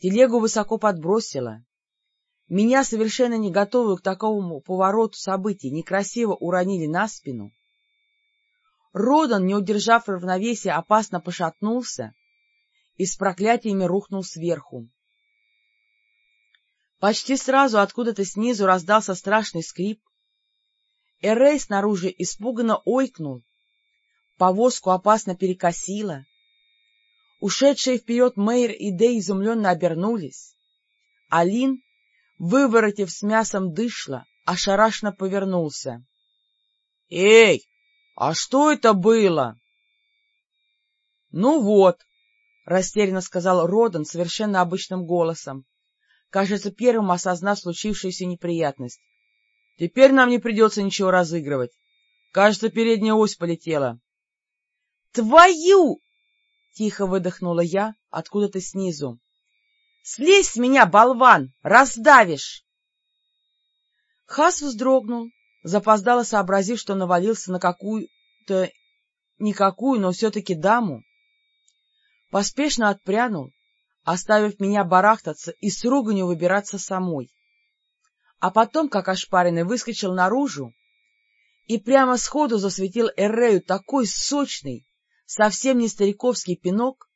Телегу высоко подбросило. Меня, совершенно не готовую к такому повороту событий, некрасиво уронили на спину. Родан, не удержав равновесия, опасно пошатнулся и с проклятиями рухнул сверху. Почти сразу откуда-то снизу раздался страшный скрип. Эрей снаружи испуганно ойкнул. Повозку опасно перекосило. Ушедшие вперед Мэйр и Дэй изумленно обернулись. Алин, выворотив с мясом дышло, ошарашенно повернулся. — Эй, а что это было? — Ну вот, — растерянно сказал Родан совершенно обычным голосом, кажется, первым осознав случившуюся неприятность. — Теперь нам не придется ничего разыгрывать. Кажется, передняя ось полетела. — Твою! — тихо выдохнула я откуда-то снизу. — Слезь с меня, болван! Раздавишь! Хас вздрогнул, запоздало сообразив, что навалился на какую-то... никакую, но все-таки даму. Поспешно отпрянул, оставив меня барахтаться и с руганью выбираться самой. А потом, как ошпаренный, выскочил наружу и прямо сходу засветил Эррею такой сочный, совсем не стариковский пинок,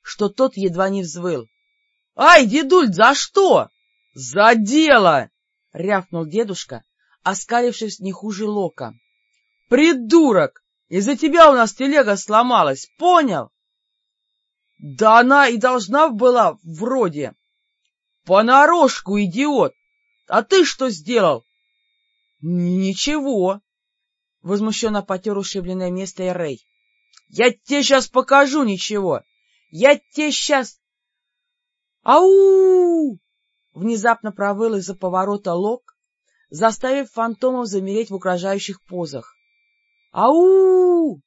что тот едва не взвыл. — Ай, дедуль, за что? — За дело! — рявкнул дедушка, оскалившись не хуже Лока. — Придурок! Из-за тебя у нас телега сломалась, понял? — Да она и должна была вроде. — Понарошку, идиот! А ты что сделал? — Ничего, — возмущенно потер ушибленное место Эрей. Я тебе сейчас покажу ничего! Я тебе сейчас... Ау! Внезапно провыл из-за поворота лог, заставив фантомов замереть в угрожающих позах. Ау!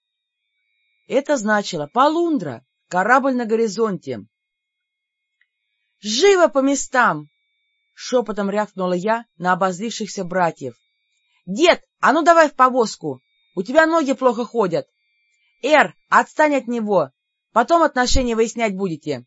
Это значило «Полундра! Корабль на горизонте!» «Живо по местам!» — шепотом рявкнула я на обозлившихся братьев. «Дед, а ну давай в повозку! У тебя ноги плохо ходят!» Эр, отстань от него! Потом отношения выяснять будете.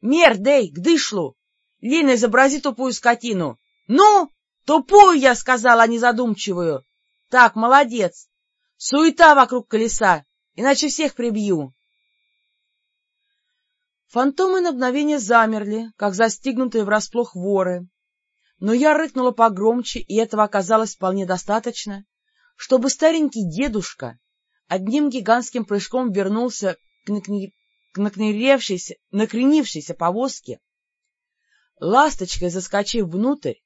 Мер, Дэй, к дышлу! Лина, изобрази тупую скотину. Ну, тупую, я сказала, а не задумчивую. Так, молодец. Суета вокруг колеса, иначе всех прибью. Фантомы на мгновение замерли, как застигнутые врасплох воры. Но я рыкнула погромче, и этого оказалось вполне достаточно, чтобы старенький дедушка одним гигантским прыжком вернулся к, накни... к накренившейся повозке, ласточкой заскочив внутрь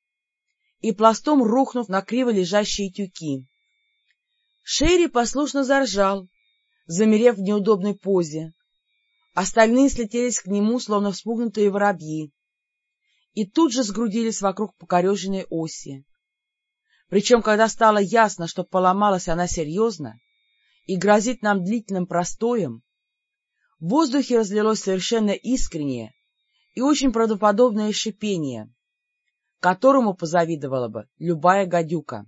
и пластом рухнув на криво лежащие тюки. Шерри послушно заржал, замерев в неудобной позе. Остальные слетелись к нему, словно вспугнутые воробьи, и тут же сгрудились вокруг покореженной оси. Причем, когда стало ясно, что поломалась она серьезно, и грозит нам длительным простоем, в воздухе разлилось совершенно искреннее и очень правдоподобное шипение, которому позавидовала бы любая гадюка.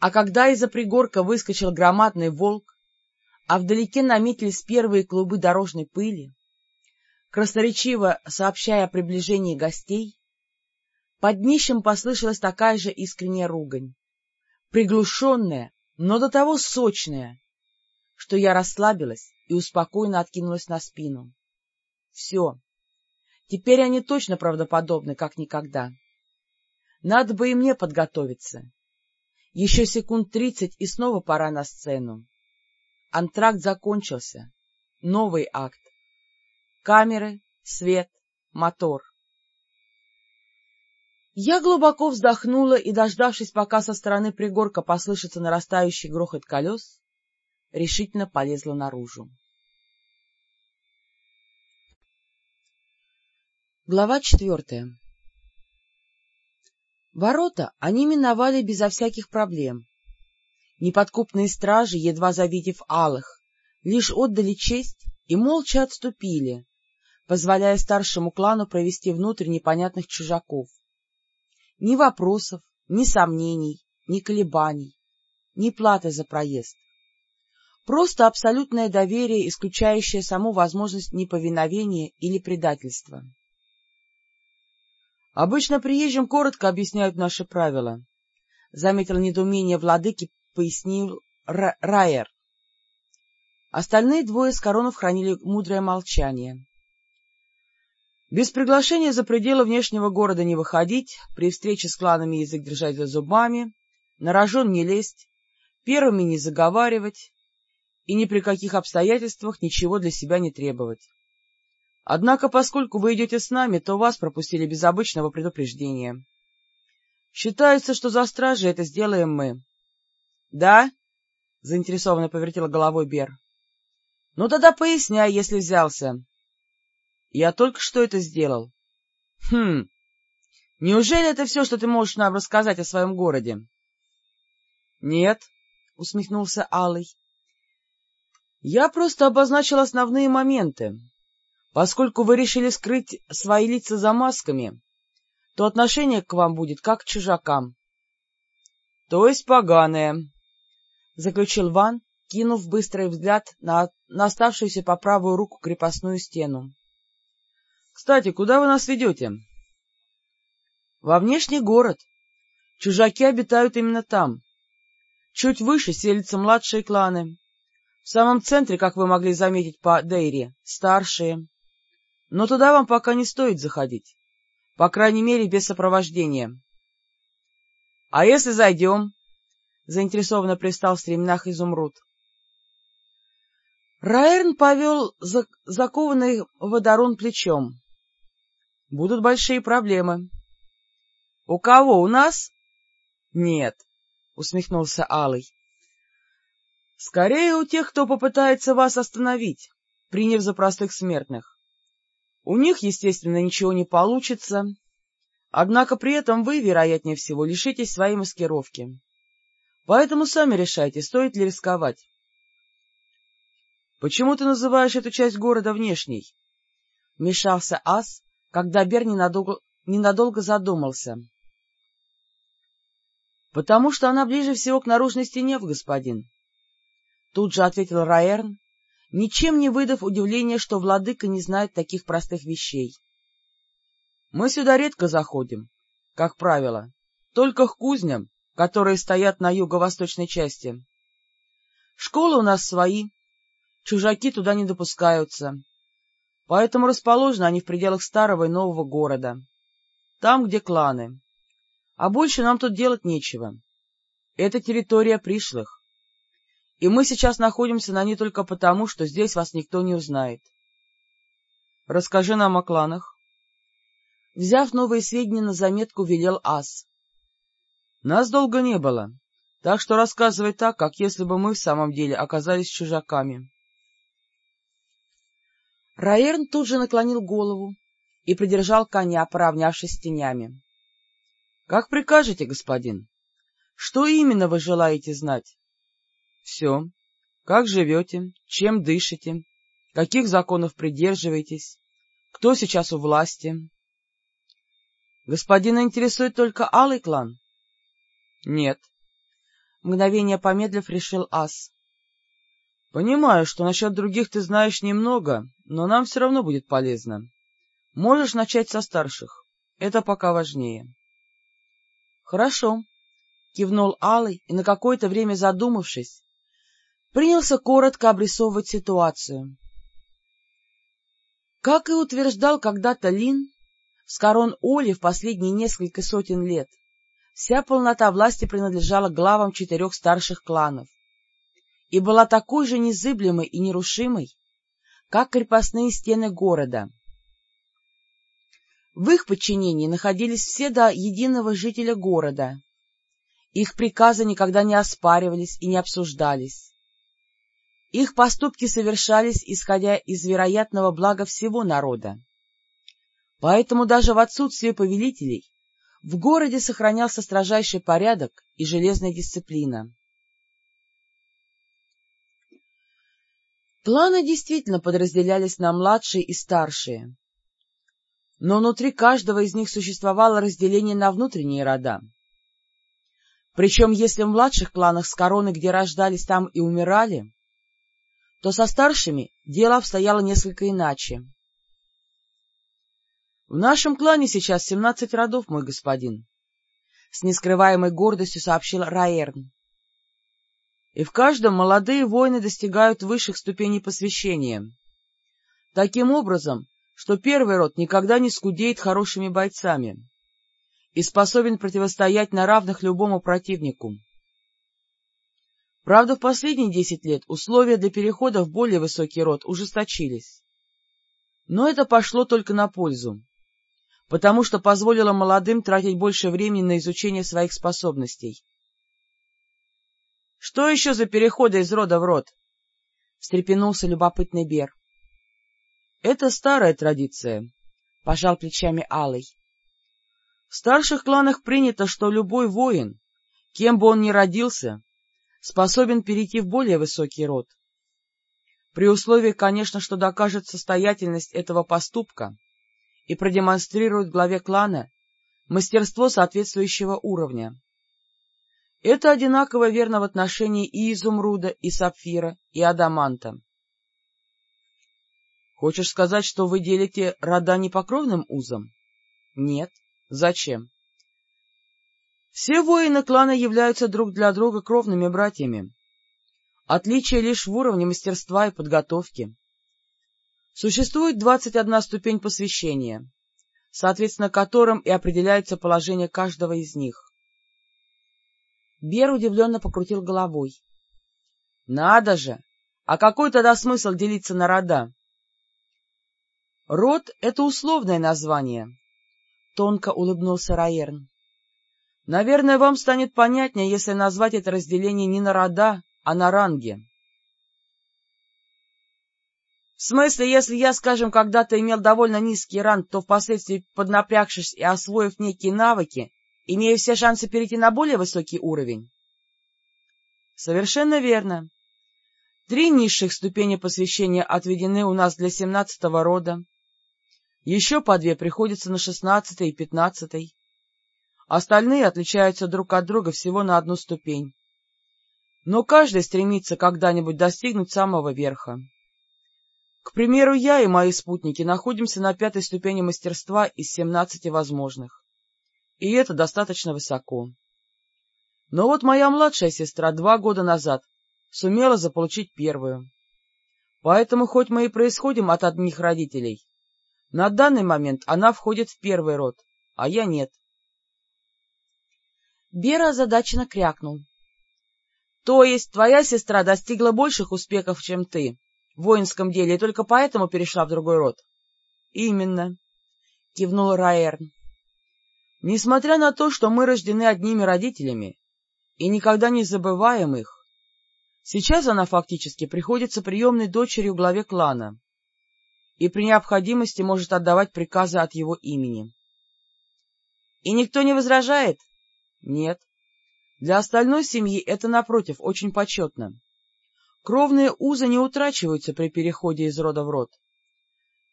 А когда из-за пригорка выскочил громадный волк, а вдалеке наметились первые клубы дорожной пыли, красноречиво сообщая о приближении гостей, под днищем послышалась такая же искренняя ругань, приглушенная, но до того сочная, что я расслабилась и успокойно откинулась на спину. Все. Теперь они точно правдоподобны, как никогда. Надо бы и мне подготовиться. Еще секунд тридцать, и снова пора на сцену. Антракт закончился. Новый акт. Камеры, свет, мотор. Я глубоко вздохнула и, дождавшись, пока со стороны пригорка послышится нарастающий грохот колес, решительно полезла наружу. Глава четвертая Ворота они миновали безо всяких проблем. Неподкупные стражи, едва завидев алых, лишь отдали честь и молча отступили, позволяя старшему клану провести внутрь непонятных чужаков. Ни вопросов, ни сомнений, ни колебаний, ни платы за проезд. Просто абсолютное доверие, исключающее саму возможность неповиновения или предательства. — Обычно приезжим коротко объясняют наши правила, — заметил недоумение владыки, пояснил Райер. Остальные двое с коронов хранили мудрое молчание. Без приглашения за пределы внешнего города не выходить, при встрече с кланами язык держать за зубами, на рожон не лезть, первыми не заговаривать и ни при каких обстоятельствах ничего для себя не требовать. Однако, поскольку вы идете с нами, то вас пропустили без обычного предупреждения. Считается, что за стражей это сделаем мы. — Да? — заинтересованно повертела головой Бер. — Ну тогда поясняй, если взялся. Я только что это сделал. — Хм. Неужели это все, что ты можешь нам рассказать о своем городе? — Нет, — усмехнулся Алый. — Я просто обозначил основные моменты. Поскольку вы решили скрыть свои лица за масками, то отношение к вам будет как к чужакам. — То есть поганое, — заключил Ван, кинув быстрый взгляд на, на оставшуюся по правую руку крепостную стену. Кстати, куда вы нас ведете? — Во внешний город. Чужаки обитают именно там. Чуть выше селятся младшие кланы. В самом центре, как вы могли заметить по Дейре, старшие. Но туда вам пока не стоит заходить. По крайней мере, без сопровождения. — А если зайдем? — заинтересованно пристал в стременах изумруд. Раэрн повел закованный водорон плечом. Будут большие проблемы. — У кого, у нас? — Нет, — усмехнулся Алый. — Скорее у тех, кто попытается вас остановить, приняв за простых смертных. У них, естественно, ничего не получится, однако при этом вы, вероятнее всего, лишитесь своей маскировки. Поэтому сами решайте, стоит ли рисковать. — Почему ты называешь эту часть города внешней? — вмешался Ас, когда Бер ненадолго, ненадолго задумался. — Потому что она ближе всего к наружной стене, господин. Тут же ответил Раэрн, ничем не выдав удивления, что владыка не знает таких простых вещей. — Мы сюда редко заходим, как правило, только к кузням, которые стоят на юго-восточной части. Школы у нас свои, чужаки туда не допускаются. Поэтому расположены они в пределах старого и нового города, там, где кланы. А больше нам тут делать нечего. Это территория пришлых. И мы сейчас находимся на ней только потому, что здесь вас никто не узнает. Расскажи нам о кланах. Взяв новые сведения на заметку, велел Ас. Нас долго не было, так что рассказывай так, как если бы мы в самом деле оказались чужаками. Раерн тут же наклонил голову и придержал коня, поравнявшись с тенями. — Как прикажете, господин? Что именно вы желаете знать? — Все. Как живете, чем дышите, каких законов придерживаетесь, кто сейчас у власти? — Господина интересует только алый клан? — Нет. Мгновение помедлив решил Ас. — Понимаю, что насчет других ты знаешь немного, но нам все равно будет полезно. Можешь начать со старших. Это пока важнее. — Хорошо, — кивнул Алый и, на какое-то время задумавшись, принялся коротко обрисовывать ситуацию. Как и утверждал когда-то Лин, с корон Оли в последние несколько сотен лет вся полнота власти принадлежала главам четырех старших кланов и была такой же незыблемой и нерушимой, как крепостные стены города. В их подчинении находились все до единого жителя города. Их приказы никогда не оспаривались и не обсуждались. Их поступки совершались, исходя из вероятного блага всего народа. Поэтому даже в отсутствие повелителей в городе сохранялся строжайший порядок и железная дисциплина. Планы действительно подразделялись на младшие и старшие. Но внутри каждого из них существовало разделение на внутренние рода. Причем, если в младших кланах с короны, где рождались, там и умирали, то со старшими дело обстояло несколько иначе. — В нашем клане сейчас семнадцать родов, мой господин, — с нескрываемой гордостью сообщил Раерн. — И в каждом молодые воины достигают высших ступеней посвящения. Таким образом, что первый род никогда не скудеет хорошими бойцами и способен противостоять на равных любому противнику. Правда, в последние десять лет условия для перехода в более высокий род ужесточились. Но это пошло только на пользу, потому что позволило молодым тратить больше времени на изучение своих способностей. — Что еще за переходы из рода в род? — встрепенулся любопытный Бер. — Это старая традиция, — пожал плечами Алый. В старших кланах принято, что любой воин, кем бы он ни родился, способен перейти в более высокий род. При условии, конечно, что докажет состоятельность этого поступка и продемонстрирует главе клана мастерство соответствующего уровня. Это одинаково верно в отношении и изумруда, и сапфира, и адаманта. Хочешь сказать, что вы делите рода непокровным узом? Нет. Зачем? Все воины клана являются друг для друга кровными братьями. Отличие лишь в уровне мастерства и подготовки. Существует двадцать одна ступень посвящения, соответственно которым и определяется положение каждого из них. Бер удивленно покрутил головой. — Надо же! А какой тогда смысл делиться на рода? — Род — это условное название, — тонко улыбнулся Раерн. Наверное, вам станет понятнее, если назвать это разделение не на рода, а на ранги. В смысле, если я, скажем, когда-то имел довольно низкий ранг, то впоследствии, поднапрягшись и освоив некие навыки, имею все шансы перейти на более высокий уровень? Совершенно верно. Три низших ступени посвящения отведены у нас для семнадцатого рода. Еще по две приходится на шестнадцатый и пятнадцатый. Остальные отличаются друг от друга всего на одну ступень. Но каждый стремится когда-нибудь достигнуть самого верха. К примеру, я и мои спутники находимся на пятой ступени мастерства из семнадцати возможных. И это достаточно высоко. Но вот моя младшая сестра два года назад сумела заполучить первую. Поэтому, хоть мы и происходим от одних родителей, на данный момент она входит в первый род, а я нет. Бера озадаченно крякнул. — То есть твоя сестра достигла больших успехов, чем ты, в воинском деле, и только поэтому перешла в другой род? — Именно, — кивнул Раэрн. — Несмотря на то, что мы рождены одними родителями и никогда не забываем их, сейчас она фактически приходится приемной дочерью главе клана и при необходимости может отдавать приказы от его имени. — И никто не возражает? — нет. Для остальной семьи это, напротив, очень почетно. Кровные узы не утрачиваются при переходе из рода в род.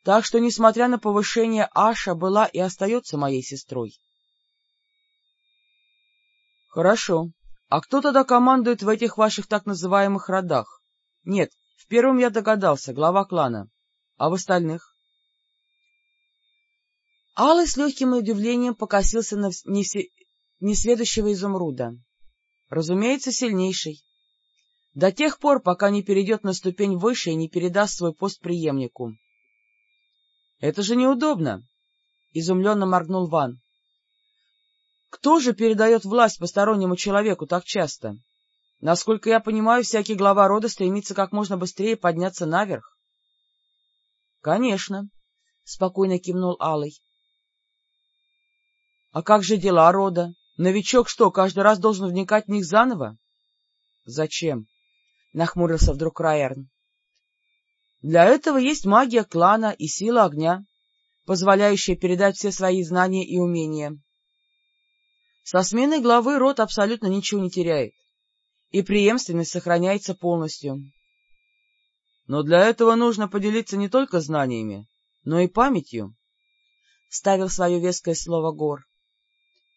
Так что, несмотря на повышение, Аша была и остается моей сестрой. Хорошо. А кто тогда командует в этих ваших так называемых родах? Нет, в первом я догадался, глава клана. А в остальных? Алла с легким удивлением покосился на несведущего изумруда. Разумеется, сильнейший. До тех пор, пока не перейдет на ступень выше и не передаст свой пост преемнику. — Это же неудобно! — изумленно моргнул Ван. — Кто же передает власть постороннему человеку так часто? Насколько я понимаю, всякий глава рода стремится как можно быстрее подняться наверх. — Конечно, — спокойно кивнул Алый. — А как же дела рода? Новичок что, каждый раз должен вникать в них заново? — Зачем? — нахмурился вдруг Райерн. — Для этого есть магия клана и сила огня, позволяющая передать все свои знания и умения. Со сменой главы род абсолютно ничего не теряет, и преемственность сохраняется полностью. Но для этого нужно поделиться не только знаниями, но и памятью, — ставил свое веское слово Гор.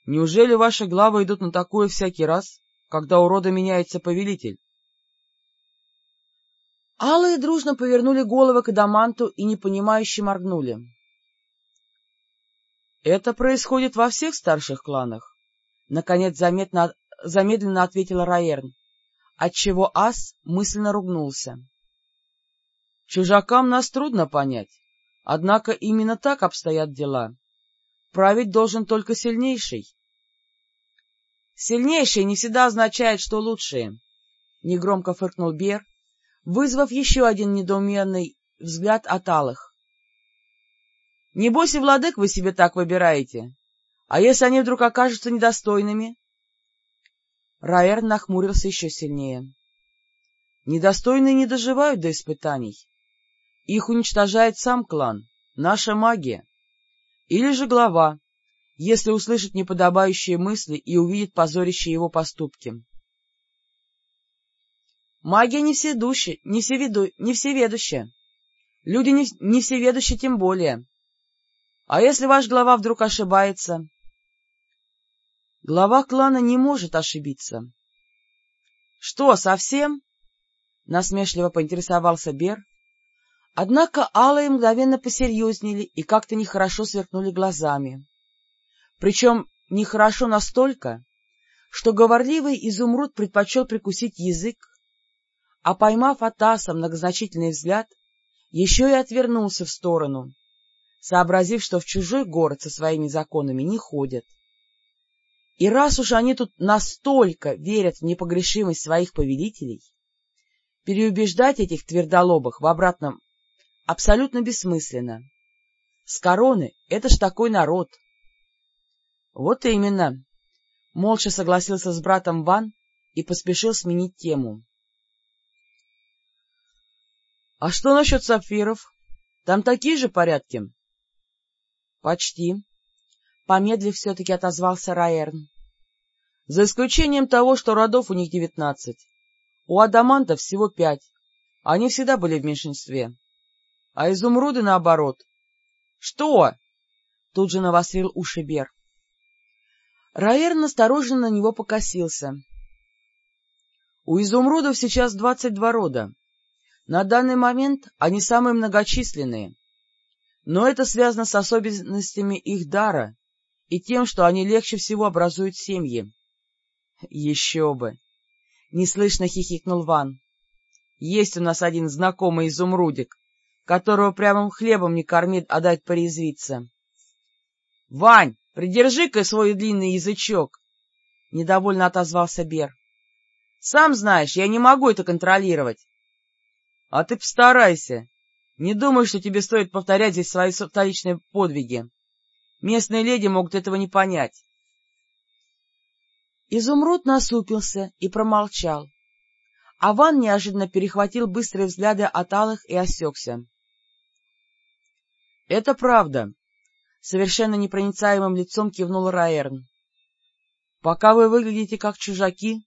Неужели ваши главы идут на такое всякий раз, когда у рода меняется повелитель? Алые дружно повернули головы к Адаманту и непонимающе моргнули. — Это происходит во всех старших кланах, — наконец заметно, замедленно ответила Раерн, отчего Ас мысленно ругнулся. — Чужакам нас трудно понять, однако именно так обстоят дела. Править должен только сильнейший. — Сильнейший не всегда означает, что лучшие, — негромко фыркнул Бер, вызвав еще один недоуменный взгляд от алых. — Небось и владык вы себе так выбираете. А если они вдруг окажутся недостойными? Раэр нахмурился еще сильнее. Недостойные не доживают до испытаний. Их уничтожает сам клан, наша магия. Или же глава, если услышит неподобающие мысли и увидит позорящие его поступки. Магия не вседущая, не, всеведу, не всеведущая. Люди не, не всеведущие тем более. А если ваш глава вдруг ошибается? Глава клана не может ошибиться. — Что, совсем? — насмешливо поинтересовался Бер. Однако алые мгновенно посерьезнели и как-то нехорошо сверкнули глазами. Причем нехорошо настолько, что говорливый изумруд предпочел прикусить язык, а, поймав Атаса многозначительный взгляд, еще и отвернулся в сторону, сообразив, что в чужой город со своими законами не ходят. И раз уж они тут настолько верят в непогрешимость своих повелителей, переубеждать этих твердолобых в обратном абсолютно бессмысленно. С короны — это ж такой народ. Вот именно. Молча согласился с братом Ван и поспешил сменить тему. — А что насчет сапфиров? Там такие же порядки? — Почти. Помедлив, все-таки отозвался Раэрн. — За исключением того, что родов у них девятнадцать. У адамантов всего пять. Они всегда были в меньшинстве. А изумруды наоборот. — Что? — тут же навострил уши Бер. Раэрн осторожно на него покосился. — У изумрудов сейчас двадцать два рода. На данный момент они самые многочисленные, но это связано с особенностями их дара и тем, что они легче всего образуют семьи. — Еще бы! — неслышно хихикнул Ван. — Есть у нас один знакомый изумрудик, которого прямым хлебом не кормит, а дать порезвиться. — Вань, придержи-ка свой длинный язычок! — недовольно отозвался Бер. — Сам знаешь, я не могу это контролировать. А ты постарайся. Не думай, что тебе стоит повторять здесь свои столичные подвиги. Местные леди могут этого не понять. Изумруд насупился и промолчал. Аван неожиданно перехватил быстрые взгляды от алых и осекся. — Это правда, — совершенно непроницаемым лицом кивнул Раэрн. — Пока вы выглядите как чужаки,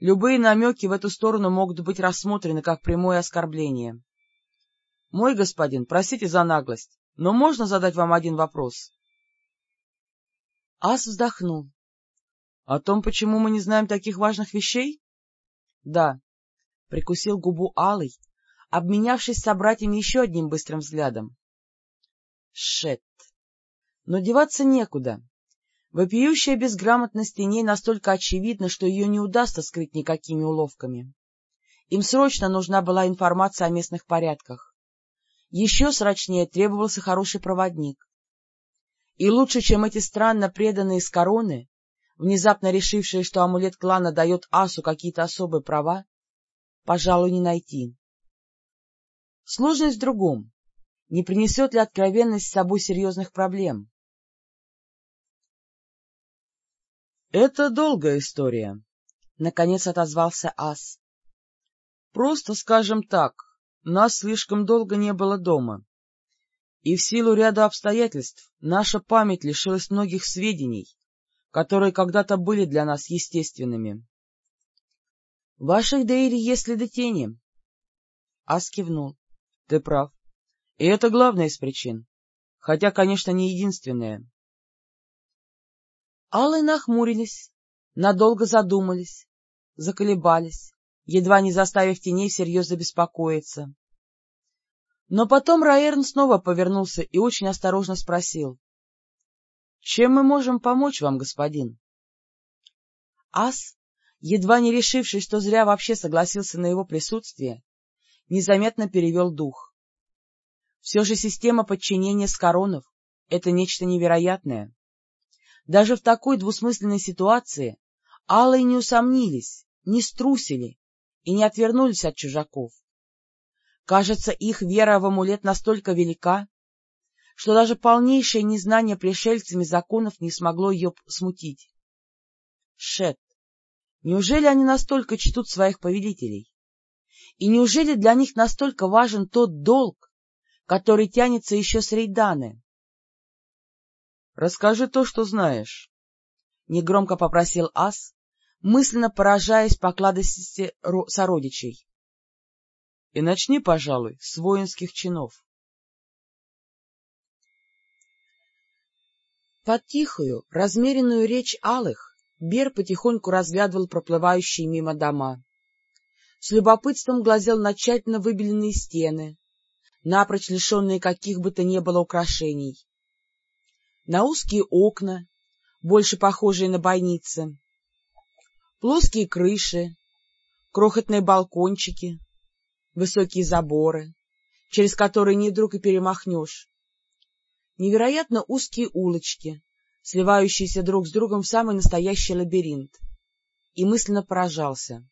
Любые намеки в эту сторону могут быть рассмотрены как прямое оскорбление. — Мой господин, простите за наглость, но можно задать вам один вопрос? Ас вздохнул. — О том, почему мы не знаем таких важных вещей? — Да. Прикусил губу Алый, обменявшись с собратьями еще одним быстрым взглядом. — Шет. Но деваться некуда. Вопиющая безграмотность теней настолько очевидна, что ее не удастся скрыть никакими уловками. Им срочно нужна была информация о местных порядках. Еще срочнее требовался хороший проводник. И лучше, чем эти странно преданные с короны, внезапно решившие, что амулет клана дает асу какие-то особые права, пожалуй, не найти. Сложность в другом. Не принесет ли откровенность с собой серьезных проблем? — Это долгая история, — наконец отозвался Ас. — Просто скажем так, нас слишком долго не было дома, и в силу ряда обстоятельств наша память лишилась многих сведений, которые когда-то были для нас естественными. — В ваших Дейре есть следы тени? Ас кивнул. — Ты прав. И это главная из причин, хотя, конечно, не единственная. Аллы нахмурились, надолго задумались, заколебались, едва не заставив теней всерьез забеспокоиться. Но потом Раэрн снова повернулся и очень осторожно спросил. — Чем мы можем помочь вам, господин? Ас, едва не решивший, что зря вообще согласился на его присутствие, незаметно перевел дух. Все же система подчинения Скоронов — это нечто невероятное. Даже в такой двусмысленной ситуации Аллы не усомнились, не струсили и не отвернулись от чужаков. Кажется, их вера в амулет настолько велика, что даже полнейшее незнание пришельцами законов не смогло ее смутить. Шет, неужели они настолько чтут своих повелителей? И неужели для них настолько важен тот долг, который тянется еще с Рейданы? — Расскажи то, что знаешь, — негромко попросил Ас, мысленно поражаясь покладости сородичей. — И начни, пожалуй, с воинских чинов. Под тихую, размеренную речь алых Бер потихоньку разглядывал проплывающие мимо дома. С любопытством глазел на тщательно выбеленные стены, напрочь лишенные каких бы то ни было украшений, на узкие окна, больше похожие на бойницы, плоские крыши, крохотные балкончики, высокие заборы, через которые не вдруг и перемахнешь, невероятно узкие улочки, сливающиеся друг с другом в самый настоящий лабиринт, и мысленно поражался.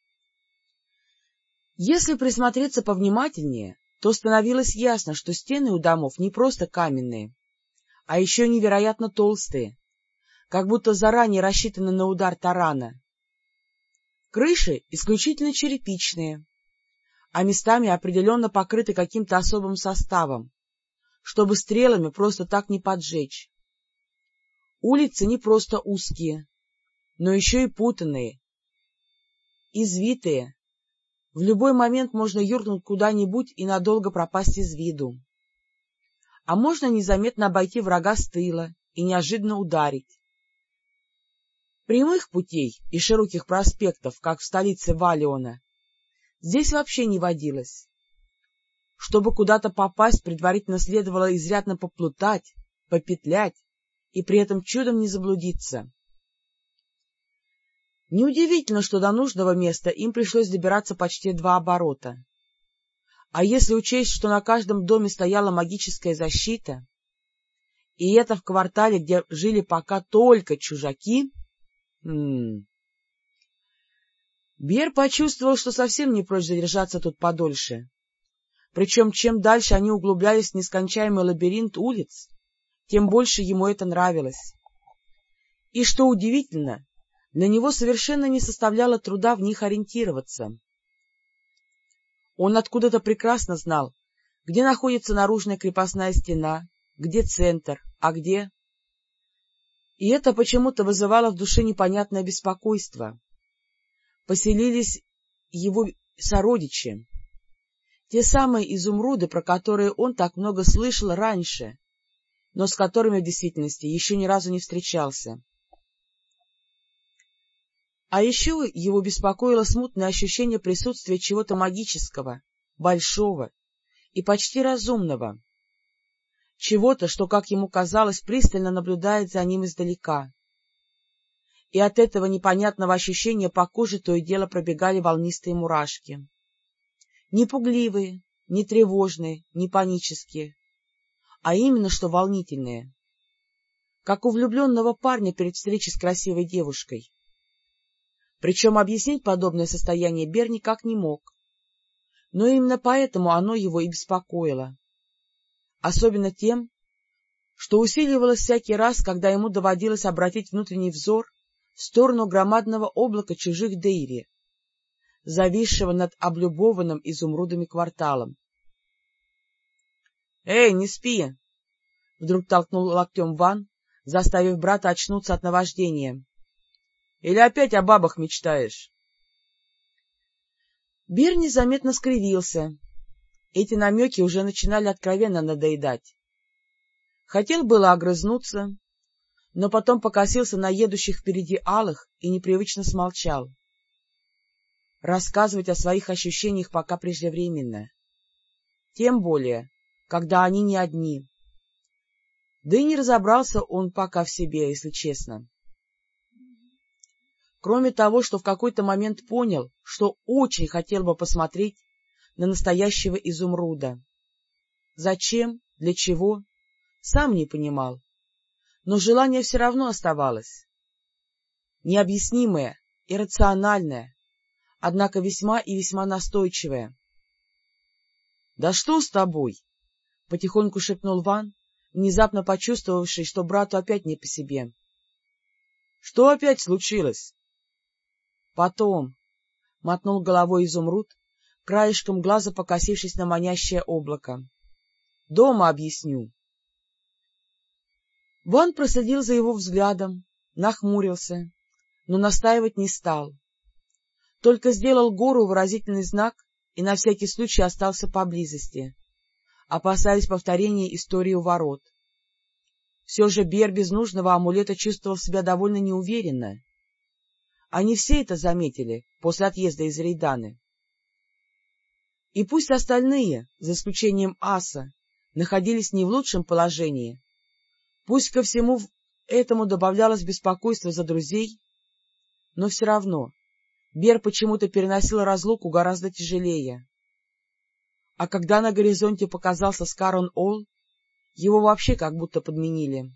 Если присмотреться повнимательнее, то становилось ясно, что стены у домов не просто каменные, а еще невероятно толстые, как будто заранее рассчитаны на удар тарана. Крыши исключительно черепичные, а местами определенно покрыты каким-то особым составом, чтобы стрелами просто так не поджечь. Улицы не просто узкие, но еще и путанные, извитые. В любой момент можно юркнуть куда-нибудь и надолго пропасть из виду. А можно незаметно обойти врага с тыла и неожиданно ударить. Прямых путей и широких проспектов, как в столице Валиона, здесь вообще не водилось. Чтобы куда-то попасть, предварительно следовало изрядно поплутать, попетлять и при этом чудом не заблудиться. Неудивительно, что до нужного места им пришлось добираться почти два оборота. А если учесть, что на каждом доме стояла магическая защита, и это в квартале, где жили пока только чужаки... М -м, Бер почувствовал, что совсем не прочь задержаться тут подольше. Причем чем дальше они углублялись в нескончаемый лабиринт улиц, тем больше ему это нравилось. И, что удивительно, для него совершенно не составляло труда в них ориентироваться. Он откуда-то прекрасно знал, где находится наружная крепостная стена, где центр, а где... И это почему-то вызывало в душе непонятное беспокойство поселились его сородичи, те самые изумруды, про которые он так много слышал раньше, но с которыми в действительности еще ни разу не встречался. А еще его беспокоило смутное ощущение присутствия чего-то магического, большого и почти разумного, чего-то, что, как ему казалось, пристально наблюдает за ним издалека и от этого непонятного ощущения по коже то и дело пробегали волнистые мурашки. Не пугливые, не тревожные, не панические, а именно что волнительные, как у влюбленного парня перед встречей с красивой девушкой. Причем объяснить подобное состояние Бер никак не мог, но именно поэтому оно его и беспокоило. Особенно тем, что усиливалось всякий раз, когда ему доводилось обратить внутренний взор в сторону громадного облака чужих Дейри, зависшего над облюбованным изумрудами кварталом. — Эй, не спи! — вдруг толкнул локтем Ван, заставив брата очнуться от наваждения. — Или опять о бабах мечтаешь? Бир незаметно скривился. Эти намеки уже начинали откровенно надоедать. Хотел было огрызнуться, но потом покосился на едущих впереди алых и непривычно смолчал. рассказывать о своих ощущениях пока преждевременно. Тем более, когда они не одни. Да и не разобрался он пока в себе, если честно. Кроме того, что в какой-то момент понял, что очень хотел бы посмотреть на настоящего изумруда. Зачем, для чего, сам не понимал, но желание все равно оставалось. Необъяснимое, иррациональное, однако весьма и весьма настойчивое. — Да что с тобой? — потихоньку шепнул Ван, внезапно почувствовавший, что брату опять не по себе. — Что опять случилось? — Потом, — мотнул головой изумруд, краешком глаза покосившись на манящее облако. — Дома объясню. Ван проследил за его взглядом, нахмурился, но настаивать не стал. Только сделал гору выразительный знак и на всякий случай остался поблизости, опасаясь повторения истории у ворот. Все же Бер без нужного амулета чувствовал себя довольно неуверенно. Они все это заметили после отъезда из Рейданы. И пусть остальные, за исключением Аса, находились не в лучшем положении, пусть ко всему этому добавлялось беспокойство за друзей, но все равно Бер почему-то переносил разлуку гораздо тяжелее. А когда на горизонте показался Скарон Ол, его вообще как будто подменили.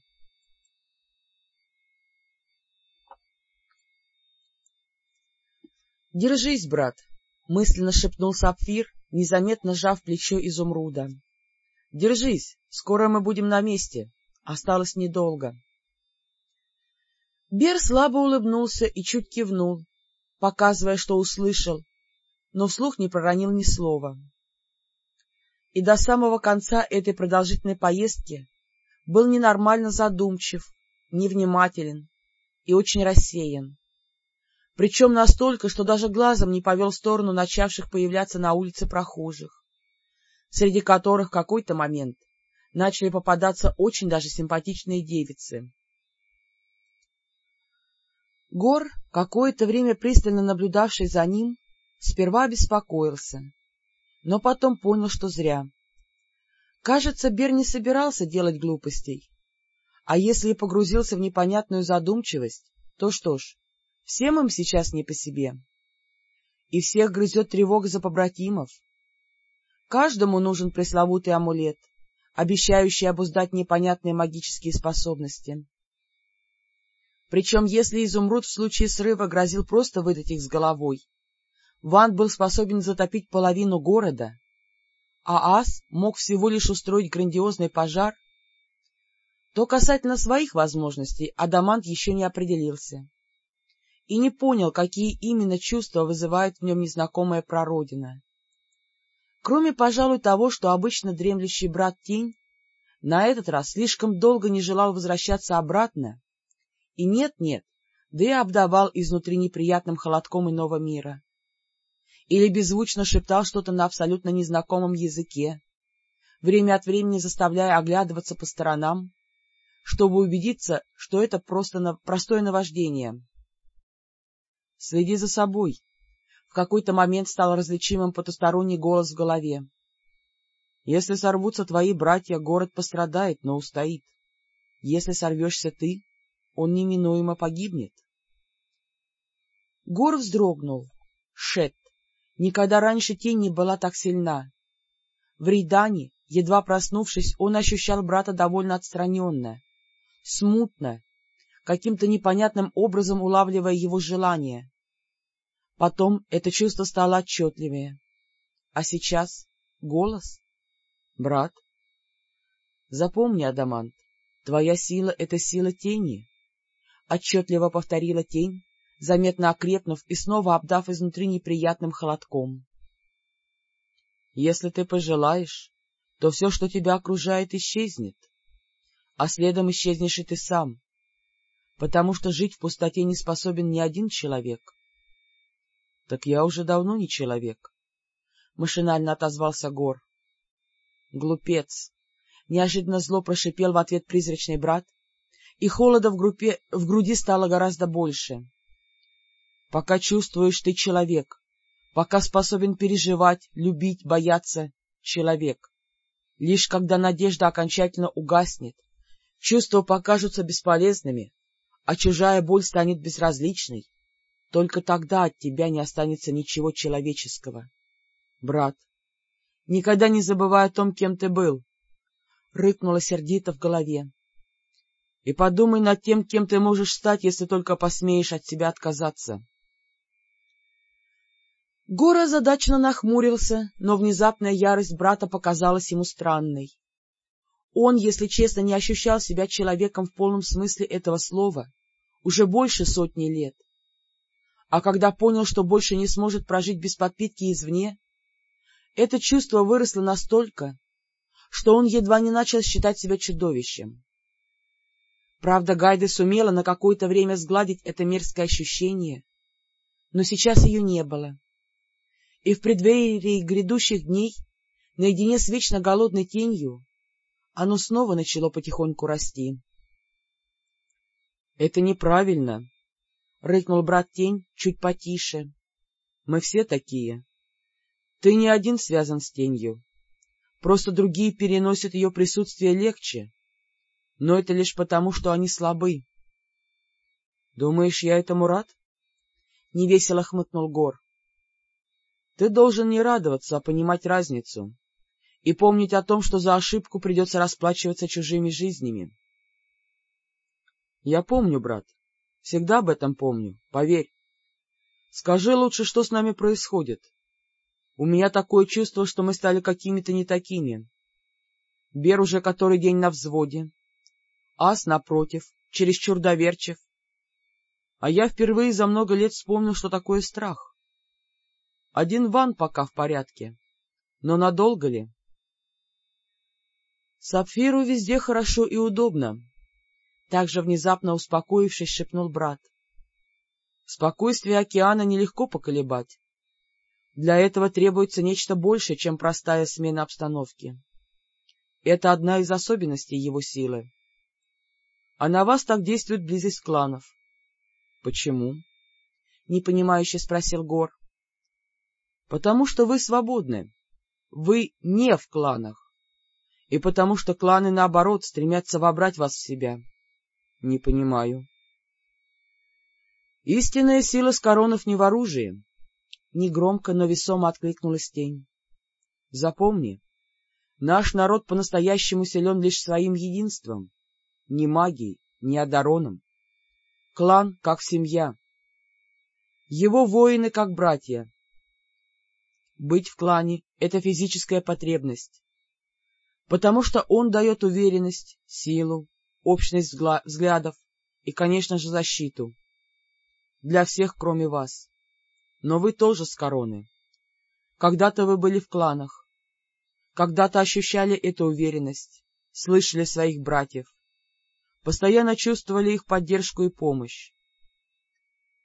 — Держись, брат, — мысленно шепнул Сапфир, незаметно сжав плечо изумруда. — Держись, скоро мы будем на месте. Осталось недолго. Бер слабо улыбнулся и чуть кивнул, показывая, что услышал, но вслух не проронил ни слова. И до самого конца этой продолжительной поездки был ненормально задумчив, невнимателен и очень рассеян. Причем настолько, что даже глазом не повел в сторону начавших появляться на улице прохожих, среди которых в какой-то момент начали попадаться очень даже симпатичные девицы. Гор, какое-то время пристально наблюдавший за ним, сперва беспокоился, но потом понял, что зря. Кажется, Бер не собирался делать глупостей, а если и погрузился в непонятную задумчивость, то что ж, всем им сейчас не по себе. И всех грызет тревога за побратимов. Каждому нужен пресловутый амулет, обещающий обуздать непонятные магические способности. Причем, если изумруд в случае срыва грозил просто выдать их с головой, Ван был способен затопить половину города, а Ас мог всего лишь устроить грандиозный пожар, то касательно своих возможностей Адамант еще не определился и не понял, какие именно чувства вызывает в нем незнакомая прародина. Кроме, пожалуй, того, что обычно дремлющий брат Тень на этот раз слишком долго не желал возвращаться обратно и нет-нет, да и обдавал изнутри неприятным холодком иного мира. Или беззвучно шептал что-то на абсолютно незнакомом языке, время от времени заставляя оглядываться по сторонам, чтобы убедиться, что это просто на... простое наваждение. — Следи за собой. В какой-то момент стал различимым потусторонний голос в голове. — Если сорвутся твои братья, город пострадает, но устоит. Если сорвешься ты, он неминуемо погибнет. Гор вздрогнул. Шет. Никогда раньше тень не была так сильна. В Рейдане, едва проснувшись, он ощущал брата довольно отстраненно, смутно, каким-то непонятным образом улавливая его желание. Потом это чувство стало отчетливее. А сейчас голос? Брат? Запомни, Адамант, твоя сила — это сила тени. — отчетливо повторила тень, заметно окрепнув и снова обдав изнутри неприятным холодком. — Если ты пожелаешь, то все, что тебя окружает, исчезнет, а следом исчезнешь и ты сам, потому что жить в пустоте не способен ни один человек. — Так я уже давно не человек, — машинально отозвался Гор. — Глупец! — неожиданно зло прошипел в ответ призрачный брат, и холода в, группе, в груди стало гораздо больше. Пока чувствуешь ты человек, пока способен переживать, любить, бояться человек. Лишь когда надежда окончательно угаснет, чувства покажутся бесполезными, а чужая боль станет безразличной, только тогда от тебя не останется ничего человеческого. Брат, никогда не забывай о том, кем ты был, — рыкнула сердито в голове. И подумай над тем, кем ты можешь стать, если только посмеешь от себя отказаться. Гора задачно нахмурился, но внезапная ярость брата показалась ему странной. Он, если честно, не ощущал себя человеком в полном смысле этого слова уже больше сотни лет. А когда понял, что больше не сможет прожить без подпитки извне, это чувство выросло настолько, что он едва не начал считать себя чудовищем. Правда, Гайда сумела на какое-то время сгладить это мерзкое ощущение, но сейчас ее не было и в преддверии грядущих дней, наедине с вечно голодной тенью, оно снова начало потихоньку расти. — Это неправильно, — рыкнул брат Тень чуть потише. — Мы все такие. Ты не один связан с тенью. Просто другие переносят ее присутствие легче, но это лишь потому, что они слабы. — Думаешь, я этому рад? — невесело хмыкнул Гор. Ты должен не радоваться, а понимать разницу и помнить о том, что за ошибку придется расплачиваться чужими жизнями. Я помню, брат, всегда об этом помню, поверь. Скажи лучше, что с нами происходит. У меня такое чувство, что мы стали какими-то не такими. Бер уже который день на взводе, Ас, напротив, чересчур доверчив. А я впервые за много лет вспомнил, что такое страх. Один ван пока в порядке. Но надолго ли? Сапфиру везде хорошо и удобно. Также внезапно успокоившись, шепнул брат. Спокойствие океана нелегко поколебать. Для этого требуется нечто большее, чем простая смена обстановки. Это одна из особенностей его силы. А на вас так действует близость кланов. — Почему? — непонимающе спросил Гор. Потому что вы свободны. Вы не в кланах. И потому что кланы, наоборот, стремятся вобрать вас в себя. Не понимаю. Истинная сила с коронов не в оружии. Негромко, но весомо откликнулась тень. Запомни, наш народ по-настоящему силен лишь своим единством, ни магией, ни одароном. Клан как семья. Его воины как братья, быть в клане — это физическая потребность, потому что он дает уверенность, силу, общность взглядов и, конечно же, защиту. Для всех, кроме вас. Но вы тоже с короны. Когда-то вы были в кланах. Когда-то ощущали эту уверенность, слышали своих братьев. Постоянно чувствовали их поддержку и помощь.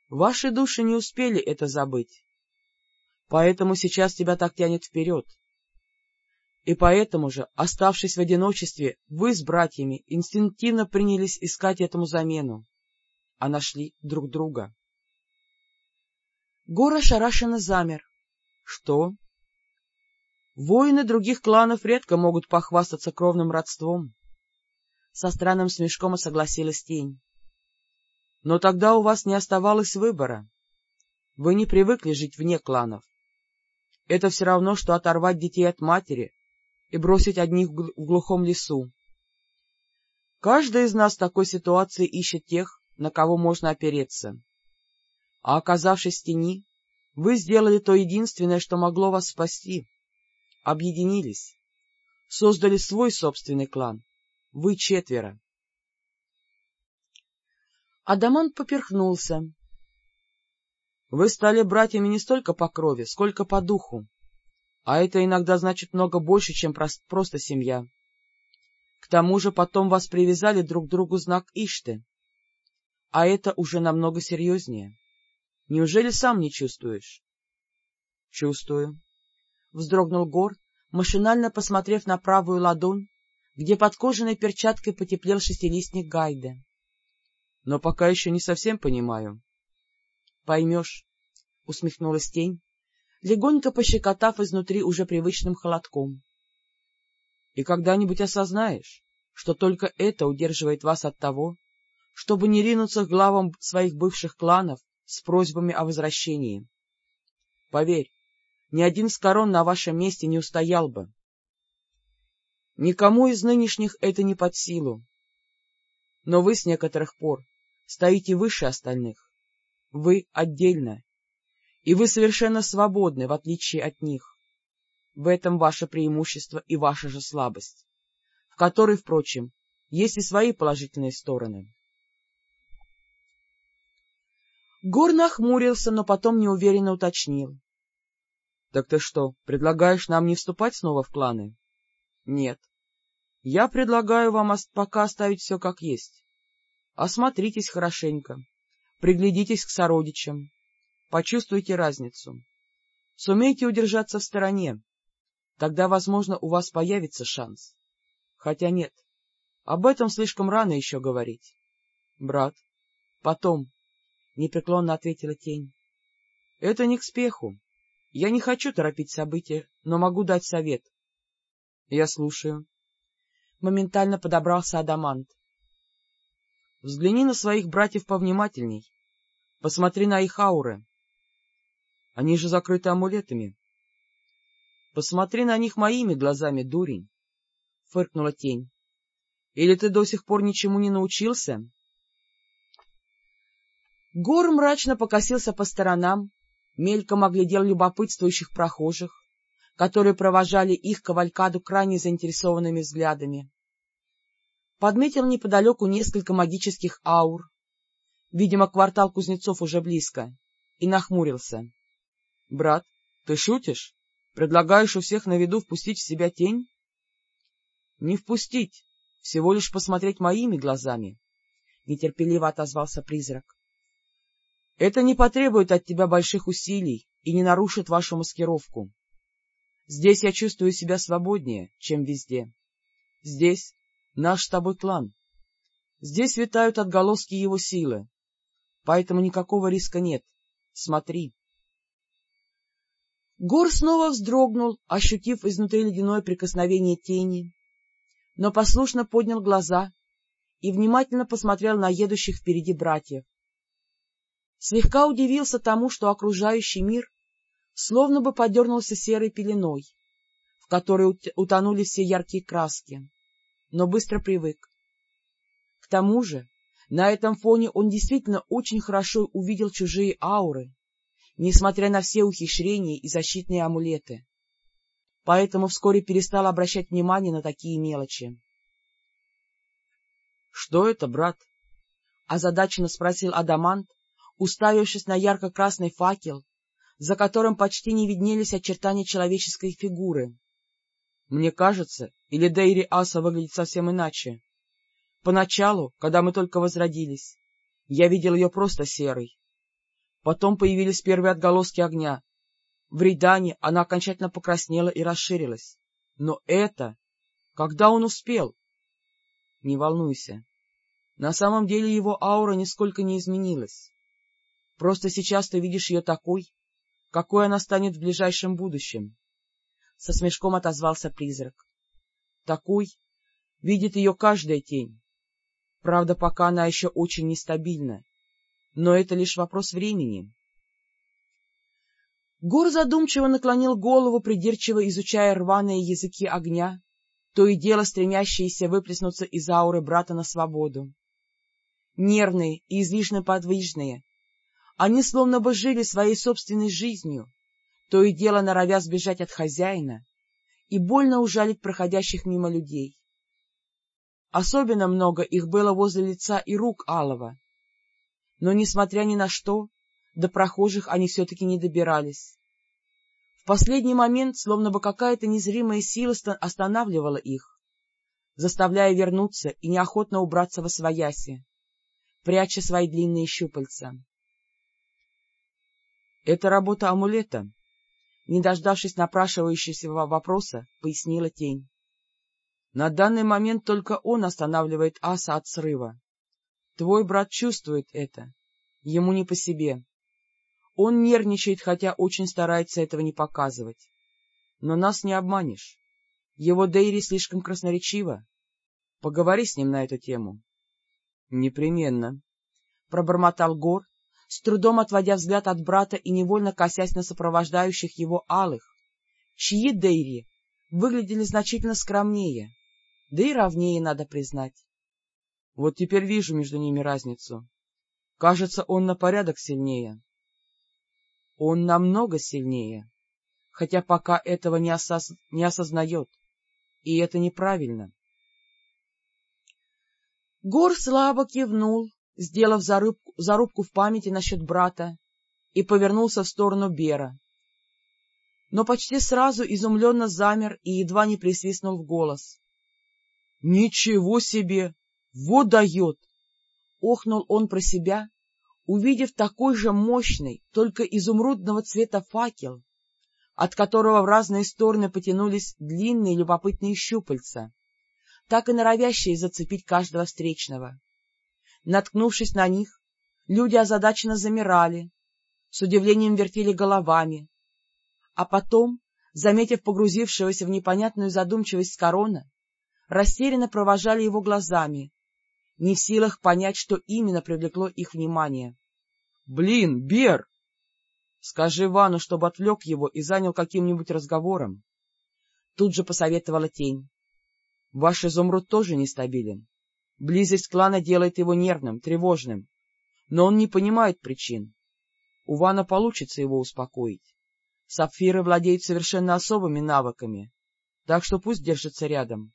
Ваши души не успели это забыть. Поэтому сейчас тебя так тянет вперед. И поэтому же, оставшись в одиночестве, вы с братьями инстинктивно принялись искать этому замену, а нашли друг друга. Гора шарашенно замер. Что? Воины других кланов редко могут похвастаться кровным родством. Со странным смешком согласилась тень. Но тогда у вас не оставалось выбора. Вы не привыкли жить вне кланов. Это все равно, что оторвать детей от матери и бросить одних в глухом лесу. Каждый из нас в такой ситуации ищет тех, на кого можно опереться. А оказавшись в тени, вы сделали то единственное, что могло вас спасти. Объединились, создали свой собственный клан. Вы четверо. Адамант поперхнулся. Вы стали братьями не столько по крови, сколько по духу. А это иногда значит много больше, чем просто семья. К тому же потом вас привязали друг к другу знак Ишты. А это уже намного серьезнее. Неужели сам не чувствуешь? — Чувствую. Вздрогнул Гор, машинально посмотрев на правую ладонь, где под кожаной перчаткой потеплел шестилистник Гайде. — Но пока еще не совсем понимаю. — Поймешь, — усмехнулась тень, легонько пощекотав изнутри уже привычным холодком. — И когда-нибудь осознаешь, что только это удерживает вас от того, чтобы не ринуться к главам своих бывших кланов с просьбами о возвращении. Поверь, ни один с корон на вашем месте не устоял бы. Никому из нынешних это не под силу. Но вы с некоторых пор стоите выше остальных. Вы отдельно. И вы совершенно свободны, в отличие от них. В этом ваше преимущество и ваша же слабость, в которой, впрочем, есть и свои положительные стороны. Гор нахмурился, но потом неуверенно уточнил. — Так ты что, предлагаешь нам не вступать снова в кланы? — Нет. Я предлагаю вам пока оставить все как есть. Осмотритесь хорошенько, приглядитесь к сородичам, почувствуйте разницу. Сумейте удержаться в стороне, тогда, возможно, у вас появится шанс. Хотя нет, об этом слишком рано еще говорить. — Брат, потом, — непреклонно ответила тень. — Это не к спеху. Я не хочу торопить события, но могу дать совет. — Я слушаю. Моментально подобрался Адамант. Взгляни на своих братьев повнимательней. Посмотри на их ауры. Они же закрыты амулетами. Посмотри на них моими глазами, дурень, — фыркнула тень. Или ты до сих пор ничему не научился? Гор мрачно покосился по сторонам, мельком оглядел любопытствующих прохожих, которые провожали их кавалькаду крайне заинтересованными взглядами подметил неподалеку несколько магических аур, видимо, квартал кузнецов уже близко, и нахмурился. — Брат, ты шутишь? Предлагаешь у всех на виду впустить в себя тень? — Не впустить, всего лишь посмотреть моими глазами, — нетерпеливо отозвался призрак. — Это не потребует от тебя больших усилий и не нарушит вашу маскировку. Здесь я чувствую себя свободнее, чем везде. Здесь наш с тобой клан. Здесь витают отголоски его силы, поэтому никакого риска нет. Смотри. Гор снова вздрогнул, ощутив изнутри ледяное прикосновение тени, но послушно поднял глаза и внимательно посмотрел на едущих впереди братьев. Слегка удивился тому, что окружающий мир словно бы подернулся серой пеленой, в которой утонули все яркие краски но быстро привык. К тому же на этом фоне он действительно очень хорошо увидел чужие ауры, несмотря на все ухищрения и защитные амулеты. Поэтому вскоре перестал обращать внимание на такие мелочи. — Что это, брат? — озадаченно спросил Адамант, уставившись на ярко-красный факел, за которым почти не виднелись очертания человеческой фигуры. Мне кажется, или Дейри Аса выглядит совсем иначе. Поначалу, когда мы только возродились, я видел ее просто серой. Потом появились первые отголоски огня. В Рейдане она окончательно покраснела и расширилась. Но это... Когда он успел? Не волнуйся. На самом деле его аура нисколько не изменилась. Просто сейчас ты видишь ее такой, какой она станет в ближайшем будущем. — со смешком отозвался призрак. — Такой видит ее каждая тень. Правда, пока она еще очень нестабильна, но это лишь вопрос времени. Гор задумчиво наклонил голову, придирчиво изучая рваные языки огня, то и дело стремящиеся выплеснуться из ауры брата на свободу. Нервные и излишне подвижные, они словно бы жили своей собственной жизнью, то и дело норовя сбежать от хозяина и больно ужалить проходящих мимо людей. Особенно много их было возле лица и рук Алова. Но, несмотря ни на что, до прохожих они все-таки не добирались. В последний момент, словно бы какая-то незримая сила останавливала их, заставляя вернуться и неохотно убраться во свояси, пряча свои длинные щупальца. — Это работа амулета, не дождавшись напрашивающегося вопроса, пояснила тень. На данный момент только он останавливает аса от срыва. Твой брат чувствует это. Ему не по себе. Он нервничает, хотя очень старается этого не показывать. Но нас не обманешь. Его Дейри слишком красноречиво. Поговори с ним на эту тему. — Непременно, — пробормотал Гор, с трудом отводя взгляд от брата и невольно косясь на сопровождающих его алых, чьи Дейри выглядели значительно скромнее, да и ровнее, надо признать. Вот теперь вижу между ними разницу. Кажется, он на порядок сильнее. Он намного сильнее, хотя пока этого не, осоз... не осознает, и это неправильно. Гор слабо кивнул, сделав зарубку, зарубку в памяти насчет брата, и повернулся в сторону Бера. Но почти сразу изумленно замер и едва не присвистнул в голос. — Ничего себе! Вот дает! — охнул он про себя, увидев такой же мощный, только изумрудного цвета факел, от которого в разные стороны потянулись длинные любопытные щупальца, так и норовящие зацепить каждого встречного. Наткнувшись на них, люди озадаченно замирали, с удивлением вертели головами, а потом, заметив погрузившегося в непонятную задумчивость корона, растерянно провожали его глазами, не в силах понять, что именно привлекло их внимание. — Блин, Бер! Скажи Вану, чтобы отвлек его и занял каким-нибудь разговором. Тут же посоветовала тень. Ваш изумруд тоже нестабилен. Близость клана делает его нервным, тревожным. Но он не понимает причин. У Вана получится его успокоить. Сапфиры владеют совершенно особыми навыками, так что пусть держится рядом.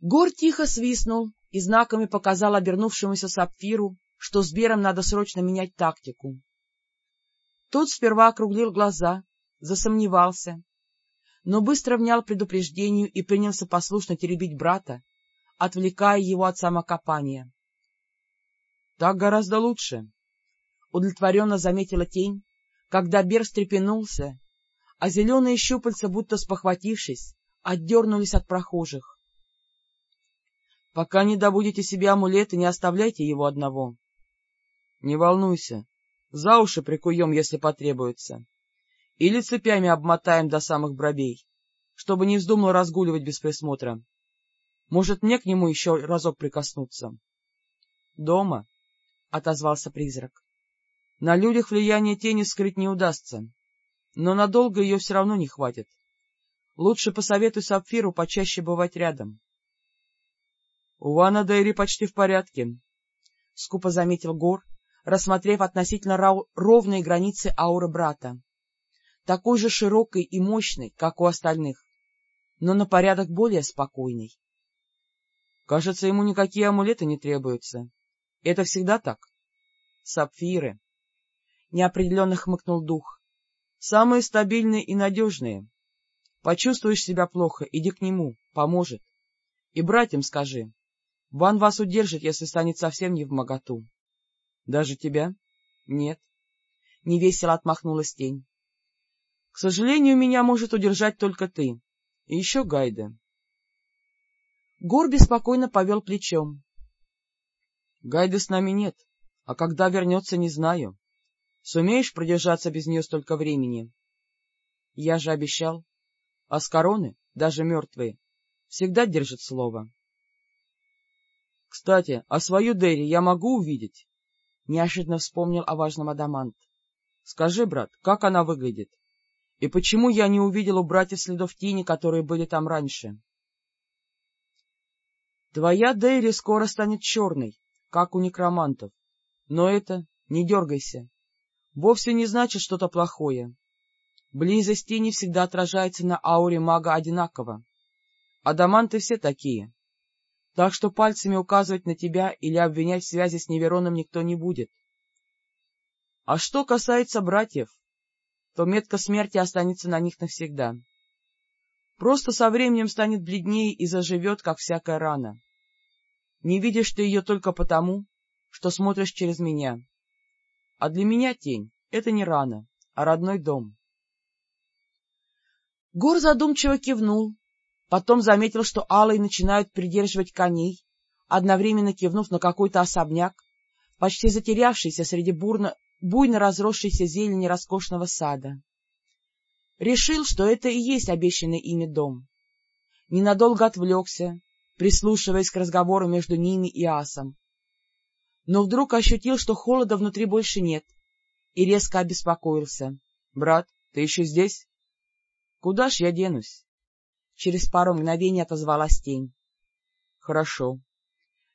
Гор тихо свистнул и знаками показал обернувшемуся сапфиру, что с Бером надо срочно менять тактику. Тот сперва округлил глаза, засомневался, но быстро внял предупреждению и принялся послушно теребить брата, отвлекая его от самокопания. — Так гораздо лучше, — удовлетворенно заметила тень, когда Бер встрепенулся, а зеленые щупальца, будто спохватившись, отдернулись от прохожих. Пока не добудете себе амулет и не оставляйте его одного. Не волнуйся, за уши прикуем, если потребуется. Или цепями обмотаем до самых бровей, чтобы не вздумал разгуливать без присмотра. Может, мне к нему еще разок прикоснуться? — Дома, — отозвался призрак. — На людях влияние тени скрыть не удастся, но надолго ее все равно не хватит. Лучше посоветуй Сапфиру почаще бывать рядом. — У Вана Дейри почти в порядке, — скупо заметил Гор, рассмотрев относительно ровные границы ауры брата. Такой же широкой и мощной, как у остальных, но на порядок более спокойный. Кажется, ему никакие амулеты не требуются. Это всегда так? Сапфиры. Неопределенно хмыкнул дух. Самые стабильные и надежные. Почувствуешь себя плохо, иди к нему, поможет. И братьям скажи, Ван вас удержит, если станет совсем не в моготу. — Даже тебя? — Нет. Невесело отмахнулась тень. — К сожалению, меня может удержать только ты. И еще Гайда. Гор беспокойно повел плечом. — Гайды с нами нет, а когда вернется, не знаю. Сумеешь продержаться без нее столько времени? Я же обещал. А с короны, даже мертвые, всегда держат слово. — Кстати, а свою Дерри я могу увидеть? — неожиданно вспомнил о важном Адамант. — Скажи, брат, как она выглядит? И почему я не увидел у братьев следов тени, которые были там раньше? — Твоя Дерри скоро станет черной, как у некромантов. Но это... Не дергайся. Вовсе не значит что-то плохое. Близость тени всегда отражается на ауре мага одинаково. Адаманты все такие. Так что пальцами указывать на тебя или обвинять в связи с Невероном никто не будет. А что касается братьев, то метка смерти останется на них навсегда. Просто со временем станет бледнее и заживет, как всякая рана. Не видишь ты ее только потому, что смотришь через меня. А для меня тень — это не рана, а родной дом. Гор задумчиво кивнул, Потом заметил, что алые начинают придерживать коней, одновременно кивнув на какой-то особняк, почти затерявшийся среди бурно буйно разросшейся зелени роскошного сада. Решил, что это и есть обещанный ими дом. Ненадолго отвлекся, прислушиваясь к разговору между ними и асом. Но вдруг ощутил, что холода внутри больше нет, и резко обеспокоился. — Брат, ты еще здесь? — Куда ж я денусь? Через пару мгновений отозвалась тень. — Хорошо.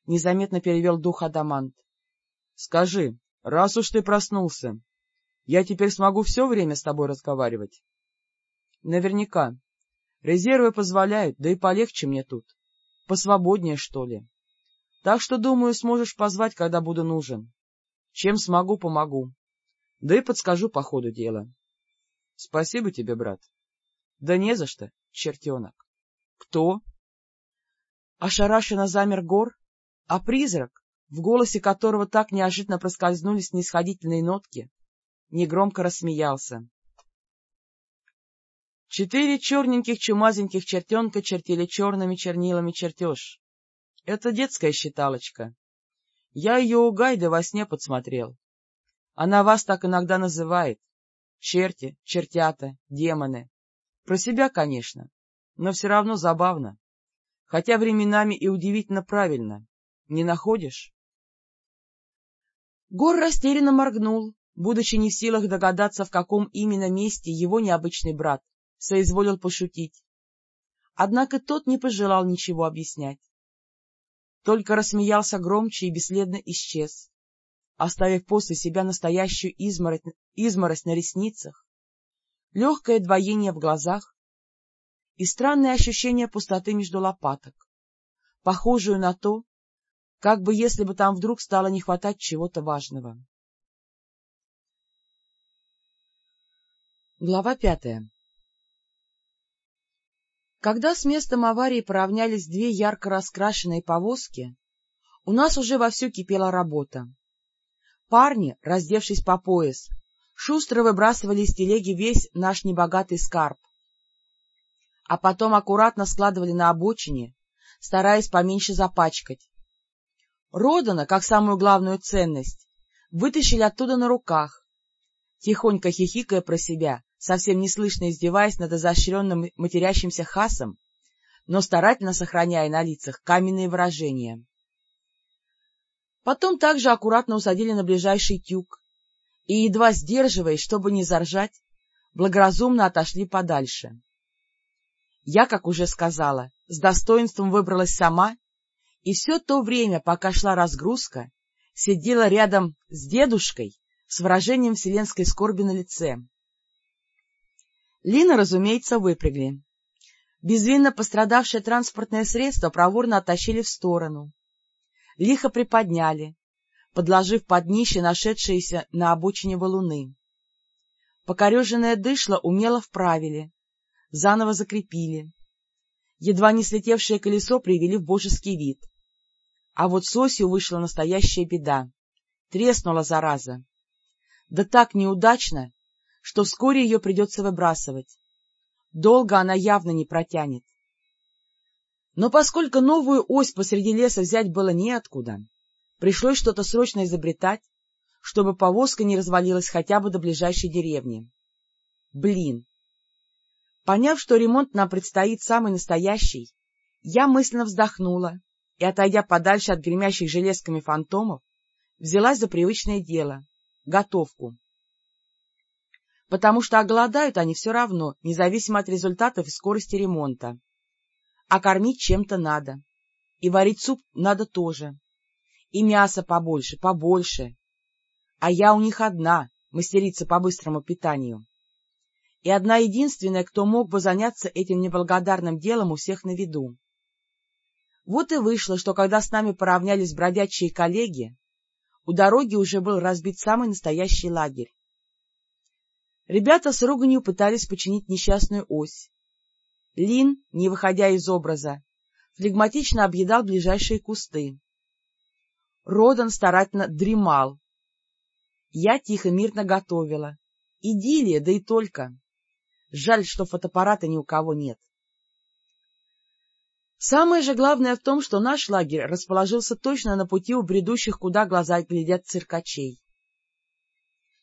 Незаметно перевел дух Адамант. — Скажи, раз уж ты проснулся, я теперь смогу все время с тобой разговаривать? — Наверняка. Резервы позволяют, да и полегче мне тут. Посвободнее, что ли. Так что, думаю, сможешь позвать, когда буду нужен. Чем смогу, помогу. Да и подскажу по ходу дела. — Спасибо тебе, брат. — Да не за что, чертенок. — Кто? Ошарашенно замер гор, а призрак, в голосе которого так неожиданно проскользнули снисходительные нотки, негромко рассмеялся. Четыре черненьких чумазеньких чертенка чертили черными чернилами чертеж. Это детская считалочка. Я ее у Гайды во сне подсмотрел. Она вас так иногда называет. Черти, чертята, демоны. Про себя, конечно, но все равно забавно. Хотя временами и удивительно правильно. Не находишь? Гор растерянно моргнул, будучи не в силах догадаться, в каком именно месте его необычный брат соизволил пошутить. Однако тот не пожелал ничего объяснять. Только рассмеялся громче и бесследно исчез, оставив после себя настоящую изморозь, изморозь на ресницах, легкое двоение в глазах и странное ощущение пустоты между лопаток, похожую на то, как бы если бы там вдруг стало не хватать чего-то важного. Глава пятая Когда с местом аварии поравнялись две ярко раскрашенные повозки, у нас уже вовсю кипела работа. Парни, раздевшись по пояс, шустро выбрасывали из телеги весь наш небогатый скарб, а потом аккуратно складывали на обочине, стараясь поменьше запачкать. Родана, как самую главную ценность, вытащили оттуда на руках, тихонько хихикая про себя, совсем неслышно издеваясь над изощренным матерящимся хасом, но старательно сохраняя на лицах каменные выражения. Потом также аккуратно усадили на ближайший тюк и, едва сдерживаясь, чтобы не заржать, благоразумно отошли подальше. Я, как уже сказала, с достоинством выбралась сама, и все то время, пока шла разгрузка, сидела рядом с дедушкой с выражением вселенской скорби на лице. Лина, разумеется, выпрягли. Безвинно пострадавшее транспортное средство проворно оттащили в сторону. Лихо приподняли, подложив под днище нашедшиеся на обочине валуны. Покореженное дышло умело вправили, заново закрепили. Едва не слетевшее колесо привели в божеский вид. А вот с осью вышла настоящая беда. Треснула зараза. Да так неудачно, что вскоре ее придется выбрасывать. Долго она явно не протянет. Но поскольку новую ось посреди леса взять было неоткуда, пришлось что-то срочно изобретать, чтобы повозка не развалилась хотя бы до ближайшей деревни. Блин! Поняв, что ремонт нам предстоит самый настоящий, я мысленно вздохнула и, отойдя подальше от гремящих железками фантомов, взялась за привычное дело — готовку. Потому что оголодают они все равно, независимо от результатов и скорости ремонта. А кормить чем-то надо. И варить суп надо тоже. И мясо побольше, побольше. А я у них одна, мастерица по быстрому питанию. И одна единственная, кто мог бы заняться этим неблагодарным делом у всех на виду. Вот и вышло, что когда с нами поравнялись бродячие коллеги, у дороги уже был разбит самый настоящий лагерь. Ребята с руганью пытались починить несчастную ось. Лин, не выходя из образа, флегматично объедал ближайшие кусты. Родан старательно дремал. Я тихо мирно готовила. Идиллия, да и только. Жаль, что фотоаппарата ни у кого нет. Самое же главное в том, что наш лагерь расположился точно на пути у бредущих, куда глаза глядят циркачей.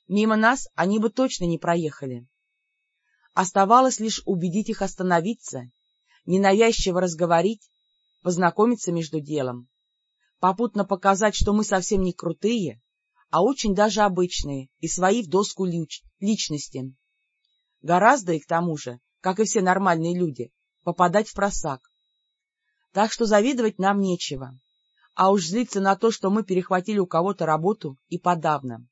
Мимо нас они бы точно не проехали. Оставалось лишь убедить их остановиться, ненавязчиво разговорить, познакомиться между делом, попутно показать, что мы совсем не крутые, а очень даже обычные и свои в доску лич личности. Гораздо и к тому же, как и все нормальные люди, попадать в просак. Так что завидовать нам нечего, а уж злиться на то, что мы перехватили у кого-то работу, и подавно.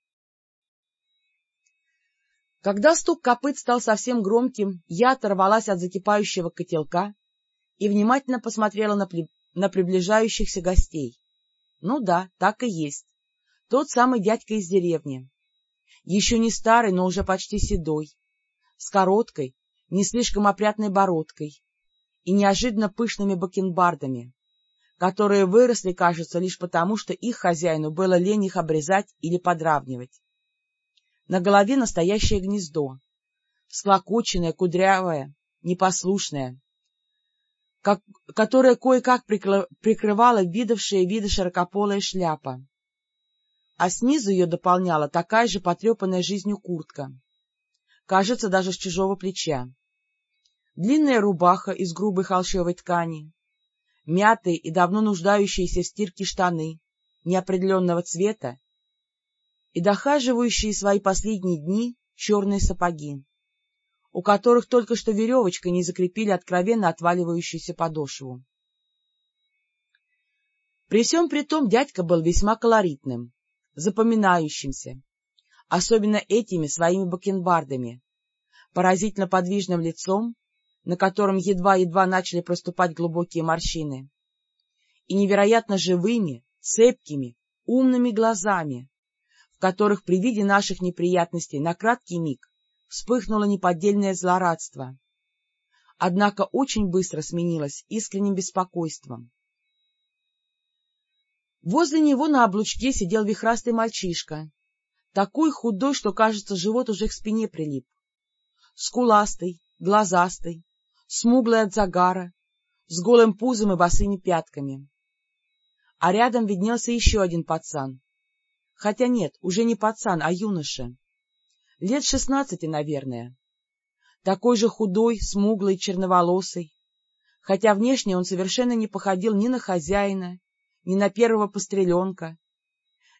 Когда стук копыт стал совсем громким, я оторвалась от закипающего котелка и внимательно посмотрела на, при... на приближающихся гостей. Ну да, так и есть. Тот самый дядька из деревни. Еще не старый, но уже почти седой, с короткой, не слишком опрятной бородкой и неожиданно пышными бакенбардами, которые выросли, кажется, лишь потому, что их хозяину было лень их обрезать или подравнивать. На голове настоящее гнездо, склокоченное, кудрявое, непослушное, как, которое кое-как прикрывала видавшая виды широкополая шляпа, а снизу ее дополняла такая же потрепанная жизнью куртка, кажется, даже с чужого плеча. Длинная рубаха из грубой холщовой ткани, мятые и давно нуждающиеся в стирке штаны неопределенного цвета и дохаживающие свои последние дни черные сапоги, у которых только что веревочкой не закрепили откровенно отваливающуюся подошву. При всем при том дядька был весьма колоритным, запоминающимся, особенно этими своими бакенбардами, поразительно подвижным лицом, на котором едва-едва начали проступать глубокие морщины, и невероятно живыми, цепкими, умными глазами, в которых при виде наших неприятностей на краткий миг вспыхнуло неподдельное злорадство, однако очень быстро сменилось искренним беспокойством. Возле него на облучке сидел вихрастый мальчишка, такой худой, что, кажется, живот уже к спине прилип, скуластый, глазастый, смуглый от загара, с голым пузом и босыми пятками. А рядом виднелся еще один пацан, Хотя нет, уже не пацан, а юноша. Лет шестнадцати, наверное. Такой же худой, смуглый, черноволосый. Хотя внешне он совершенно не походил ни на хозяина, ни на первого постреленка,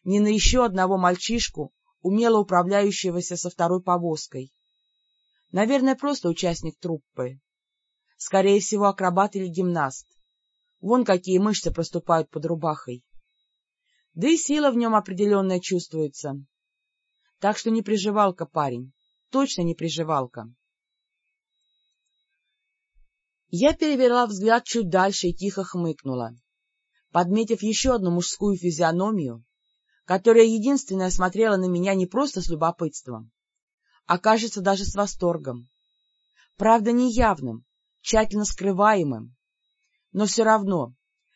ни на еще одного мальчишку, умело управляющегося со второй повозкой. Наверное, просто участник труппы. Скорее всего, акробат или гимнаст. Вон какие мышцы проступают под рубахой да и сила в нем определенная чувствуется. Так что не приживалка парень, точно не приживалка. Я перевела взгляд чуть дальше и тихо хмыкнула, подметив еще одну мужскую физиономию, которая единственная смотрела на меня не просто с любопытством, а, кажется, даже с восторгом. Правда, неявным, тщательно скрываемым, но все равно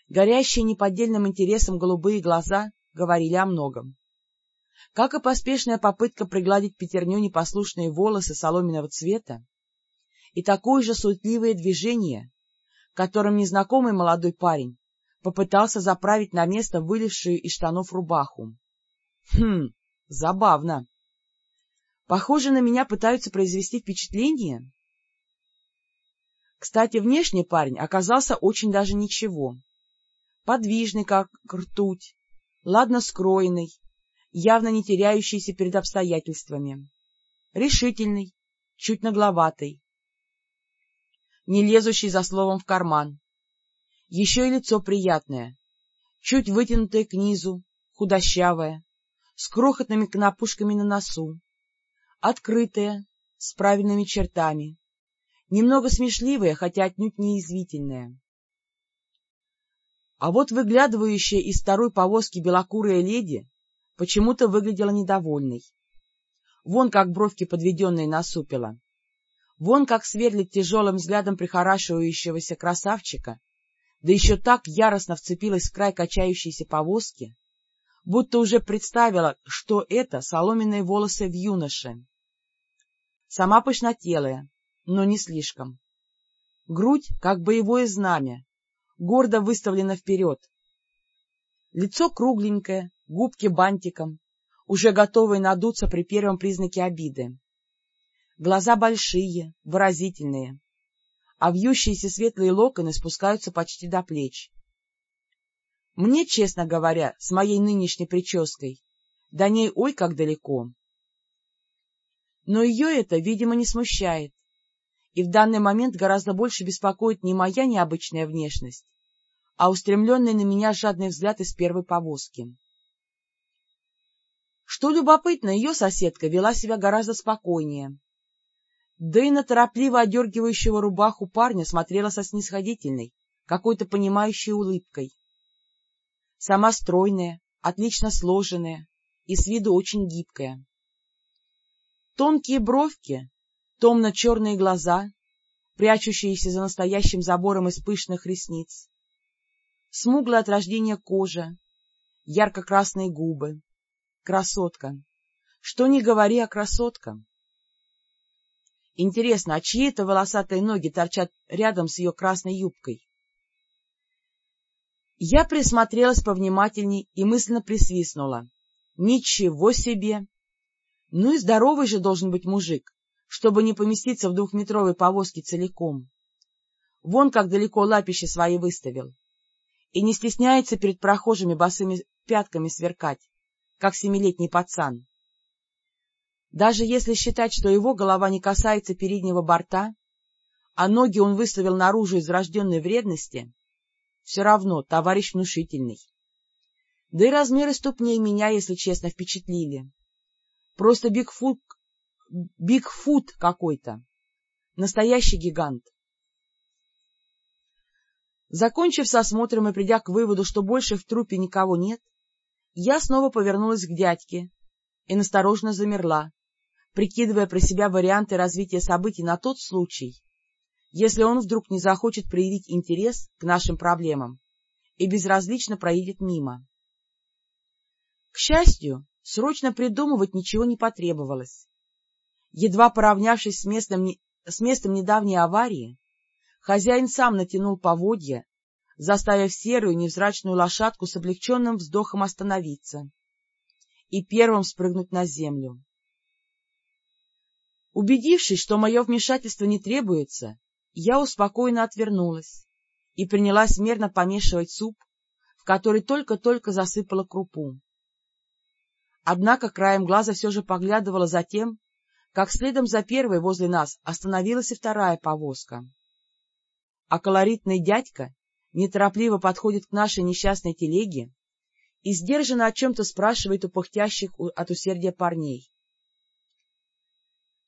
Горящие неподдельным интересом голубые глаза говорили о многом. Как и поспешная попытка пригладить пятерню непослушные волосы соломенного цвета, и такое же суетливое движение, которым незнакомый молодой парень попытался заправить на место вылившую из штанов рубаху. Хм, забавно. Похоже, на меня пытаются произвести впечатление. Кстати, внешне парень оказался очень даже ничего подвижный, как ртуть, ладно скроенный, явно не теряющийся перед обстоятельствами, решительный, чуть нагловатый, не лезущий за словом в карман. Еще и лицо приятное, чуть вытянутое к низу, худощавое, с крохотными конопушками на носу, открытое, с правильными чертами, немного смешливое, хотя отнюдь не язвительное. А вот выглядывающая из второй повозки белокурая леди почему-то выглядела недовольной. Вон как бровки подведенные насупила. Вон как сверлит тяжелым взглядом прихорашивающегося красавчика, да еще так яростно вцепилась в край качающейся повозки, будто уже представила, что это соломенные волосы в юноше. Сама пышнотелая, но не слишком. Грудь, как боевое знамя, гордо выставлена вперед. Лицо кругленькое, губки бантиком, уже готовые надуться при первом признаке обиды. Глаза большие, выразительные, а вьющиеся светлые локоны спускаются почти до плеч. Мне, честно говоря, с моей нынешней прической, до ней ой как далеко. Но ее это, видимо, не смущает, и в данный момент гораздо больше беспокоит не моя необычная внешность, а устремленный на меня жадный взгляд из первой повозки. Что любопытно, ее соседка вела себя гораздо спокойнее. Да и на торопливо одергивающего рубаху парня смотрела со снисходительной, какой-то понимающей улыбкой. Сама стройная, отлично сложенная и с виду очень гибкая. Тонкие бровки, томно-черные глаза, прячущиеся за настоящим забором из пышных ресниц, смуглая от рождения кожа, ярко-красные губы. Красотка. Что ни говори, а красотка. Интересно, а чьи это волосатые ноги торчат рядом с ее красной юбкой? Я присмотрелась повнимательней и мысленно присвистнула. Ничего себе! Ну и здоровый же должен быть мужик, чтобы не поместиться в двухметровой повозке целиком. Вон как далеко лапище свои выставил. И не стесняется перед прохожими босыми пятками сверкать, как семилетний пацан. Даже если считать, что его голова не касается переднего борта, а ноги он выставил наружу из врожденной вредности, все равно товарищ внушительный. Да и размеры ступней меня, если честно, впечатлили. Просто Бигфут Бигфут какой-то. Настоящий гигант. Закончив с осмотром и придя к выводу, что больше в трупе никого нет, я снова повернулась к дядьке и насторожно замерла, прикидывая про себя варианты развития событий на тот случай, если он вдруг не захочет проявить интерес к нашим проблемам и безразлично проедет мимо. К счастью, срочно придумывать ничего не потребовалось. Едва поравнявшись с местом, с местом недавней аварии, хозяин сам натянул поводья, заставив серую невзрачную лошадку с облегченным вздохом остановиться и первым спрыгнуть на землю. Убедившись, что мое вмешательство не требуется, я успокоенно отвернулась и принялась мерно помешивать суп, в который только-только засыпала крупу. Однако краем глаза все же поглядывала за тем, как следом за первой возле нас остановилась и вторая повозка. А колоритный дядька неторопливо подходит к нашей несчастной телеге и сдержанно о чем-то спрашивает у пыхтящих от усердия парней.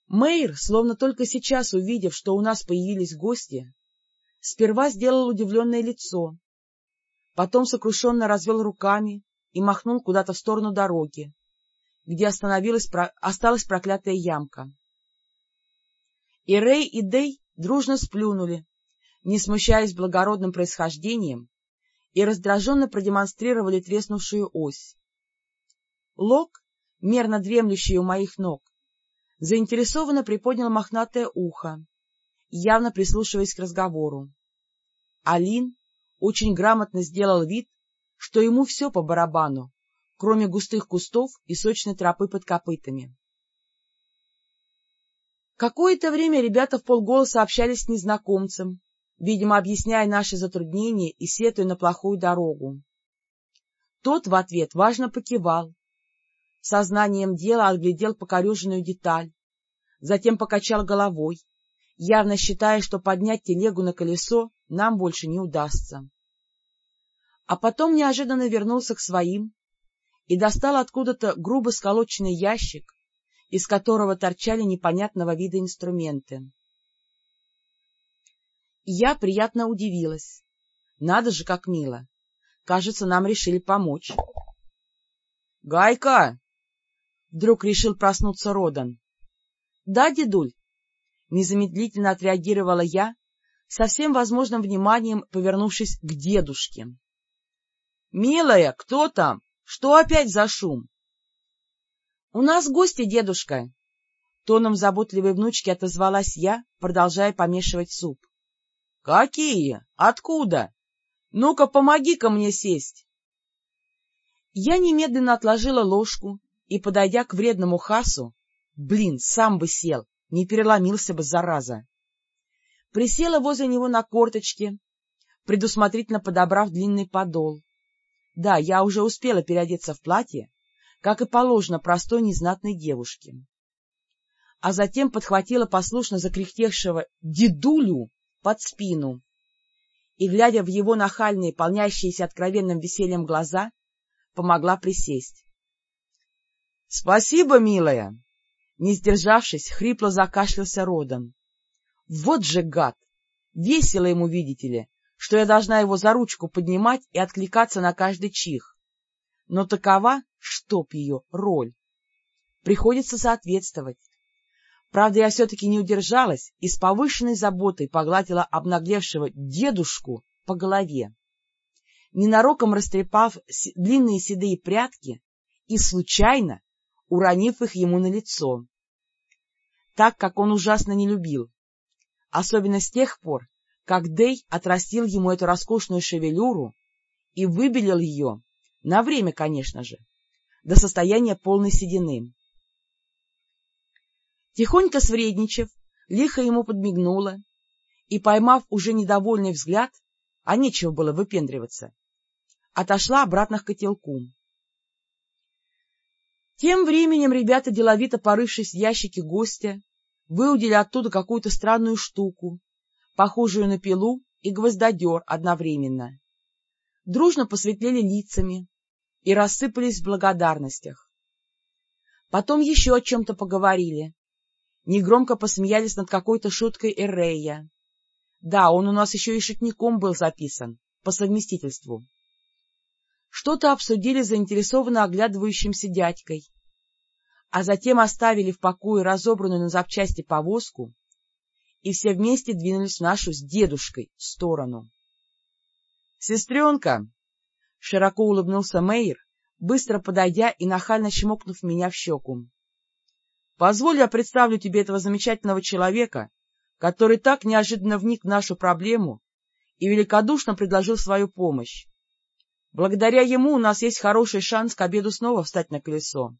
Мэйр, словно только сейчас увидев, что у нас появились гости, сперва сделал удивленное лицо, потом сокрушенно развел руками и махнул куда-то в сторону дороги, где остановилась, осталась проклятая ямка. И Рэй, и Дэй дружно сплюнули, не смущаясь благородным происхождением, и раздраженно продемонстрировали треснувшую ось. Лок, мерно дремлющий у моих ног, заинтересованно приподнял мохнатое ухо, явно прислушиваясь к разговору. Алин очень грамотно сделал вид, что ему все по барабану, кроме густых кустов и сочной тропы под копытами. Какое-то время ребята в полголоса общались с незнакомцем, видимо, объясняя наши затруднения и сетуя на плохую дорогу. Тот в ответ важно покивал, сознанием дела отглядел покореженную деталь, затем покачал головой, явно считая, что поднять телегу на колесо нам больше не удастся. А потом неожиданно вернулся к своим, и достал откуда-то грубо сколоченный ящик, из которого торчали непонятного вида инструменты. Я приятно удивилась. Надо же, как мило. Кажется, нам решили помочь. — Гайка! — вдруг решил проснуться Родан. — Да, дедуль. Незамедлительно отреагировала я, со всем возможным вниманием повернувшись к дедушке. — Милая, кто там? Что опять за шум? — У нас гости, дедушка. Тоном заботливой внучки отозвалась я, продолжая помешивать суп. — Какие? Откуда? Ну-ка, помоги-ка мне сесть. Я немедленно отложила ложку и, подойдя к вредному Хасу, блин, сам бы сел, не переломился бы, зараза. Присела возле него на корточки, предусмотрительно подобрав длинный подол. Да, я уже успела переодеться в платье, как и положено простой незнатной девушке. А затем подхватила послушно закряхтевшего дедулю под спину и, глядя в его нахальные, полнящиеся откровенным весельем глаза, помогла присесть. — Спасибо, милая! Не сдержавшись, хрипло закашлялся родом. — Вот же гад! Весело ему, видите ли, что я должна его за ручку поднимать и откликаться на каждый чих. Но такова, чтоб ее, роль. Приходится соответствовать. Правда, я все-таки не удержалась и с повышенной заботой погладила обнаглевшего дедушку по голове, ненароком растрепав длинные седые прятки и случайно уронив их ему на лицо, так как он ужасно не любил, особенно с тех пор, как Дэй отрастил ему эту роскошную шевелюру и выбелил ее, на время, конечно же, до состояния полной седины. Тихонько свредничав, лихо ему подмигнула и, поймав уже недовольный взгляд, а нечего было выпендриваться, отошла обратно к котелку. Тем временем ребята, деловито порывшись в ящике гостя, выудили оттуда какую-то странную штуку, похожую на пилу и гвоздодер одновременно. Дружно посветлели лицами и рассыпались в благодарностях. Потом еще о чем-то поговорили, негромко посмеялись над какой-то шуткой Эррея. Да, он у нас еще и шутником был записан, по совместительству. Что-то обсудили заинтересованно оглядывающимся дядькой, а затем оставили в покое разобранную на запчасти повозку и все вместе двинулись в нашу с дедушкой сторону. — Сестренка! — широко улыбнулся Мейер, быстро подойдя и нахально чмокнув меня в щеку. Позволь, я представлю тебе этого замечательного человека, который так неожиданно вник в нашу проблему и великодушно предложил свою помощь. Благодаря ему у нас есть хороший шанс к обеду снова встать на колесо.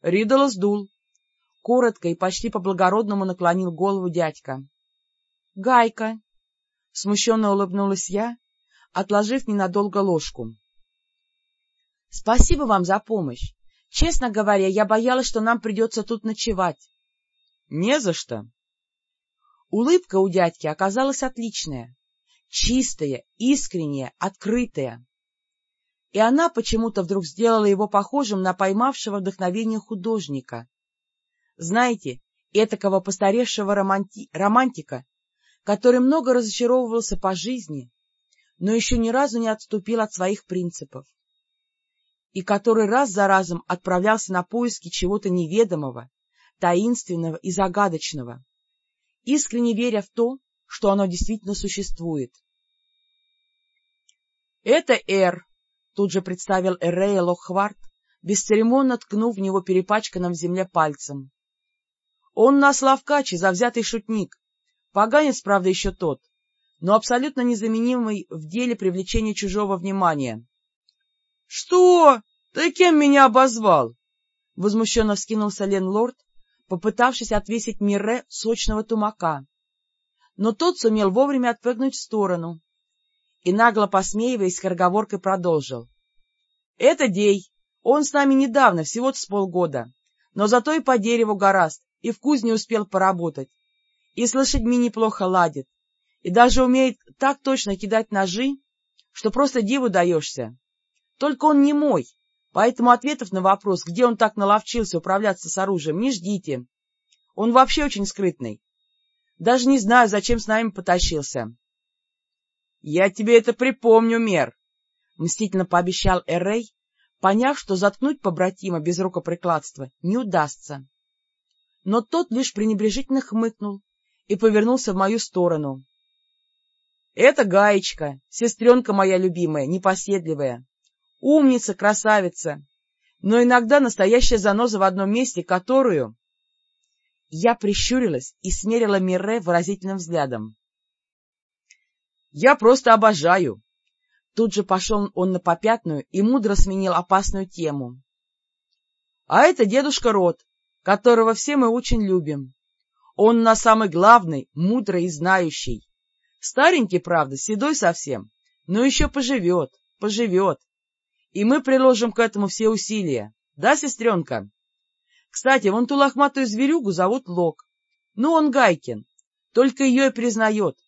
Ридала сдул. Коротко и почти по-благородному наклонил голову дядька. — Гайка! — смущенно улыбнулась я, отложив ненадолго ложку. — Спасибо вам за помощь. Честно говоря, я боялась, что нам придется тут ночевать. — Не за что. Улыбка у дядьки оказалась отличная, чистая, искренняя, открытая. И она почему-то вдруг сделала его похожим на поймавшего вдохновение художника. Знаете, этакого постаревшего романти... романтика, который много разочаровывался по жизни, но еще ни разу не отступил от своих принципов и который раз за разом отправлялся на поиски чего-то неведомого, таинственного и загадочного, искренне веря в то, что оно действительно существует. — Это Эр, — тут же представил Эрея Лохвард, бесцеремонно ткнув в него перепачканным в земле пальцем. — Он нас ловкач и завзятый шутник, поганец, правда, еще тот, но абсолютно незаменимый в деле привлечения чужого внимания. — Что? Ты кем меня обозвал? — возмущенно вскинулся ленлорд, попытавшись отвесить Мирре сочного тумака. Но тот сумел вовремя отпрыгнуть в сторону и, нагло посмеиваясь, скороговоркой продолжил. — Это Дей. Он с нами недавно, всего-то с полгода, но зато и по дереву гораст, и в кузне успел поработать, и с лошадьми неплохо ладит, и даже умеет так точно кидать ножи, что просто диву даешься. Только он не мой, поэтому ответов на вопрос, где он так наловчился управляться с оружием, не ждите. Он вообще очень скрытный. Даже не знаю, зачем с нами потащился. — Я тебе это припомню, Мер, — мстительно пообещал Эрей, поняв, что заткнуть побратима без рукоприкладства не удастся. Но тот лишь пренебрежительно хмыкнул и повернулся в мою сторону. — Это Гаечка, сестренка моя любимая, непоседливая. Умница, красавица, но иногда настоящая заноза в одном месте, которую... Я прищурилась и смерила Мирре выразительным взглядом. — Я просто обожаю. Тут же пошел он на попятную и мудро сменил опасную тему. А это дедушка Рот, которого все мы очень любим. Он на самый главный, мудрый и знающий. Старенький, правда, седой совсем, но еще поживет, поживет. И мы приложим к этому все усилия. Да, сестренка? Кстати, вон ту лохматую зверюгу зовут Лок. Ну, он Гайкин, только ее и признает.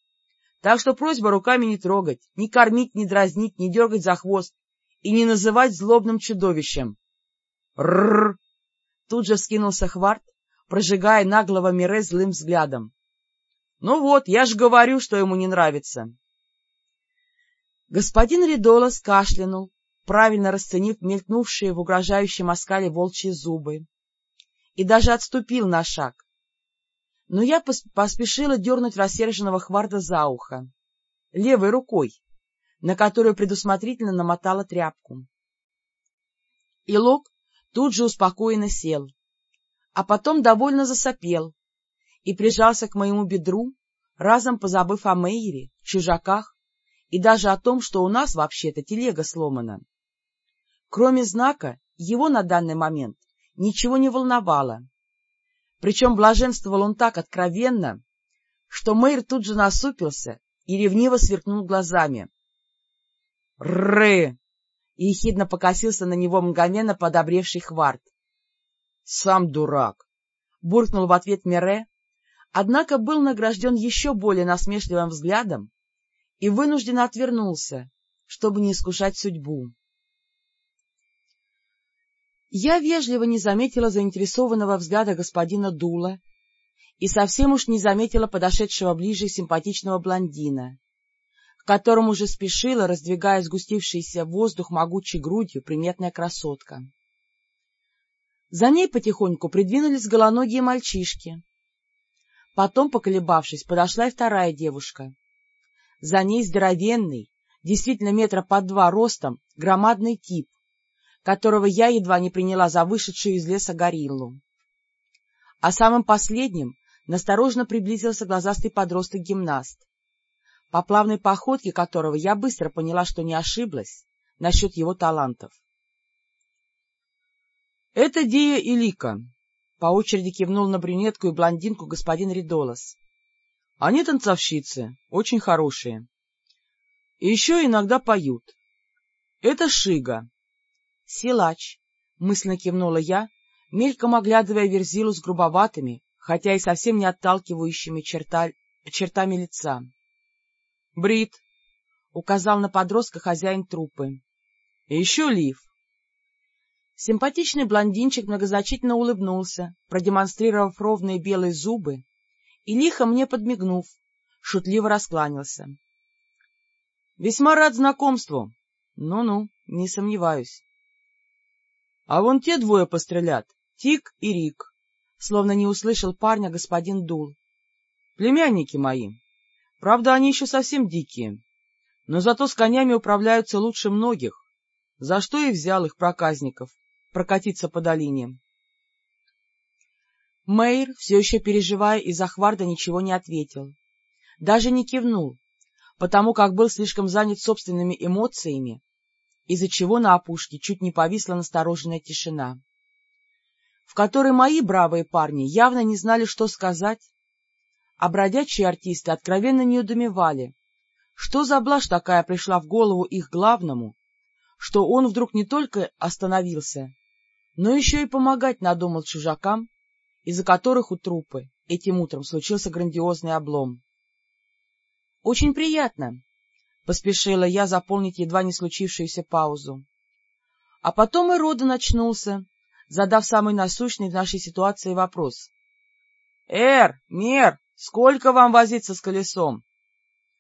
Так что просьба руками не трогать, не кормить, не дразнить, не дергать за хвост и не называть злобным чудовищем. Рррр! Тут же вскинулся Хварт, прожигая наглого Мире злым взглядом. Ну вот, я же говорю, что ему не нравится. Господин Ридолос кашлянул, правильно расценив мелькнувшие в угрожающем оскале волчьи зубы, и даже отступил на шаг. Но я поспешила дернуть рассерженного Хварда за ухо, левой рукой, на которую предусмотрительно намотала тряпку. И Лок тут же успокоенно сел, а потом довольно засопел и прижался к моему бедру, разом позабыв о Мейере, чужаках и даже о том, что у нас вообще-то телега сломана. Кроме знака, его на данный момент ничего не волновало. Причем блаженствовал он так откровенно, что Мэйр тут же насупился и ревниво сверкнул глазами. — Ры! — и ехидно покосился на него мгновенно подобревший Хварт. — Сам дурак! — буркнул в ответ Мире, однако был награжден еще более насмешливым взглядом и вынужденно отвернулся, чтобы не искушать судьбу. Я вежливо не заметила заинтересованного взгляда господина Дула и совсем уж не заметила подошедшего ближе симпатичного блондина, к которому уже спешила, раздвигая сгустившийся воздух могучей грудью, приметная красотка. За ней потихоньку придвинулись голоногие мальчишки. Потом, поколебавшись, подошла и вторая девушка, за ней здоровенный, действительно метра по два ростом, громадный тип, которого я едва не приняла за вышедшую из леса гориллу. А самым последним насторожно приблизился глазастый подросток-гимнаст, по плавной походке которого я быстро поняла, что не ошиблась насчет его талантов. — Это Дия Лика, — по очереди кивнул на брюнетку и блондинку господин Ридолос. Они танцовщицы, очень хорошие. И еще иногда поют. Это Шига. Силач, — мысленно кивнула я, мельком оглядывая Верзилу с грубоватыми, хотя и совсем не отталкивающими черта... чертами лица. — Брит, — указал на подростка хозяин трупы. — еще Лив. Симпатичный блондинчик многозначительно улыбнулся, продемонстрировав ровные белые зубы и, лихо мне подмигнув, шутливо раскланялся. — Весьма рад знакомству. Ну — не сомневаюсь. — А вон те двое пострелят, Тик и Рик, — словно не услышал парня господин Дул. — Племянники мои. Правда, они еще совсем дикие, но зато с конями управляются лучше многих, за что и взял их проказников прокатиться по долине. Мэйр, все еще переживая из-за Хварда, ничего не ответил. Даже не кивнул, потому как был слишком занят собственными эмоциями, из-за чего на опушке чуть не повисла настороженная тишина, в которой мои бравые парни явно не знали, что сказать, а бродячие артисты откровенно не удумевали, что за блажь такая пришла в голову их главному, что он вдруг не только остановился, но еще и помогать надумал чужакам, из-за которых у трупы этим утром случился грандиозный облом. — Очень приятно, — поспешила я заполнить едва не случившуюся паузу. А потом и Рода начнулся, задав самый насущный в нашей ситуации вопрос. — Эр, Мер, сколько вам возиться с колесом?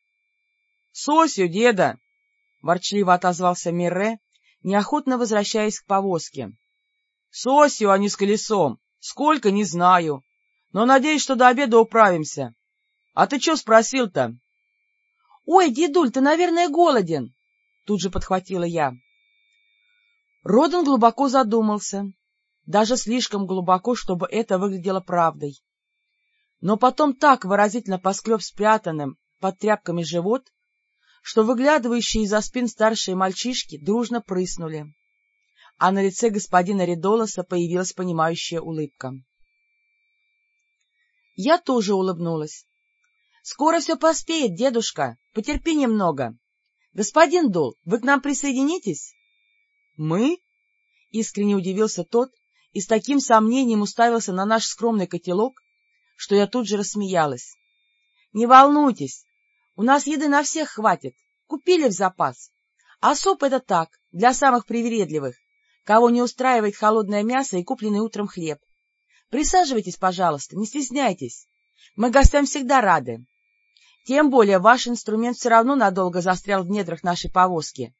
— С осью, деда! — ворчливо отозвался Мирре, неохотно возвращаясь к повозке. — С осью, а не с колесом! Сколько, не знаю. Но надеюсь, что до обеда управимся. А ты что спросил-то? — Ой, дедуль, ты, наверное, голоден, — тут же подхватила я. Родан глубоко задумался, даже слишком глубоко, чтобы это выглядело правдой. Но потом так выразительно поскреб спрятанным под тряпками живот, что выглядывающие из-за спин старшие мальчишки дружно прыснули, а на лице господина Редолоса появилась понимающая улыбка. Я тоже улыбнулась. — Скоро все поспеет, дедушка, потерпи немного. Господин Дол, вы к нам присоединитесь? — Мы? — искренне удивился тот и с таким сомнением уставился на наш скромный котелок, что я тут же рассмеялась. — Не волнуйтесь, у нас еды на всех хватит, купили в запас. А суп — это так, для самых привередливых, кого не устраивает холодное мясо и купленный утром хлеб. Присаживайтесь, пожалуйста, не стесняйтесь. Мы гостям всегда рады. Тем более ваш инструмент все равно надолго застрял в недрах нашей повозки.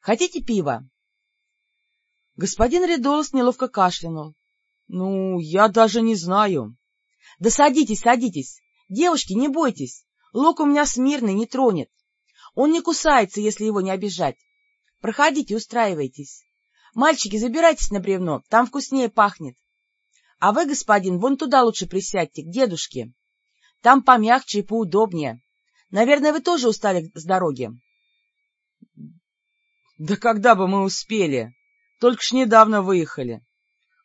Хотите пива? Господин Редолос неловко кашлянул. — Ну, я даже не знаю. — Да садитесь, садитесь. Девушки, не бойтесь. Лук у меня смирный, не тронет. Он не кусается, если его не обижать. Проходите, устраивайтесь. Мальчики, забирайтесь на бревно, там вкуснее пахнет. А вы, господин, вон туда лучше присядьте, к дедушке. Там помягче и поудобнее. Наверное, вы тоже устали с дороги. — Да когда бы мы успели? Только ж недавно выехали.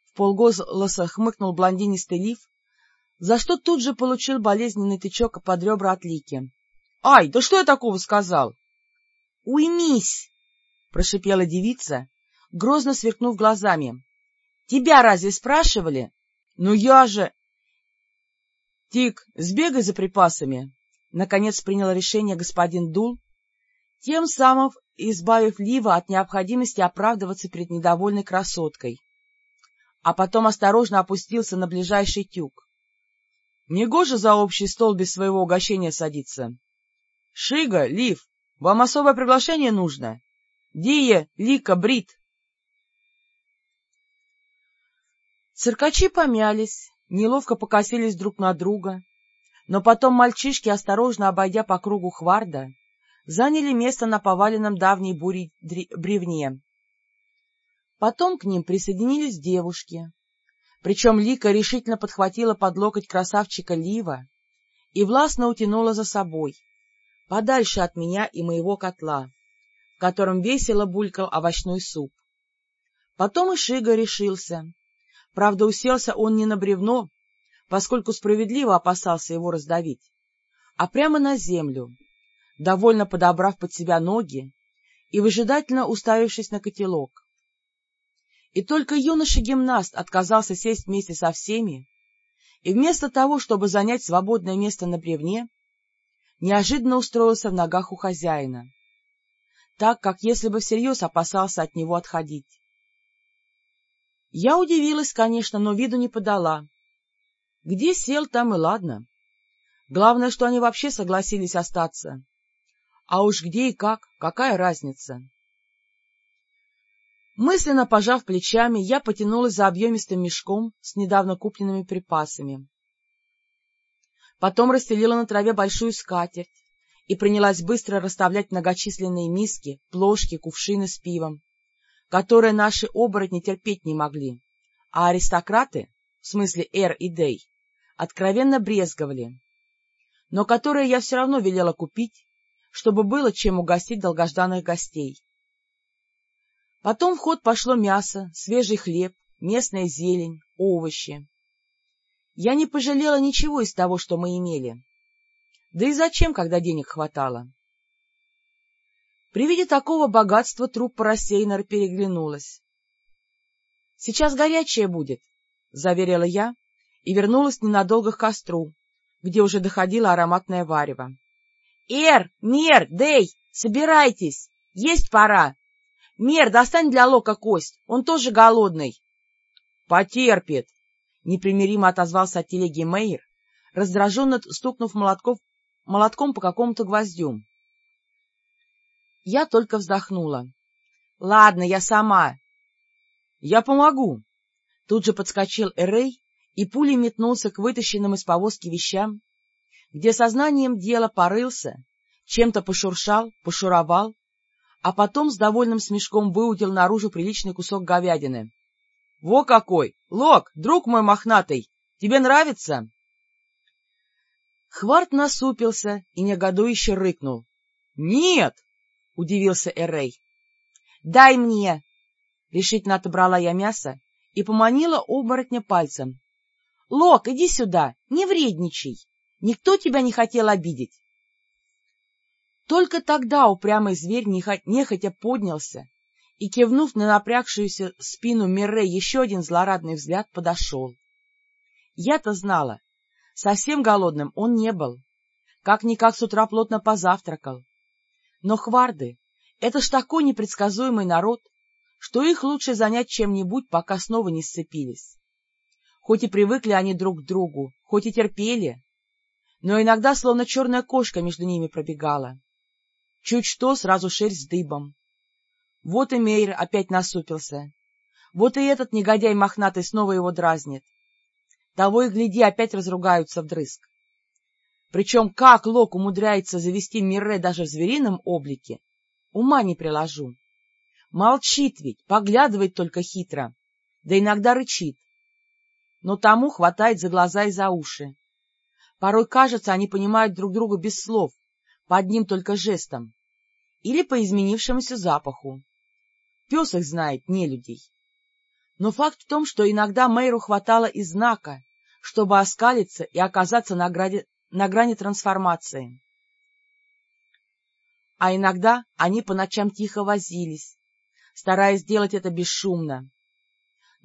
В полголоса хмыкнул блондинистый лиф, за что тут же получил болезненный тычок под ребра от Лики. — Ай, да что я такого сказал? — Уймись! — прошипела девица, грозно сверкнув глазами. — Тебя разве спрашивали? — Ну я же... — Тик, сбегай за припасами. Наконец принял решение господин Дул, тем самым избавив Лива от необходимости оправдываться перед недовольной красоткой. А потом осторожно опустился на ближайший тюк. Негоже за общий стол без своего угощения садиться. — Шига, Лив, вам особое приглашение нужно? Дия, Лика, Брит. Циркачи помялись, неловко покосились друг на друга, но потом мальчишки, осторожно обойдя по кругу Хварда, заняли место на поваленном давней бурей бревне. Потом к ним присоединились девушки, причем Лика решительно подхватила под локоть красавчика Лива и властно утянула за собой, подальше от меня и моего котла, в котором весело булькал овощной суп. Потом и Шига решился. Правда, уселся он не на бревно, поскольку справедливо опасался его раздавить, а прямо на землю, довольно подобрав под себя ноги и выжидательно уставившись на котелок. И только юноша-гимнаст отказался сесть вместе со всеми, и вместо того, чтобы занять свободное место на бревне, неожиданно устроился в ногах у хозяина, так, как если бы всерьез опасался от него отходить. Я удивилась, конечно, но виду не подала. Где сел, там и ладно. Главное, что они вообще согласились остаться. А уж где и как, какая разница? Мысленно пожав плечами, я потянулась за объемистым мешком с недавно купленными припасами. Потом расстелила на траве большую скатерть и принялась быстро расставлять многочисленные миски, плошки, кувшины с пивом, которые наши оборотни терпеть не могли, а аристократы, в смысле Эр и Дей, откровенно брезговали, но которые я все равно велела купить, чтобы было чем угостить долгожданных гостей. Потом в ход пошло мясо, свежий хлеб, местная зелень, овощи. Я не пожалела ничего из того, что мы имели. Да и зачем, когда денег хватало? При виде такого богатства труппа рассеянно переглянулась. — Сейчас горячее будет, — заверила я и вернулась ненадолго к костру, где уже доходило ароматное варево. — Эр, Мер, Дей, собирайтесь, есть пора. Мер, достань для Лока кость, он тоже голодный. — Потерпит, — непримиримо отозвался от телеги Мейер, раздраженно стукнув молотков, молотком по какому-то гвоздю. Я только вздохнула. — Ладно, я сама. — Я помогу. Тут же подскочил Эрей и пулей метнулся к вытащенным из повозки вещам, где сознанием дела порылся, чем-то пошуршал, пошуровал, а потом с довольным смешком выудил наружу приличный кусок говядины. — Во какой! Лок, друг мой мохнатый, тебе нравится? Хварт насупился и негодующе рыкнул. — Нет! — удивился Эрей. — Дай мне! — решительно отобрала я мясо и поманила оборотня пальцем. — Лок, иди сюда, не вредничай. Никто тебя не хотел обидеть. Только тогда упрямый зверь нехотя поднялся и, кивнув на напрягшуюся спину Мирре еще один злорадный взгляд, подошел. Я-то знала, совсем голодным он не был, как-никак с утра плотно позавтракал. Но хварды — это ж такой непредсказуемый народ, что их лучше занять чем-нибудь, пока снова не сцепились. Хоть и привыкли они друг к другу, хоть и терпели, но иногда словно черная кошка между ними пробегала. Чуть что, сразу шерсть дыбом. Вот и Мейер опять насупился. Вот и этот негодяй мохнатый снова его дразнит. Того и гляди, опять разругаются вдрызг. Причем как Лок умудряется завести Мирре даже в зверином облике, ума не приложу. Молчит ведь, поглядывает только хитро, да иногда рычит. Но тому хватает за глаза и за уши. Порой кажется, они понимают друг друга без слов, по одним только жестам, или по изменившемуся запаху. Пес их знает, не людей. Но факт в том, что иногда Мэйру хватало и знака, чтобы оскалиться и оказаться на, граде, на грани трансформации. А иногда они по ночам тихо возились, стараясь сделать это бесшумно.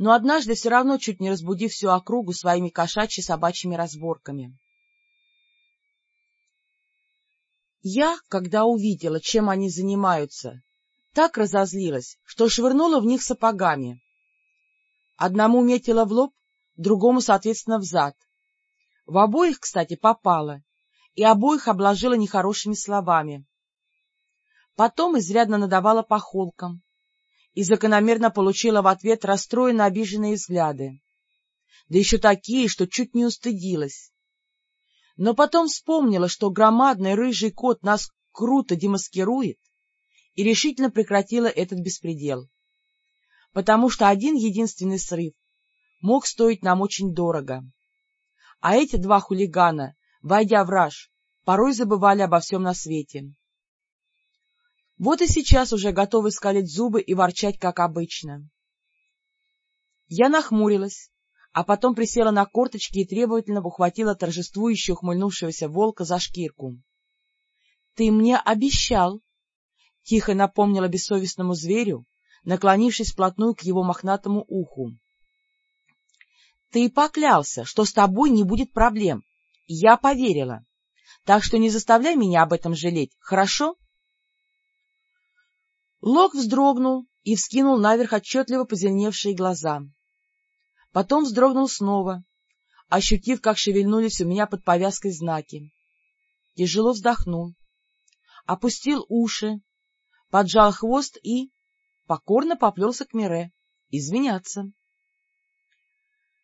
Но однажды все равно чуть не разбудив всю округу своими кошачьи-собачьими разборками. Я, когда увидела, чем они занимаются, так разозлилась, что швырнула в них сапогами. Одному метила в лоб, другому, соответственно, в зад. В обоих, кстати, попала, и обоих обложила нехорошими словами. Потом изрядно надавала по холкам и закономерно получила в ответ расстроенно обиженные взгляды. Да еще такие, что чуть не устыдилась. Но потом вспомнила, что громадный рыжий кот нас круто демаскирует, и решительно прекратила этот беспредел. Потому что один единственный срыв мог стоить нам очень дорого. А эти два хулигана, войдя в раж, порой забывали обо всем на свете. Вот и сейчас уже готовы скалить зубы и ворчать, как обычно. Я нахмурилась, а потом присела на корточки и требовательно ухватила торжествующего ухмыльнувшегося волка за шкирку. — Ты мне обещал! — тихо напомнила бессовестному зверю, наклонившись вплотную к его мохнатому уху. Ты поклялся, что с тобой не будет проблем. Я поверила. Так что не заставляй меня об этом жалеть, хорошо? Лок вздрогнул и вскинул наверх отчетливо позеленевшие глаза. Потом вздрогнул снова, ощутив, как шевельнулись у меня под повязкой знаки. Тяжело вздохнул, опустил уши, поджал хвост и покорно поплелся к Мире извиняться.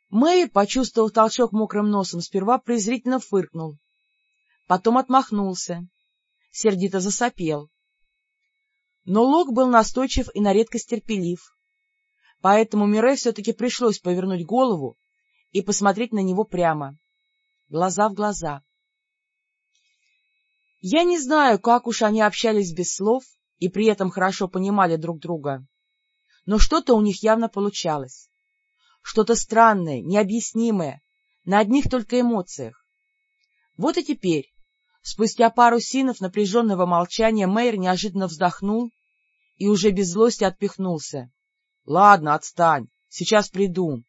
Мэйр, почувствовав толчок мокрым носом, сперва презрительно фыркнул, потом отмахнулся, сердито засопел. Но Лок был настойчив и на редкость терпелив, поэтому Мире все-таки пришлось повернуть голову и посмотреть на него прямо, глаза в глаза. Я не знаю, как уж они общались без слов и при этом хорошо понимали друг друга, но что-то у них явно получалось что-то странное, необъяснимое, на одних только эмоциях. Вот и теперь, спустя пару синов напряженного молчания, Мэйр неожиданно вздохнул и уже без злости отпихнулся. — Ладно, отстань, сейчас приду.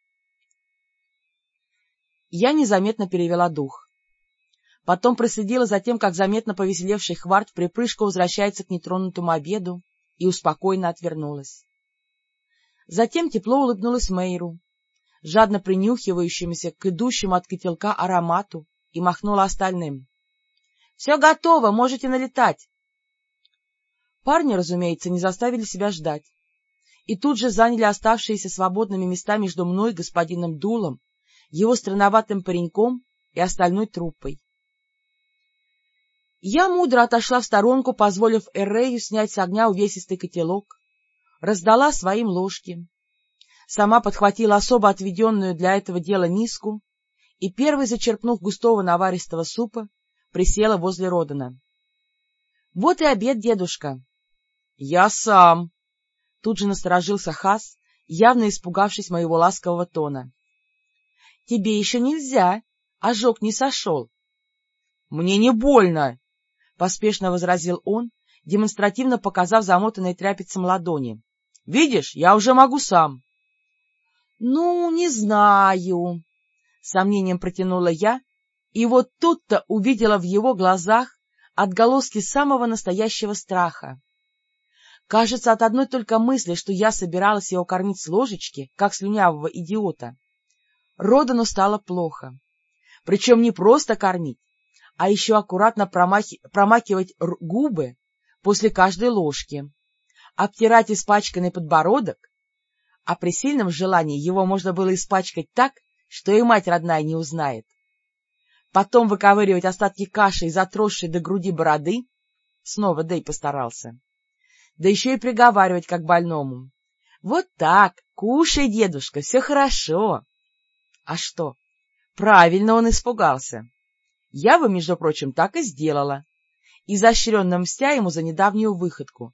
Я незаметно перевела дух. Потом проследила за тем, как заметно повеселевший Хварт в припрыжку возвращается к нетронутому обеду, и успокойно отвернулась. Затем тепло улыбнулась Мэйру, жадно принюхивающимся к идущему от котелка аромату, и махнула остальным. — Все готово, можете налетать. Парни, разумеется, не заставили себя ждать, и тут же заняли оставшиеся свободными места между мной, господином Дулом, его странноватым пареньком и остальной труппой. Я мудро отошла в сторонку, позволив Эррею снять с огня увесистый котелок, раздала своим ложки, сама подхватила особо отведенную для этого дела миску и, первой зачерпнув густого наваристого супа, присела возле Родана. — Вот и обед, дедушка. — Я сам. Тут же насторожился Хас, явно испугавшись моего ласкового тона. — Тебе еще нельзя, ожог не сошел. — Мне не больно, — поспешно возразил он, демонстративно показав замотанной тряпицем ладони. — Видишь, я уже могу сам. — Ну, не знаю, — сомнением протянула я, и вот тут-то увидела в его глазах отголоски самого настоящего страха. Кажется, от одной только мысли, что я собиралась его кормить с ложечки, как слюнявого идиота, Родану стало плохо. Причем не просто кормить, а еще аккуратно промахи... промакивать губы после каждой ложки, обтирать испачканный подбородок, а при сильном желании его можно было испачкать так, что и мать родная не узнает. Потом выковыривать остатки каши из отросшей до груди бороды, снова Дэй постарался, да еще и приговаривать как больному. Вот так, кушай, дедушка, все хорошо. А что? Правильно он испугался. Я бы, между прочим, так и сделала, изощренно мстя ему за недавнюю выходку,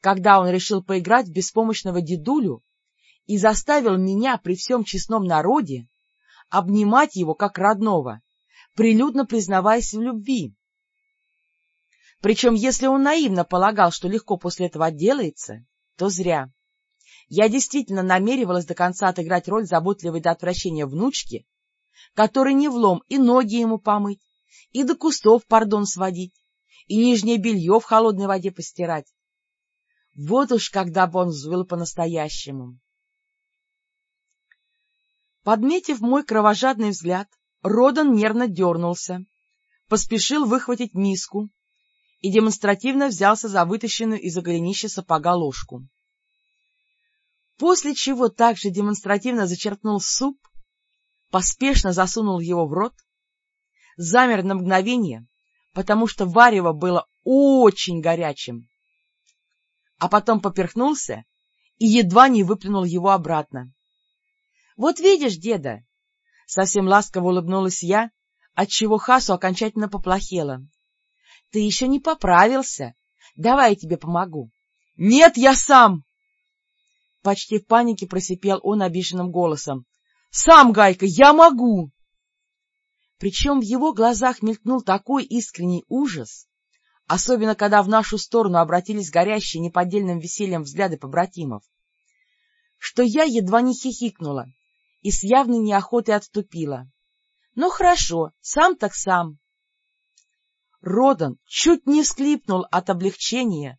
когда он решил поиграть в беспомощного дедулю и заставил меня при всем честном народе обнимать его как родного, прилюдно признаваясь в любви. Причем, если он наивно полагал, что легко после этого отделается, то зря. Я действительно намеревалась до конца отыграть роль заботливой до отвращения внучки, которой не влом и ноги ему помыть, и до кустов, пардон, сводить, и нижнее белье в холодной воде постирать. Вот уж когда бы он взвыл по-настоящему. Подметив мой кровожадный взгляд, Родан нервно дернулся, поспешил выхватить миску, и демонстративно взялся за вытащенную из-за голенища сапога ложку. После чего также демонстративно зачерпнул суп, поспешно засунул его в рот, замер на мгновение, потому что варево было очень горячим, а потом поперхнулся и едва не выплюнул его обратно. — Вот видишь, деда! — совсем ласково улыбнулась я, отчего Хасу окончательно поплохело. Ты еще не поправился. Давай я тебе помогу. — Нет, я сам! Почти в панике просипел он обиженным голосом. — Сам, Гайка, я могу! Причем в его глазах мелькнул такой искренний ужас, особенно когда в нашу сторону обратились горящие неподдельным весельем взгляды побратимов, что я едва не хихикнула и с явной неохотой отступила. — Ну хорошо, сам так сам. Родан чуть не всклипнул от облегчения,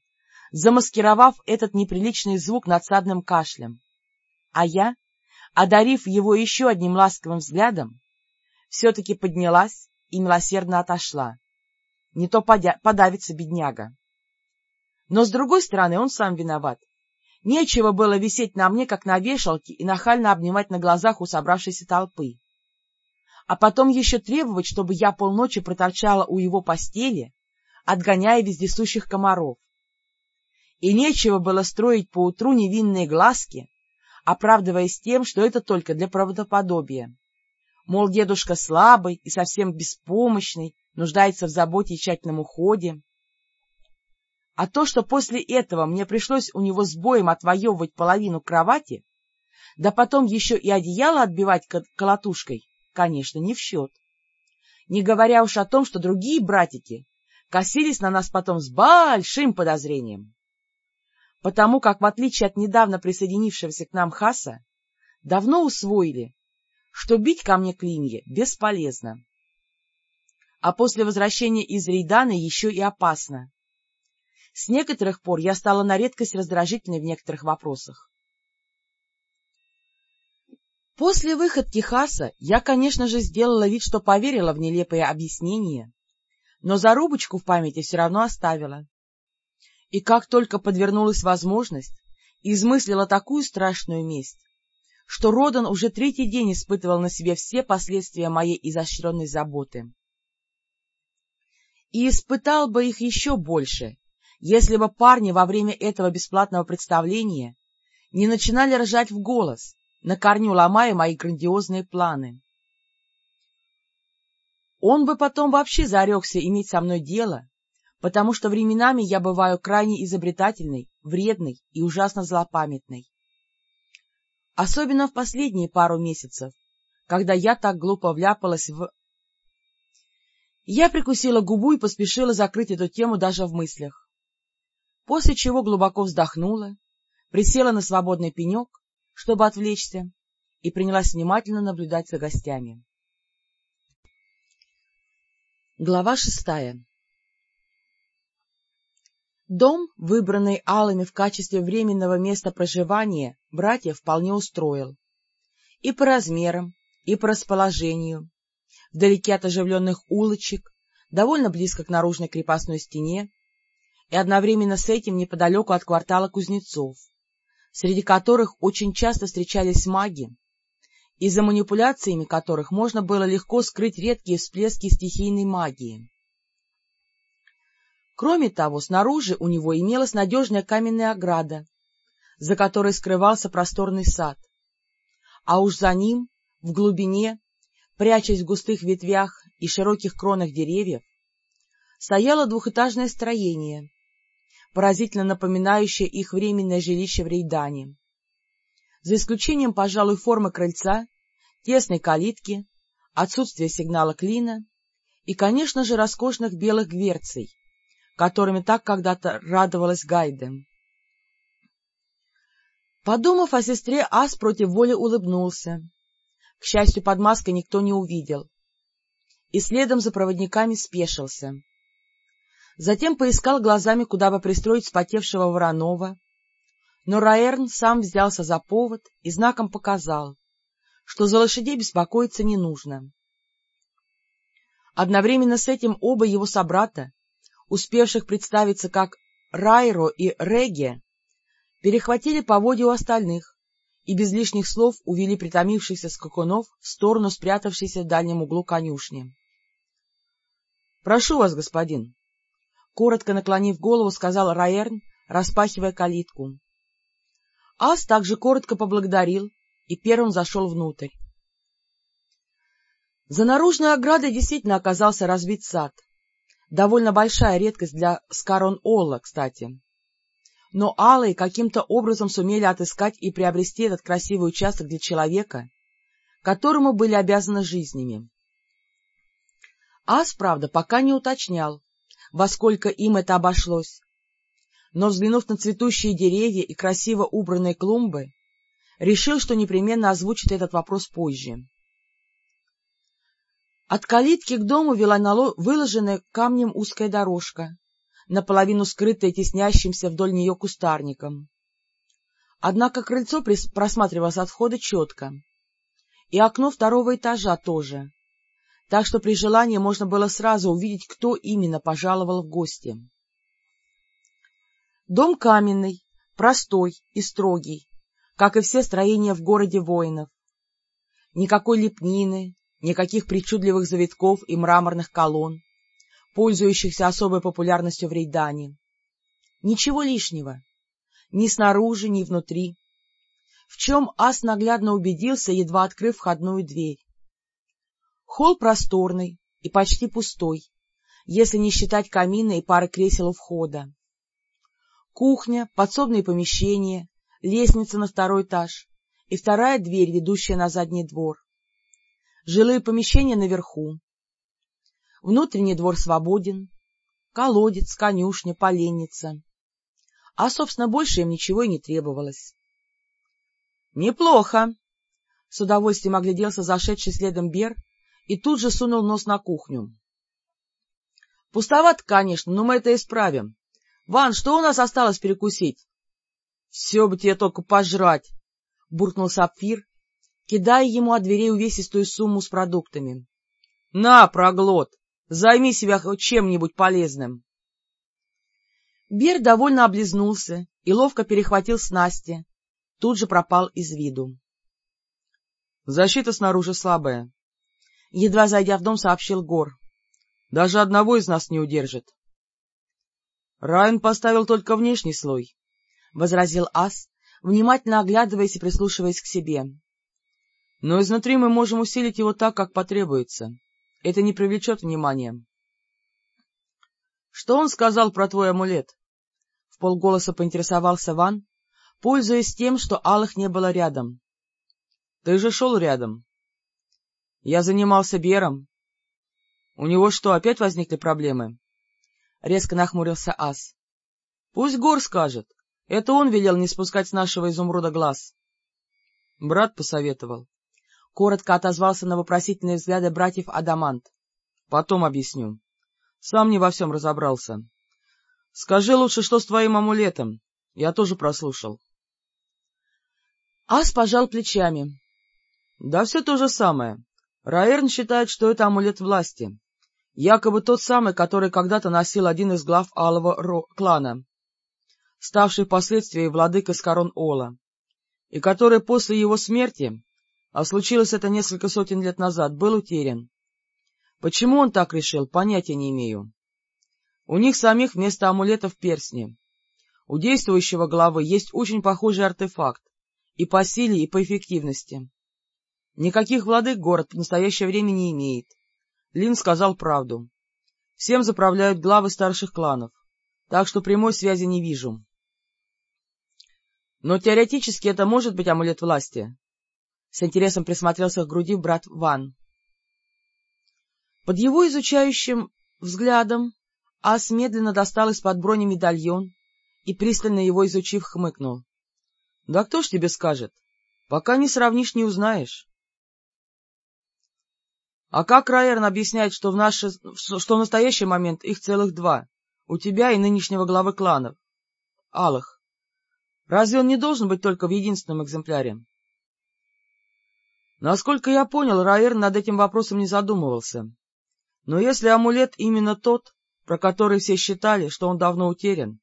замаскировав этот неприличный звук надсадным кашлем. А я, одарив его еще одним ласковым взглядом, все-таки поднялась и милосердно отошла. Не то подавится бедняга. Но, с другой стороны, он сам виноват. Нечего было висеть на мне, как на вешалке, и нахально обнимать на глазах у собравшейся толпы а потом еще требовать, чтобы я полночи проторчала у его постели, отгоняя вездесущих комаров. И нечего было строить поутру невинные глазки, оправдываясь тем, что это только для правдоподобия. Мол, дедушка слабый и совсем беспомощный, нуждается в заботе и тщательном уходе. А то, что после этого мне пришлось у него с боем отвоевывать половину кровати, да потом еще и одеяло отбивать колотушкой, конечно, не в счет. Не говоря уж о том, что другие братики косились на нас потом с большим подозрением. Потому как, в отличие от недавно присоединившегося к нам Хаса, давно усвоили, что бить ко клинья бесполезно. А после возвращения из Рейдана еще и опасно. С некоторых пор я стала на редкость раздражительной в некоторых вопросах. После выходки Хаса я, конечно же, сделала вид, что поверила в нелепое объяснение, но зарубочку в памяти все равно оставила. И как только подвернулась возможность, измыслила такую страшную месть, что Родан уже третий день испытывал на себе все последствия моей изощренной заботы. И испытал бы их еще больше, если бы парни во время этого бесплатного представления не начинали ржать в голос, на корню ломая мои грандиозные планы. Он бы потом вообще зарекся иметь со мной дело, потому что временами я бываю крайне изобретательной, вредной и ужасно злопамятной. Особенно в последние пару месяцев, когда я так глупо вляпалась в... Я прикусила губу и поспешила закрыть эту тему даже в мыслях. После чего глубоко вздохнула, присела на свободный пенек, чтобы отвлечься, и принялась внимательно наблюдать за гостями. Глава шестая Дом, выбранный алыми в качестве временного места проживания, братья вполне устроил. И по размерам, и по расположению. Вдалеке от оживленных улочек, довольно близко к наружной крепостной стене, и одновременно с этим неподалеку от квартала кузнецов, среди которых очень часто встречались маги, и за манипуляциями которых можно было легко скрыть редкие всплески стихийной магии. Кроме того, снаружи у него имелась надежная каменная ограда, за которой скрывался просторный сад, а уж за ним, в глубине, прячась в густых ветвях и широких кронах деревьев, стояло двухэтажное строение, поразительно напоминающее их временное жилище в Рейдане. За исключением, пожалуй, формы крыльца, тесной калитки, отсутствия сигнала клина и, конечно же, роскошных белых гверций, которыми так когда-то радовалась Гайде. Подумав о сестре, Ас против воли улыбнулся. К счастью, под маской никто не увидел. И следом за проводниками спешился. Затем поискал глазами, куда бы пристроить спотевшего Воронова, но Раэрн сам взялся за повод и знаком показал, что за лошадей беспокоиться не нужно. Одновременно с этим оба его собрата успевших представиться как Райро и Реге, перехватили поводья у остальных и без лишних слов увели притомившихся скакунов в сторону спрятавшейся в дальнем углу конюшни. — Прошу вас, господин! — коротко наклонив голову, сказал Раерн, распахивая калитку. Ас также коротко поблагодарил и первым зашел внутрь. За наружной оградой действительно оказался разбит сад, Довольно большая редкость для Скарон-Олла, кстати. Но алые каким-то образом сумели отыскать и приобрести этот красивый участок для человека, которому были обязаны жизнями. Ас, правда, пока не уточнял, во сколько им это обошлось. Но, взглянув на цветущие деревья и красиво убранные клумбы, решил, что непременно озвучит этот вопрос позже. От калитки к дому вела выложенная камнем узкая дорожка, наполовину скрытая теснящимся вдоль нее кустарником. Однако крыльцо просматривалось от входа четко, и окно второго этажа тоже, так что при желании можно было сразу увидеть, кто именно пожаловал в гости. Дом каменный, простой и строгий, как и все строения в городе воинов. Никакой лепнины, никаких причудливых завитков и мраморных колонн, пользующихся особой популярностью в Рейдане. Ничего лишнего, ни снаружи, ни внутри, в чем Ас наглядно убедился, едва открыв входную дверь. Холл просторный и почти пустой, если не считать камина и пары кресел у входа. Кухня, подсобные помещения, лестница на второй этаж и вторая дверь, ведущая на задний двор жилые помещения наверху. Внутренний двор свободен, колодец, конюшня, поленница. А, собственно, больше им ничего и не требовалось. — Неплохо! — с удовольствием огляделся зашедший следом Бер и тут же сунул нос на кухню. — Пустовато, конечно, но мы это исправим. Ван, что у нас осталось перекусить? — Все бы тебе только пожрать! — буркнул Сапфир кидая ему от дверей увесистую сумму с продуктами. — На, проглот! Займи себя хоть чем-нибудь полезным! Бер довольно облизнулся и ловко перехватил снасти, тут же пропал из виду. — Защита снаружи слабая. Едва зайдя в дом, сообщил Гор. — Даже одного из нас не удержит. — Райан поставил только внешний слой, — возразил Ас, внимательно оглядываясь и прислушиваясь к себе. Но изнутри мы можем усилить его так, как потребуется. Это не привлечет внимания. — Что он сказал про твой амулет? — в полголоса поинтересовался Ван, пользуясь тем, что Алых не было рядом. Ты же шел рядом. Я занимался Бером. У него что, опять возникли проблемы? Резко нахмурился Ас. Пусть Гор скажет. Это он велел не спускать с нашего изумруда глаз. Брат посоветовал. Коротко отозвался на вопросительные взгляды братьев Адамант. Потом объясню. Сам не во всем разобрался. Скажи лучше, что с твоим амулетом. Я тоже прослушал. Ас пожал плечами. — Да все то же самое. Раэрн считает, что это амулет власти. Якобы тот самый, который когда-то носил один из глав Алого Ро клана, ставший впоследствии владыкой с корон Ола, и который после его смерти, а случилось это несколько сотен лет назад, был утерян. Почему он так решил, понятия не имею. У них самих вместо амулетов перстни. У действующего главы есть очень похожий артефакт и по силе, и по эффективности. Никаких владык город в настоящее время не имеет. Лин сказал правду. Всем заправляют главы старших кланов, так что прямой связи не вижу. Но теоретически это может быть амулет власти. С интересом присмотрелся к груди брат Ван. Под его изучающим взглядом Ас медленно достал из-под брони медальон и, пристально его изучив, хмыкнул. — Да кто ж тебе скажет? Пока не сравнишь, не узнаешь. А как Райерн объясняет, что в, наши, что в настоящий момент их целых два, у тебя и нынешнего главы кланов? Алых. Разве он не должен быть только в единственном экземпляре? Насколько я понял, Райерн над этим вопросом не задумывался. Но если амулет именно тот, про который все считали, что он давно утерян,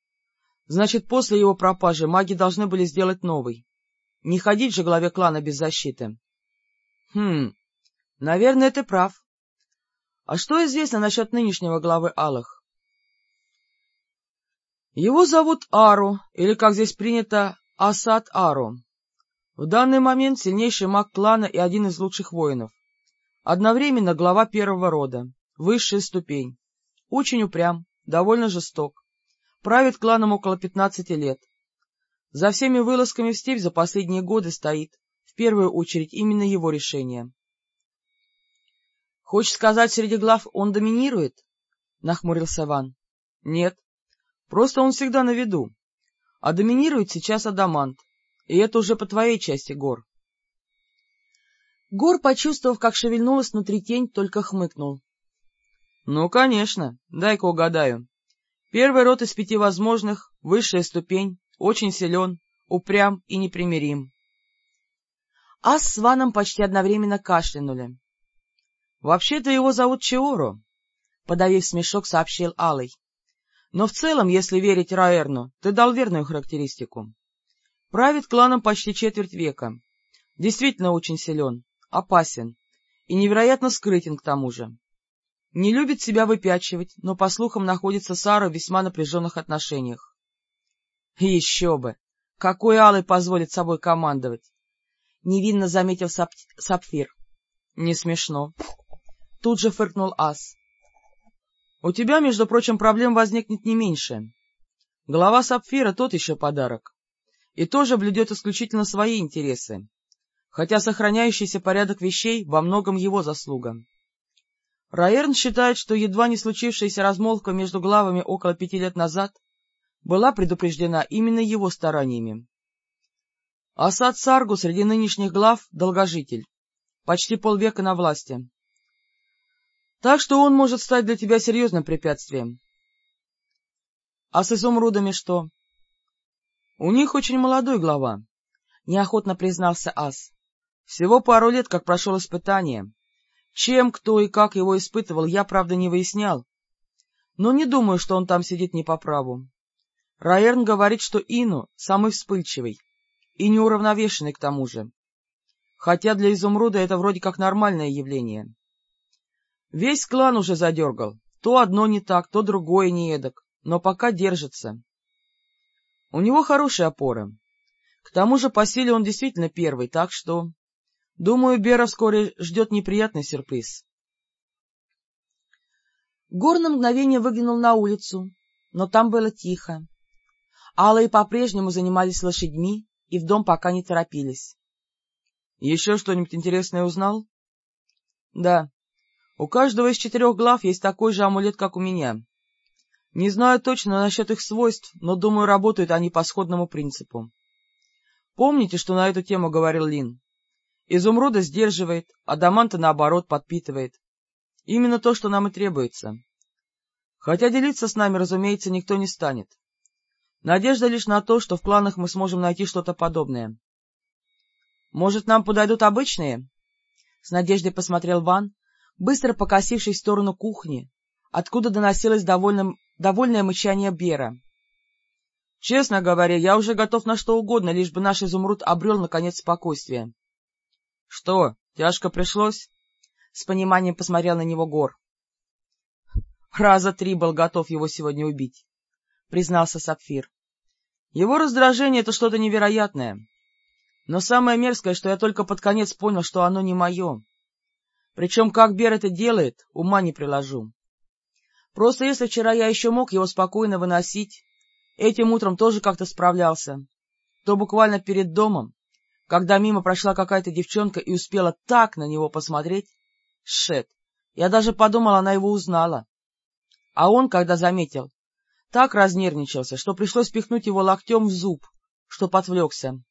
значит, после его пропажи маги должны были сделать новый. Не ходить же главе клана без защиты. Хм, наверное, ты прав. А что известно насчет нынешнего главы Алых? Его зовут Ару, или, как здесь принято, Асад Ару. В данный момент сильнейший маг клана и один из лучших воинов. Одновременно глава первого рода, высшая ступень. Очень упрям, довольно жесток. Правит кланом около пятнадцати лет. За всеми вылазками в степь за последние годы стоит, в первую очередь, именно его решение. — Хочешь сказать, среди глав он доминирует? — нахмурился Ван. — Нет, просто он всегда на виду. А доминирует сейчас Адамант, и это уже по твоей части, Гор. Гор, почувствовав, как шевельнулась внутри тень, только хмыкнул. — Ну, конечно, дай-ка угадаю. Первый род из пяти возможных, высшая ступень, очень силен, упрям и непримирим. Ас с Ваном почти одновременно кашлянули. — Вообще-то его зовут Чиоро, — подавив смешок, сообщил Алый. — Но в целом, если верить Раэрну, ты дал верную характеристику. Правит кланом почти четверть века. Действительно очень силен, опасен и невероятно скрытен к тому же. Не любит себя выпячивать, но, по слухам, находится с Арой в весьма напряженных отношениях. Еще бы! Какой Алый позволит собой командовать? Невинно заметил Сап... Сапфир. Не смешно. Тут же фыркнул Ас. У тебя, между прочим, проблем возникнет не меньше. Глава Сапфира тот еще подарок. И тоже блюдет исключительно свои интересы, хотя сохраняющийся порядок вещей во многом его заслуга. Раерн считает, что едва не случившаяся размолвка между главами около пяти лет назад была предупреждена именно его стараниями. Асад Саргу среди нынешних глав — долгожитель, почти полвека на власти. Так что он может стать для тебя серьезным препятствием. А с изумрудами что? У них очень молодой глава, — неохотно признался Ас. Всего пару лет, как прошел испытание. Чем, кто и как его испытывал, я, правда, не выяснял. Но не думаю, что он там сидит не по праву. Раерн говорит, что Ину самый вспыльчивый и неуравновешенный к тому же. Хотя для изумруда это вроде как нормальное явление. Весь клан уже задергал. То одно не так, то другое не эдак, но пока держится. У него хорошая опора. К тому же по силе он действительно первый, так что... Думаю, Бера вскоре ждет неприятный сюрприз. Гор на мгновение выглянул на улицу, но там было тихо. Аллы по-прежнему занимались лошадьми и в дом пока не торопились. Еще что-нибудь интересное узнал? — Да. У каждого из четырех глав есть такой же амулет, как у меня. Не знаю точно насчет их свойств, но, думаю, работают они по сходному принципу. Помните, что на эту тему говорил Лин? Изумруда сдерживает, а Даманта, наоборот, подпитывает. Именно то, что нам и требуется. Хотя делиться с нами, разумеется, никто не станет. Надежда лишь на то, что в кланах мы сможем найти что-то подобное. — Может, нам подойдут обычные? — с надеждой посмотрел Ван, быстро покосившись в сторону кухни, откуда доносилось довольно, довольное мычание Бера. — Честно говоря, я уже готов на что угодно, лишь бы наш изумруд обрел, наконец, спокойствие. — Что, тяжко пришлось? — с пониманием посмотрел на него Гор. — Раза три был готов его сегодня убить, — признался Сапфир. — Его раздражение — это что-то невероятное. Но самое мерзкое, что я только под конец понял, что оно не мое. Причем, как Бер это делает, ума не приложу. Просто если вчера я еще мог его спокойно выносить, этим утром тоже как-то справлялся, то буквально перед домом, когда мимо прошла какая-то девчонка и успела так на него посмотреть, шет, я даже подумал, она его узнала. А он, когда заметил, так разнервничался, что пришлось пихнуть его локтем в зуб, что подвлекся.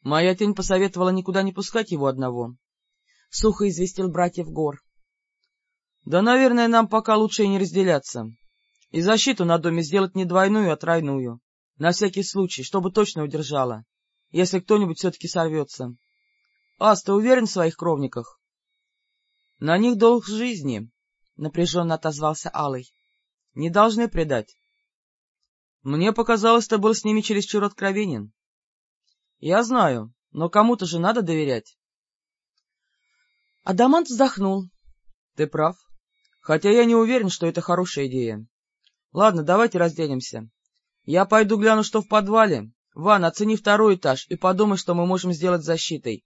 Моя тень посоветовала никуда не пускать его одного сухо известил братьев Гор. — Да, наверное, нам пока лучше и не разделяться. И защиту на доме сделать не двойную, а тройную. На всякий случай, чтобы точно удержала, если кто-нибудь все-таки сорвется. — Ас, ты уверен в своих кровниках? — На них долг жизни, — напряженно отозвался Алый. — Не должны предать. — Мне показалось, ты был с ними чересчур откровенен. — Я знаю, но кому-то же надо доверять. Адамант вздохнул. — Ты прав. Хотя я не уверен, что это хорошая идея. Ладно, давайте разденемся. Я пойду гляну, что в подвале. Ван, оцени второй этаж и подумай, что мы можем сделать защитой.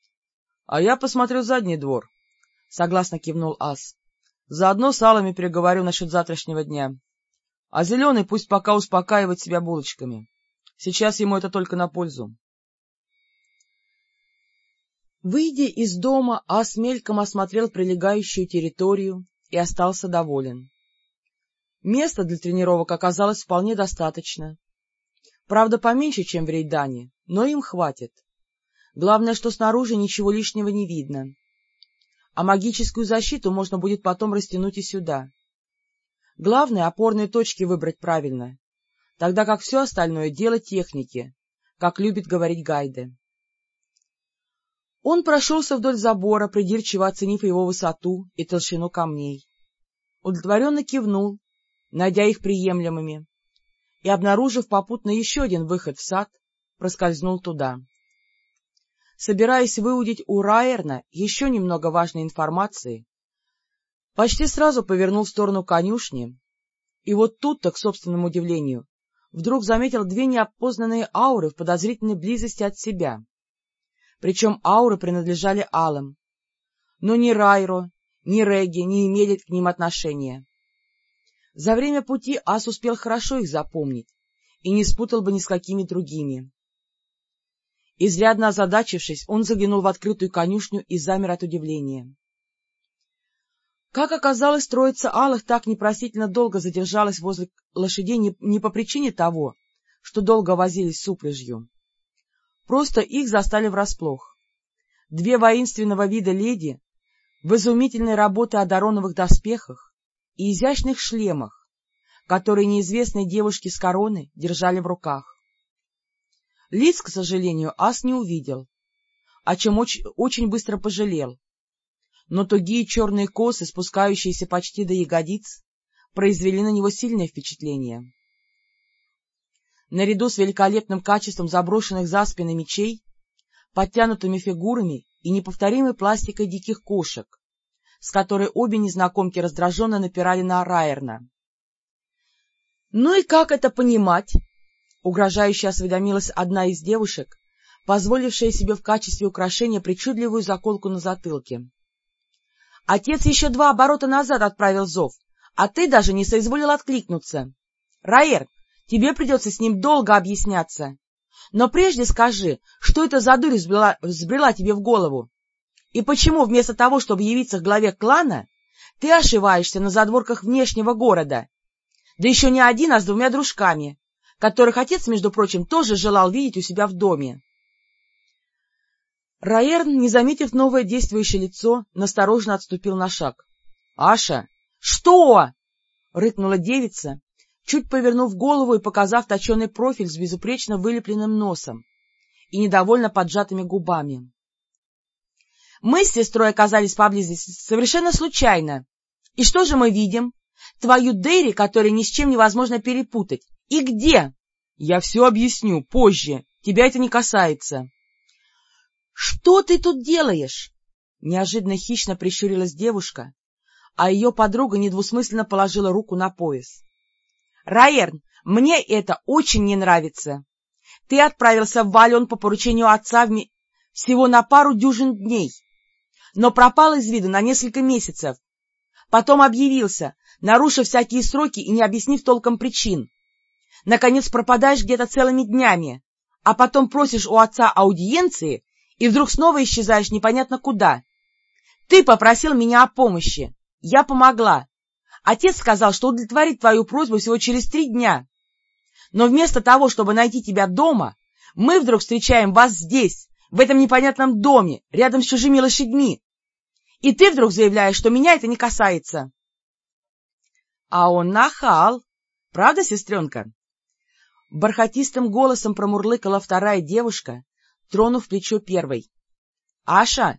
— А я посмотрю задний двор, — согласно кивнул Ас. — Заодно с Алами переговорю насчет завтрашнего дня. А Зеленый пусть пока успокаивает себя булочками. Сейчас ему это только на пользу. Выйдя из дома, Ас мельком осмотрел прилегающую территорию и остался доволен. Места для тренировок оказалось вполне достаточно. Правда, поменьше, чем в Рейдане, но им хватит. Главное, что снаружи ничего лишнего не видно. А магическую защиту можно будет потом растянуть и сюда. Главное — опорные точки выбрать правильно, тогда как все остальное — дело техники, как любит говорить Гайде. Он прошелся вдоль забора, придирчиво оценив его высоту и толщину камней. Удовлетворенно кивнул, найдя их приемлемыми, и, обнаружив попутно еще один выход в сад, проскользнул туда. Собираясь выудить у Райерна еще немного важной информации, почти сразу повернул в сторону конюшни, и вот тут-то, к собственному удивлению, вдруг заметил две неопознанные ауры в подозрительной близости от себя причем ауры принадлежали алым. Но ни Райро, ни Реги не имели к ним отношения. За время пути Ас успел хорошо их запомнить и не спутал бы ни с какими другими. Изрядно озадачившись, он заглянул в открытую конюшню и замер от удивления. Как оказалось, троица алых так непростительно долго задержалась возле лошадей не, не по причине того, что долго возились с упряжью. Просто их застали врасплох. Две воинственного вида леди в изумительной работе о дороновых доспехах и изящных шлемах, которые неизвестные девушки с короны держали в руках. Лиц, к сожалению, ас не увидел, о чем очень, очень быстро пожалел. Но тугие черные косы, спускающиеся почти до ягодиц, произвели на него сильное впечатление наряду с великолепным качеством заброшенных за спины мечей, подтянутыми фигурами и неповторимой пластикой диких кошек, с которой обе незнакомки раздраженно напирали на Райерна. — Ну и как это понимать? — угрожающе осведомилась одна из девушек, позволившая себе в качестве украшения причудливую заколку на затылке. — Отец еще два оборота назад отправил зов, а ты даже не соизволил откликнуться. — Раер, Тебе придется с ним долго объясняться. Но прежде скажи, что это за дурь взбрела, взбрела тебе в голову? И почему вместо того, чтобы явиться к главе клана, ты ошиваешься на задворках внешнего города? Да еще не один, а с двумя дружками, которых отец, между прочим, тоже желал видеть у себя в доме. Раерн, не заметив новое действующее лицо, насторожно отступил на шаг. — Аша! — Что? — рыкнула девица, чуть повернув голову и показав точеный профиль с безупречно вылепленным носом и недовольно поджатыми губами. Мы с сестрой оказались поблизости совершенно случайно. И что же мы видим? Твою Дерри, которую ни с чем невозможно перепутать. И где? Я все объясню позже. Тебя это не касается. Что ты тут делаешь? Неожиданно хищно прищурилась девушка, а ее подруга недвусмысленно положила руку на пояс. — Раерн, мне это очень не нравится. Ты отправился в Вален по поручению отца в... всего на пару дюжин дней, но пропал из виду на несколько месяцев. Потом объявился, нарушив всякие сроки и не объяснив толком причин. Наконец пропадаешь где-то целыми днями, а потом просишь у отца аудиенции и вдруг снова исчезаешь непонятно куда. Ты попросил меня о помощи. Я помогла. Отец сказал, что удовлетворит твою просьбу всего через три дня. Но вместо того, чтобы найти тебя дома, мы вдруг встречаем вас здесь, в этом непонятном доме, рядом с чужими лошадьми. И ты вдруг заявляешь, что меня это не касается. А он нахал. Правда, сестренка? Бархатистым голосом промурлыкала вторая девушка, тронув плечо первой. — Аша,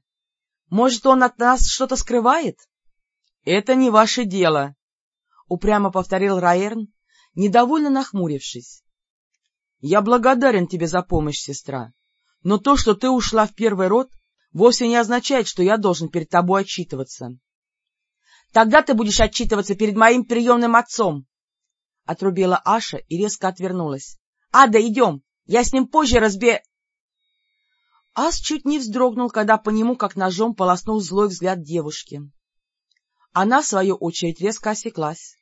может, он от нас что-то скрывает? — Это не ваше дело, — упрямо повторил Раерн, недовольно нахмурившись. — Я благодарен тебе за помощь, сестра, но то, что ты ушла в первый род, вовсе не означает, что я должен перед тобой отчитываться. — Тогда ты будешь отчитываться перед моим приемным отцом! — отрубила Аша и резко отвернулась. — Ада, идем! Я с ним позже разбе... Ас чуть не вздрогнул, когда по нему, как ножом, полоснул злой взгляд девушки. Она, в свою очередь, резко осеклась.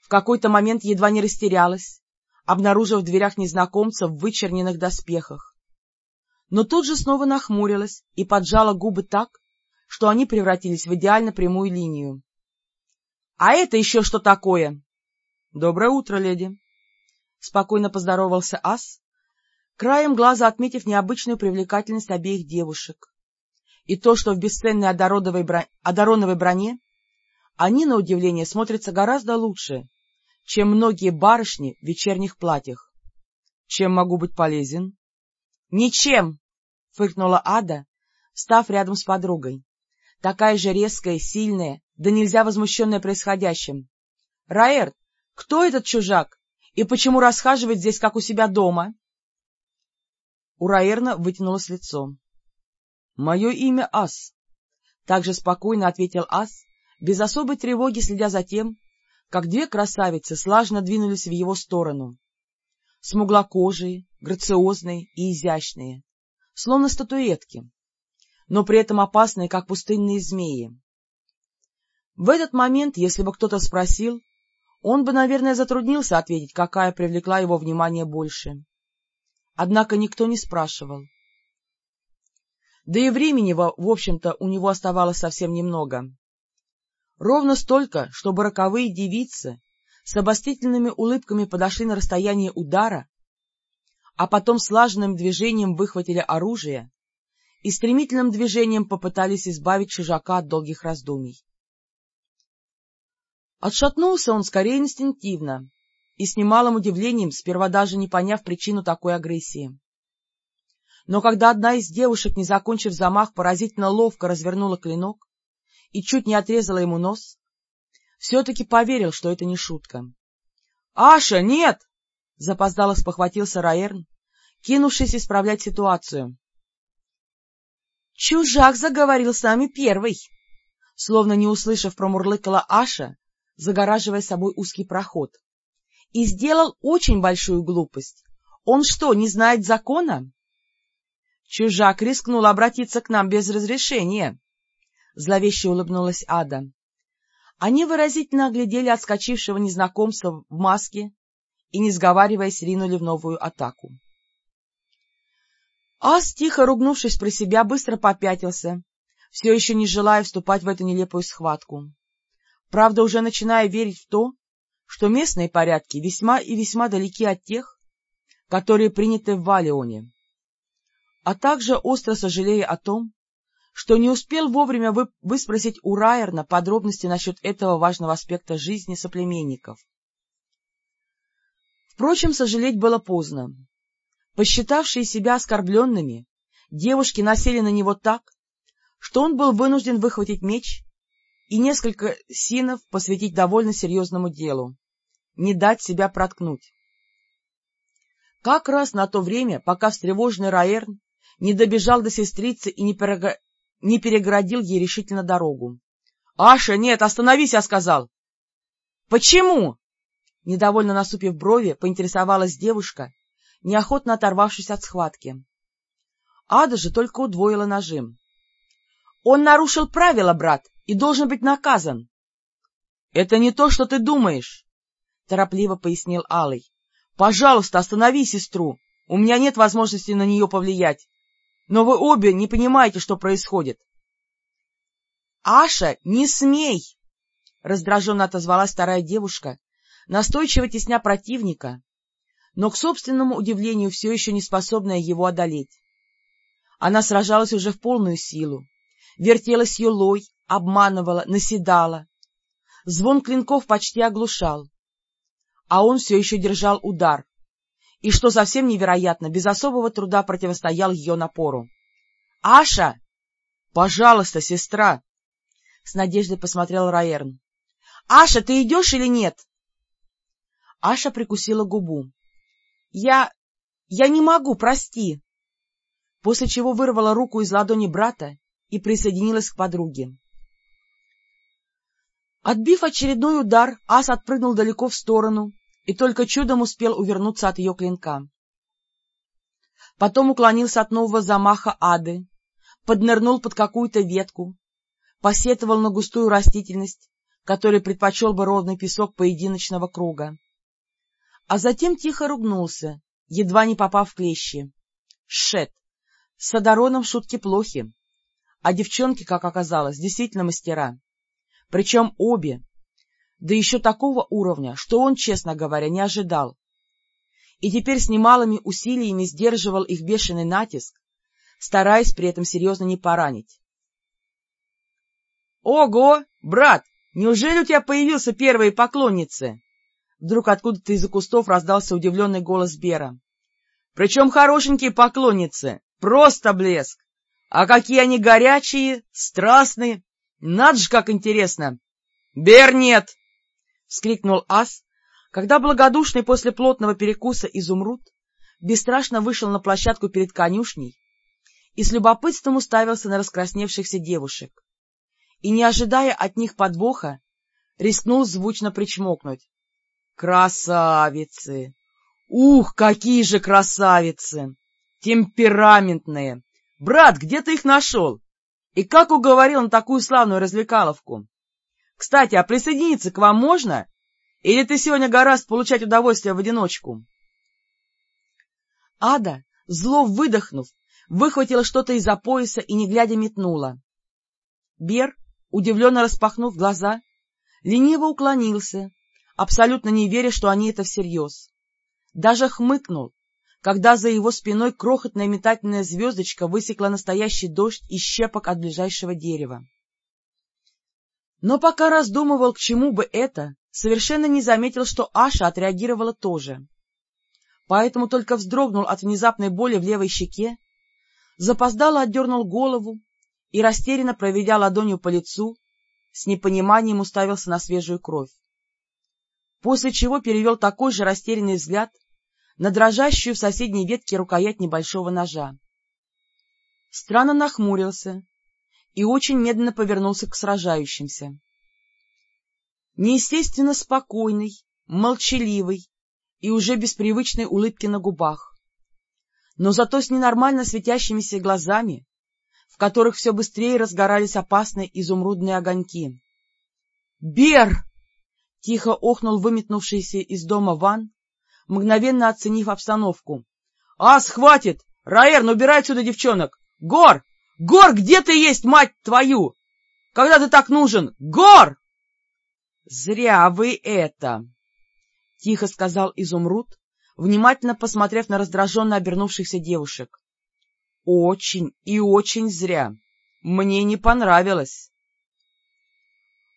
В какой-то момент едва не растерялась, обнаружив в дверях незнакомца в вычерненных доспехах. Но тут же снова нахмурилась и поджала губы так, что они превратились в идеально прямую линию. — А это еще что такое? — Доброе утро, леди. Спокойно поздоровался Ас, краем глаза отметив необычную привлекательность обеих девушек. И то, что в бесценной одароновой, бро... одароновой броне они, на удивление, смотрятся гораздо лучше, чем многие барышни в вечерних платьях. Чем могу быть полезен? — Ничем! — фыркнула Ада, став рядом с подругой. Такая же резкая, сильная, да нельзя возмущенная происходящим. — Раэр, кто этот чужак? И почему расхаживает здесь, как у себя дома? У Раэрна вытянулось лицо. — Мое имя Ас. Также спокойно ответил Ас, без особой тревоги следя за тем, как две красавицы слажно двинулись в его сторону. Смуглокожие, грациозные и изящные, словно статуэтки, но при этом опасные, как пустынные змеи. В этот момент, если бы кто-то спросил, он бы, наверное, затруднился ответить, какая привлекла его внимание больше. Однако никто не спрашивал. Да и времени, в общем-то, у него оставалось совсем немного. Ровно столько, чтобы роковые девицы с обостительными улыбками подошли на расстояние удара, а потом слаженным движением выхватили оружие и стремительным движением попытались избавить чужака от долгих раздумий. Отшатнулся он скорее инстинктивно и с немалым удивлением, сперва даже не поняв причину такой агрессии. Но когда одна из девушек, не закончив замах, поразительно ловко развернула клинок, и чуть не отрезала ему нос, все-таки поверил, что это не шутка. — Аша, нет! — запоздало спохватился Раерн, кинувшись исправлять ситуацию. — Чужак заговорил с нами первый! Словно не услышав, промурлыкала Аша, загораживая собой узкий проход. — И сделал очень большую глупость. Он что, не знает закона? Чужак рискнул обратиться к нам без разрешения. — зловеще улыбнулась Ада. Они выразительно оглядели отскочившего незнакомца в маске и, не сговариваясь, ринули в новую атаку. Ас, тихо ругнувшись про себя, быстро попятился, все еще не желая вступать в эту нелепую схватку. Правда, уже начиная верить в то, что местные порядки весьма и весьма далеки от тех, которые приняты в Валионе, а также остро сожалея о том, что не успел вовремя вы выспросить у Райерна подробности насчет этого важного аспекта жизни соплеменников. Впрочем, сожалеть было поздно. Посчитавшие себя оскорбленными, девушки насели на него так, что он был вынужден выхватить меч и несколько синов посвятить довольно серьезному делу — не дать себя проткнуть. Как раз на то время, пока встревоженный Раерн не добежал до сестрицы и не, перег... не перегородил ей решительно дорогу. — Аша, нет, остановись, я сказал! — Почему? Недовольно насупив брови, поинтересовалась девушка, неохотно оторвавшись от схватки. Ада же только удвоила нажим. — Он нарушил правила, брат, и должен быть наказан. — Это не то, что ты думаешь, — торопливо пояснил Алый. — Пожалуйста, останови сестру. У меня нет возможности на нее повлиять. Но вы обе не понимаете, что происходит. — Аша, не смей! — раздраженно отозвалась вторая девушка, настойчиво тесня противника, но, к собственному удивлению, все еще не способная его одолеть. Она сражалась уже в полную силу, вертелась юлой, обманывала, наседала. Звон клинков почти оглушал, а он все еще держал удар, и, что совсем невероятно, без особого труда противостоял ее напору. — Аша! — Пожалуйста, сестра! — с надеждой посмотрел Раерн. — Аша, ты идешь или нет? Аша прикусила губу. — Я... я не могу, прости! После чего вырвала руку из ладони брата и присоединилась к подруге. Отбив очередной удар, ас отпрыгнул далеко в сторону и только чудом успел увернуться от ее клинка. Потом уклонился от нового замаха ады, поднырнул под какую-то ветку, посетовал на густую растительность, которой предпочел бы ровный песок поединочного круга а затем тихо ругнулся, едва не попав в клещи. Шет! С Адароном шутки плохи, а девчонки, как оказалось, действительно мастера. Причем обе, да еще такого уровня, что он, честно говоря, не ожидал. И теперь с немалыми усилиями сдерживал их бешеный натиск, стараясь при этом серьезно не поранить. — Ого, брат, неужели у тебя появился первые поклонницы? Вдруг откуда-то из-за кустов раздался удивленный голос Бера. — Причем хорошенькие поклонницы, просто блеск! А какие они горячие, страстные! Надо же, как интересно! — Бер нет! — вскрикнул Ас, когда благодушный после плотного перекуса изумруд бесстрашно вышел на площадку перед конюшней и с любопытством уставился на раскрасневшихся девушек. И, не ожидая от них подвоха, рискнул звучно причмокнуть. Красавицы! Ух, какие же красавицы! Темпераментные! Брат, где ты их нашел? И как уговорил на такую славную развлекаловку? Кстати, а присоединиться к вам можно? Или ты сегодня гораздо получать удовольствие в одиночку? Ада, зло выдохнув, выхватила что-то из-за пояса и, не глядя, метнула. Бер, удивленно распахнув глаза, лениво уклонился, абсолютно не веря, что они это всерьез. Даже хмыкнул, когда за его спиной крохотная метательная звездочка высекла настоящий дождь из щепок от ближайшего дерева. Но пока раздумывал, к чему бы это, совершенно не заметил, что Аша отреагировала тоже. Поэтому только вздрогнул от внезапной боли в левой щеке, запоздало отдернул голову и, растерянно проведя ладонью по лицу, с непониманием уставился на свежую кровь после чего перевел такой же растерянный взгляд на дрожащую в соседней ветке рукоять небольшого ножа. Странно нахмурился и очень медленно повернулся к сражающимся. Неестественно спокойный, молчаливый и уже без привычной улыбки на губах, но зато с ненормально светящимися глазами, в которых все быстрее разгорались опасные изумрудные огоньки. «Бер — Тихо охнул выметнувшийся из дома Ван, мгновенно оценив обстановку. — Ас, хватит! Раэрн, убирай отсюда девчонок! Гор! Гор, где ты есть, мать твою? Когда ты так нужен? Гор! — Зря вы это! — тихо сказал Изумруд, внимательно посмотрев на раздраженно обернувшихся девушек. — Очень и очень зря. Мне не понравилось.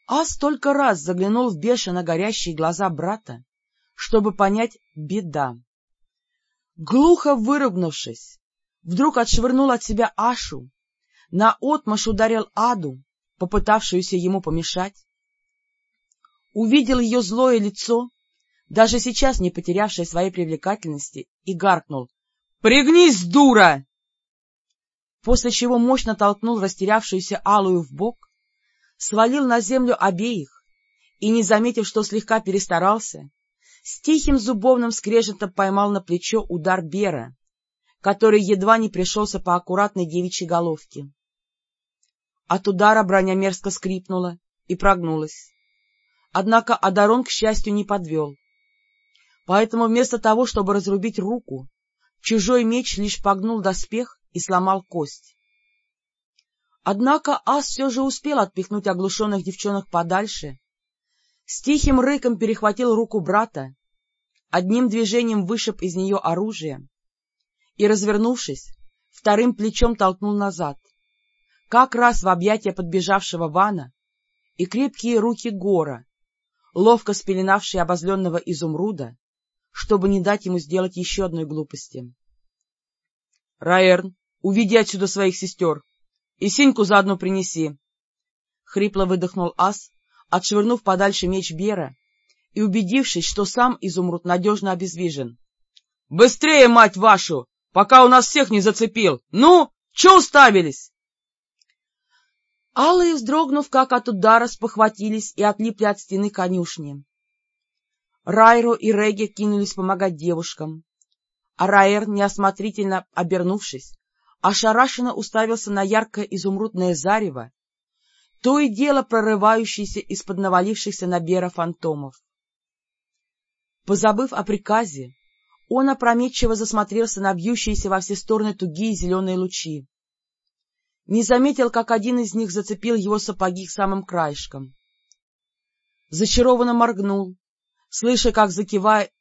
А столько раз заглянул в бешено горящие глаза брата, чтобы понять — беда. Глухо выругнувшись, вдруг отшвырнул от себя Ашу, наотмашь ударил Аду, попытавшуюся ему помешать, увидел ее злое лицо, даже сейчас не потерявшее своей привлекательности, и гаркнул «Пригнись, дура!» После чего мощно толкнул растерявшуюся Алую в бок, свалил на землю обеих и, не заметив, что слегка перестарался, с тихим зубовным скрежетом поймал на плечо удар Бера, который едва не пришелся по аккуратной девичьей головке. От удара броня мерзко скрипнула и прогнулась. Однако Адарон, к счастью, не подвел. Поэтому вместо того, чтобы разрубить руку, чужой меч лишь погнул доспех и сломал кость. Однако ас все же успел отпихнуть оглушенных девчонок подальше, с тихим рыком перехватил руку брата, одним движением вышиб из нее оружие и, развернувшись, вторым плечом толкнул назад, как раз в объятия подбежавшего Вана и крепкие руки Гора, ловко спеленавшие обозленного изумруда, чтобы не дать ему сделать еще одной глупости. — Раэрн, уведи отсюда своих сестер! И синьку заодно принеси! — хрипло выдохнул ас, отшвырнув подальше меч Бера и убедившись, что сам изумруд надежно обездвижен. — Быстрее, мать вашу, пока у нас всех не зацепил! Ну, че уставились? Алые, вздрогнув, как от удара, спохватились и отлипли от стены конюшни. Райро и Реги кинулись помогать девушкам, а Раэр, неосмотрительно обернувшись, ошарашенно уставился на яркое изумрудное зарево, то и дело прорывающееся из-под навалившихся на Бера фантомов. Позабыв о приказе, он опрометчиво засмотрелся на бьющиеся во все стороны тугие зеленые лучи. Не заметил, как один из них зацепил его сапоги к самым краешкам. Зачарованно моргнул, слыша, как закивает,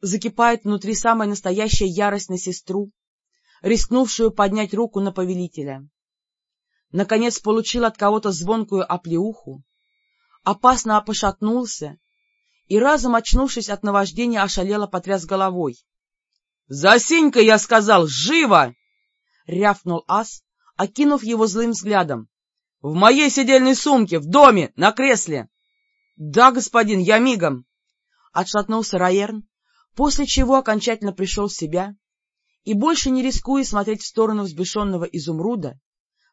закипает внутри самая настоящая ярость на сестру, рискнувшую поднять руку на повелителя. Наконец получил от кого-то звонкую оплеуху, опасно пошатнулся и, разом очнувшись от наваждения, ошалело потряс головой. — Засинька, я сказал, живо! — рявкнул ас, окинув его злым взглядом. — В моей сидельной сумке, в доме, на кресле! — Да, господин, я мигом! — отшатнулся Раерн, после чего окончательно пришел в себя и, больше не рискуя смотреть в сторону взбешенного изумруда,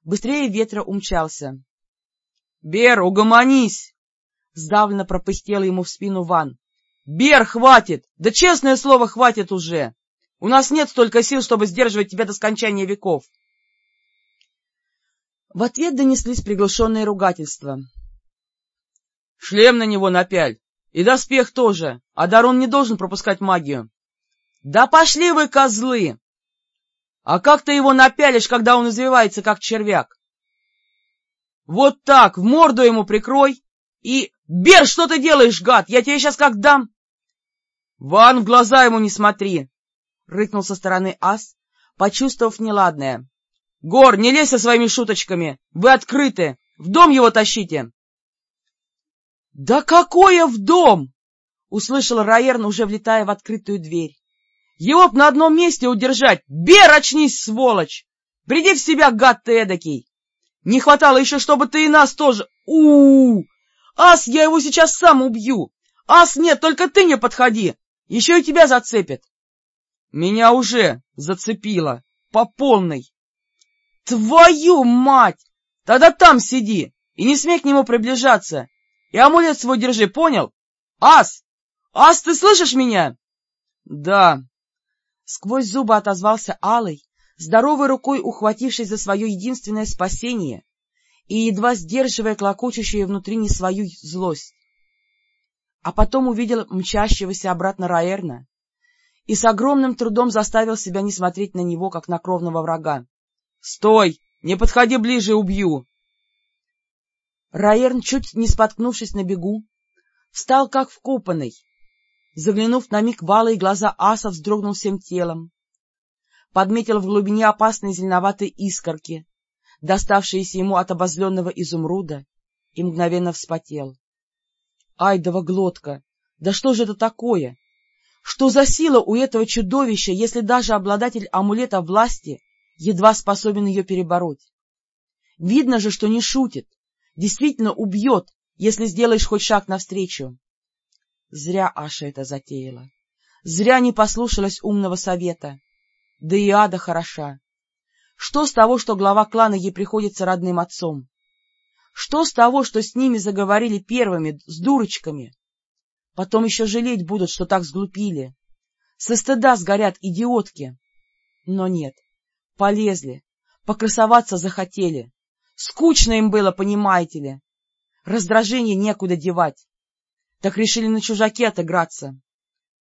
быстрее ветра умчался. — Бер, угомонись! — сдавленно пропыхтел ему в спину Ван. — Бер, хватит! Да честное слово, хватит уже! У нас нет столько сил, чтобы сдерживать тебя до скончания веков. В ответ донеслись приглушенные ругательства. — Шлем на него напяль! И доспех тоже, а Дарон не должен пропускать магию. — Да пошли вы, козлы! А как ты его напялишь, когда он извивается, как червяк? Вот так, в морду ему прикрой и... Бер, что ты делаешь, гад? Я тебе сейчас как дам... Ван, в глаза ему не смотри! — рыкнул со стороны ас, почувствовав неладное. — Гор, не лезь со своими шуточками! Вы открыты! В дом его тащите! — Да какое в дом! — услышал Раерн, уже влетая в открытую дверь. — Его б на одном месте удержать! Бер, очнись, сволочь! Приди в себя, гад ты эдакий! Не хватало еще, чтобы ты и нас тоже... у у, -у! Ас, я его сейчас сам убью! Ас, нет, только ты не подходи! Еще и тебя зацепит! Меня уже зацепило, по полной. Твою мать! Тогда там сиди и не смей к нему приближаться. И амулет свой держи, понял? Ас! Ас, ты слышишь меня? Да. Сквозь зубы отозвался Алый, здоровой рукой ухватившись за свое единственное спасение и едва сдерживая клокочущую внутри не свою злость. А потом увидел мчащегося обратно Раэрна и с огромным трудом заставил себя не смотреть на него, как на кровного врага. — Стой! Не подходи ближе, убью! Раерн, чуть не споткнувшись на бегу, встал как вкопанный. Заглянув на миг в алые глаза аса, вздрогнул всем телом. Подметил в глубине опасные зеленоватые искорки, доставшиеся ему от обозленного изумруда, и мгновенно вспотел. Айдова глотка! Да что же это такое? Что за сила у этого чудовища, если даже обладатель амулета власти едва способен ее перебороть? Видно же, что не шутит, действительно убьет, если сделаешь хоть шаг навстречу. Зря Аша это затеяла. Зря не послушалась умного совета. Да и ада хороша. Что с того, что глава клана ей приходится родным отцом? Что с того, что с ними заговорили первыми, с дурочками? Потом еще жалеть будут, что так сглупили. Со стыда сгорят идиотки. Но нет, полезли, покрасоваться захотели. Скучно им было, понимаете ли. Раздражение некуда девать. Так решили на чужаке отыграться.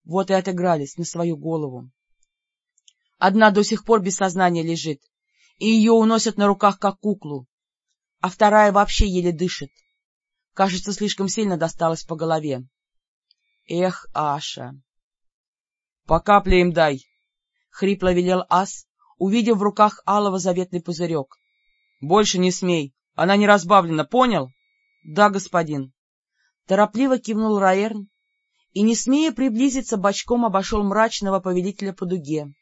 Вот и отыгрались на свою голову. Одна до сих пор без сознания лежит, и ее уносят на руках, как куклу, а вторая вообще еле дышит. Кажется, слишком сильно досталась по голове. Эх, Аша! — По капле им дай! — хрипло велел Ас, увидев в руках Алова заветный пузырек. — Больше не смей, она не разбавлена, понял? — Да, господин. Торопливо кивнул Раерн и, не смея приблизиться, бочком обошел мрачного повелителя по дуге.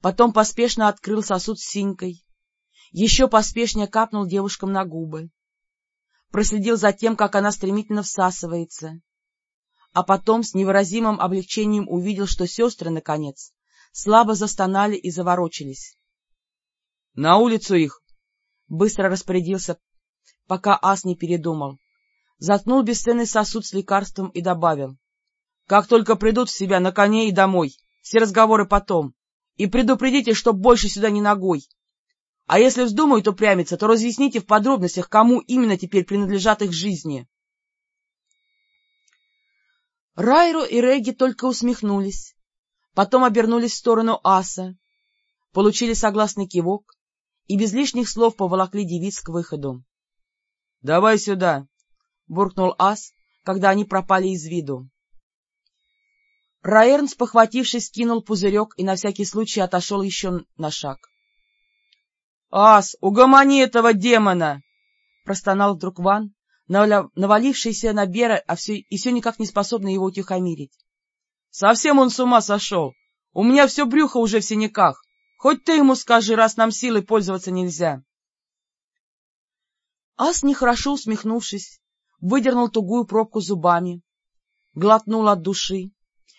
Потом поспешно открыл сосуд с синькой, еще поспешнее капнул девушкам на губы. Проследил за тем, как она стремительно всасывается, а потом с невыразимым облегчением увидел, что сестры, наконец, слабо застонали и заворочились. — На улицу их! — быстро распорядился, пока ас не передумал. Заткнул бесценный сосуд с лекарством и добавил. — Как только придут в себя, на коне и домой. Все разговоры потом. И предупредите, чтоб больше сюда не ногой. А если вздумают упрямиться, то разъясните в подробностях, кому именно теперь принадлежат их жизни. Райру и Реги только усмехнулись, потом обернулись в сторону аса, получили согласный кивок и без лишних слов поволокли девиц к выходу. — Давай сюда! — буркнул ас, когда они пропали из виду. Раерн, спохватившись, кинул пузырек и на всякий случай отошел еще на шаг. — Ас, угомони этого демона! — простонал вдруг Ван, навалившийся на Бера, а все, и все никак не способный его утихомирить. — Совсем он с ума сошел! У меня все брюхо уже в синяках. Хоть ты ему скажи, раз нам силой пользоваться нельзя. Ас, нехорошо усмехнувшись, выдернул тугую пробку зубами, глотнул от души,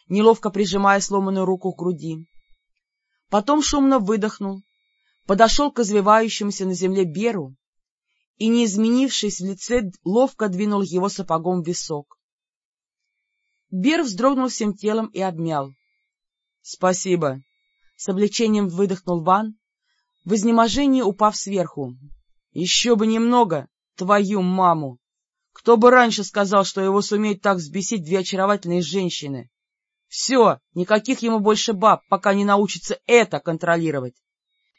неловко прижимая сломанную руку к груди. Потом шумно выдохнул, подошел к извивающемуся на земле Беру и, не изменившись в лице, ловко двинул его сапогом в висок. Бер вздрогнул всем телом и обмял. — Спасибо! — с облегчением выдохнул Ван, в изнеможении упав сверху. — Еще бы немного, твою маму! Кто бы раньше сказал, что его сумеют так взбесить две очаровательные женщины? Все, никаких ему больше баб, пока не научится это контролировать.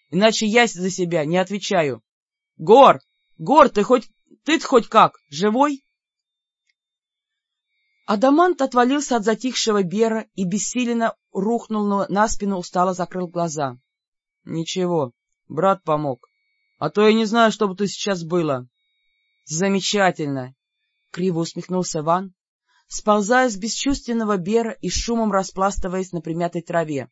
Иначе я за себя не отвечаю. Гор, Гор, ты хоть... ты хоть как, живой? Адамант отвалился от затихшего Бера и бессиленно рухнул на спину, устало закрыл глаза. — Ничего, брат помог. А то я не знаю, что бы тут сейчас было. — Замечательно! — криво усмехнулся Ван, сползая с бесчувственного Бера и шумом распластываясь на примятой траве.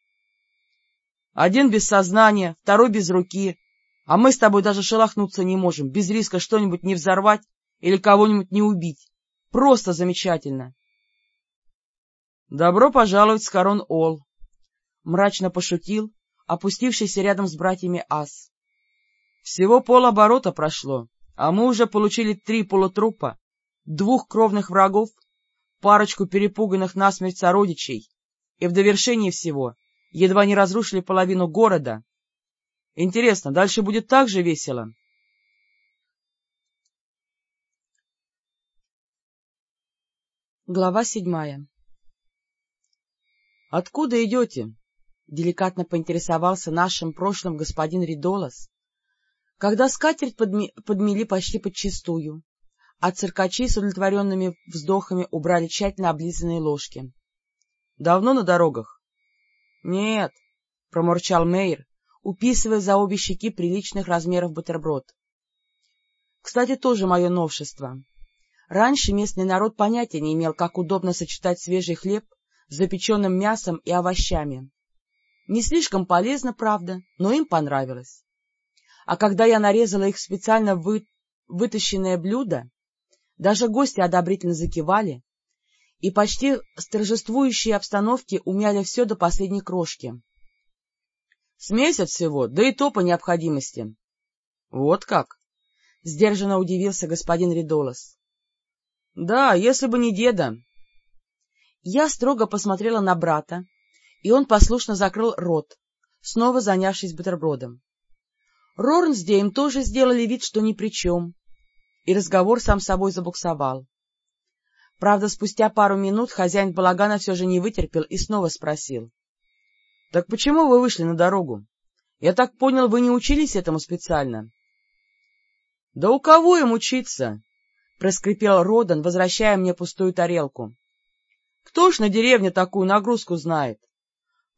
— Один без сознания, второй без руки, а мы с тобой даже шелохнуться не можем, без риска что-нибудь не взорвать или кого-нибудь не убить. Просто замечательно. — Добро пожаловать в Скорон Ол, — мрачно пошутил опустившийся рядом с братьями Ас. — Всего полоборота прошло, а мы уже получили три полутрупа, двух кровных врагов, парочку перепуганных насмерть сородичей, и в довершении всего едва не разрушили половину города Интересно, дальше будет так же весело? Глава седьмая Откуда идете? — деликатно поинтересовался нашим прошлым господин Ридолос, когда скатерть подме подмели почти подчистую, а циркачи с удовлетворенными вздохами убрали тщательно облизанные ложки. — Давно на дорогах? — Нет, — промурчал Мейер, уписывая за обе щеки приличных размеров бутерброд. Кстати, тоже мое новшество. Раньше местный народ понятия не имел, как удобно сочетать свежий хлеб с запеченным мясом и овощами. Не слишком полезно, правда, но им понравилось. А когда я нарезала их в специально вы... вытащенное блюдо, даже гости одобрительно закивали и почти с торжествующей обстановки умяли все до последней крошки. С месяц всего, да и то по необходимости. — Вот как? — сдержанно удивился господин Ридолос. — Да, если бы не деда. Я строго посмотрела на брата, и он послушно закрыл рот, снова занявшись бутербродом. Рорн с Деем тоже сделали вид, что ни при чем, и разговор сам собой забуксовал. Правда, спустя пару минут хозяин балагана все же не вытерпел и снова спросил. — Так почему вы вышли на дорогу? Я так понял, вы не учились этому специально? — Да у кого им учиться? — проскрипел Родан, возвращая мне пустую тарелку. — Кто ж на деревне такую нагрузку знает?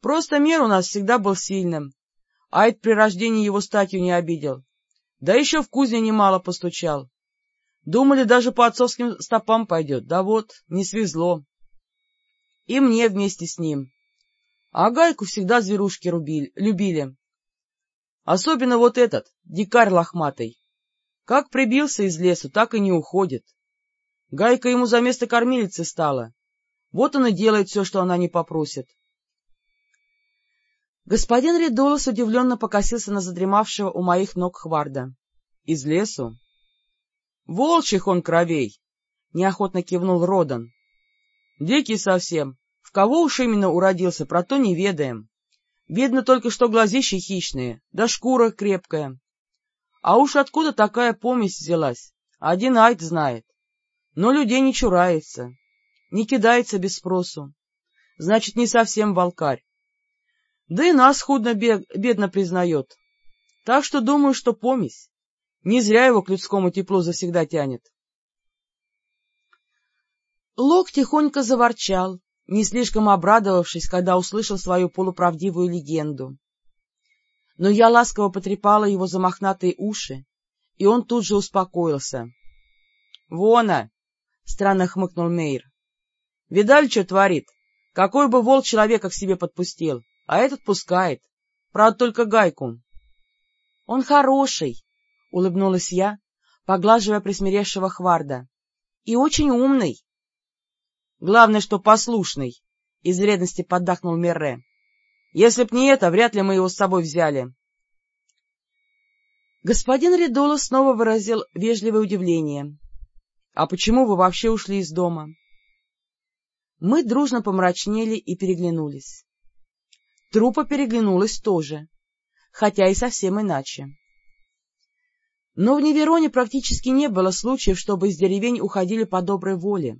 Просто мир у нас всегда был сильным. Айд при рождении его статью не обидел. Да еще в кузне немало постучал. Думали, даже по отцовским стопам пойдет. Да вот, не свезло. И мне вместе с ним. А гайку всегда зверушки рубили, любили. Особенно вот этот, дикарь лохматый. Как прибился из лесу, так и не уходит. Гайка ему за место кормилицы стала. Вот он и делает все, что она не попросит. Господин Ридолос удивленно покосился на задремавшего у моих ног Хварда. — Из лесу? — Волчьих он кровей! — неохотно кивнул Родан. — Дикий совсем. В кого уж именно уродился, про то не ведаем. Видно только, что глазища хищные, да шкура крепкая. А уж откуда такая помесь взялась, один айд знает. Но людей не чурается, не кидается без спросу. Значит, не совсем волкарь. Да и нас худно бедно признает. Так что думаю, что помесь. Не зря его к людскому теплу завсегда тянет. Лок тихонько заворчал, не слишком обрадовавшись, когда услышал свою полуправдивую легенду. Но я ласково потрепала его за мохнатые уши, и он тут же успокоился. — Вона! — странно хмыкнул Мейр. — Видали, что творит? Какой бы волк человека к себе подпустил? а этот пускает. Правда, только гайку. — Он хороший, — улыбнулась я, поглаживая присмиревшего Хварда. — И очень умный. — Главное, что послушный, — из вредности поддакнул Мерре. — Если б не это, вряд ли мы его с собой взяли. Господин Ридола снова выразил вежливое удивление. — А почему вы вообще ушли из дома? Мы дружно помрачнели и переглянулись. Трупа переглянулась тоже, хотя и совсем иначе. Но в Невероне практически не было случаев, чтобы из деревень уходили по доброй воле.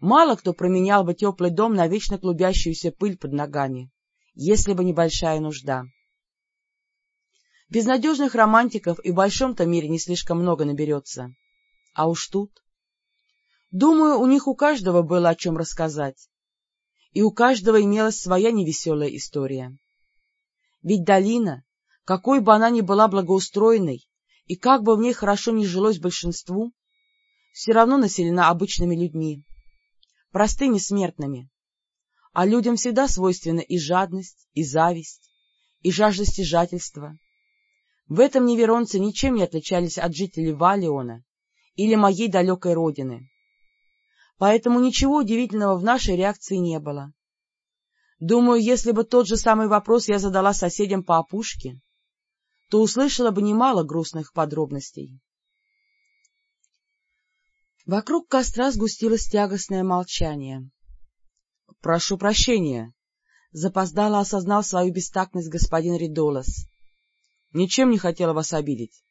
Мало кто променял бы теплый дом на вечно клубящуюся пыль под ногами, если бы небольшая нужда. Безнадежных романтиков и в большом-то мире не слишком много наберется. А уж тут... Думаю, у них у каждого было о чем рассказать и у каждого имелась своя невеселая история. Ведь долина, какой бы она ни была благоустроенной, и как бы в ней хорошо ни жилось большинству, все равно населена обычными людьми, простыми смертными. А людям всегда свойственна и жадность, и зависть, и жажда стяжательства. В этом неверонцы ничем не отличались от жителей Валиона или моей далекой родины поэтому ничего удивительного в нашей реакции не было. Думаю, если бы тот же самый вопрос я задала соседям по опушке, то услышала бы немало грустных подробностей. Вокруг костра сгустилось тягостное молчание. — Прошу прощения, — запоздало осознал свою бестактность господин Ридолос. — Ничем не хотела вас обидеть.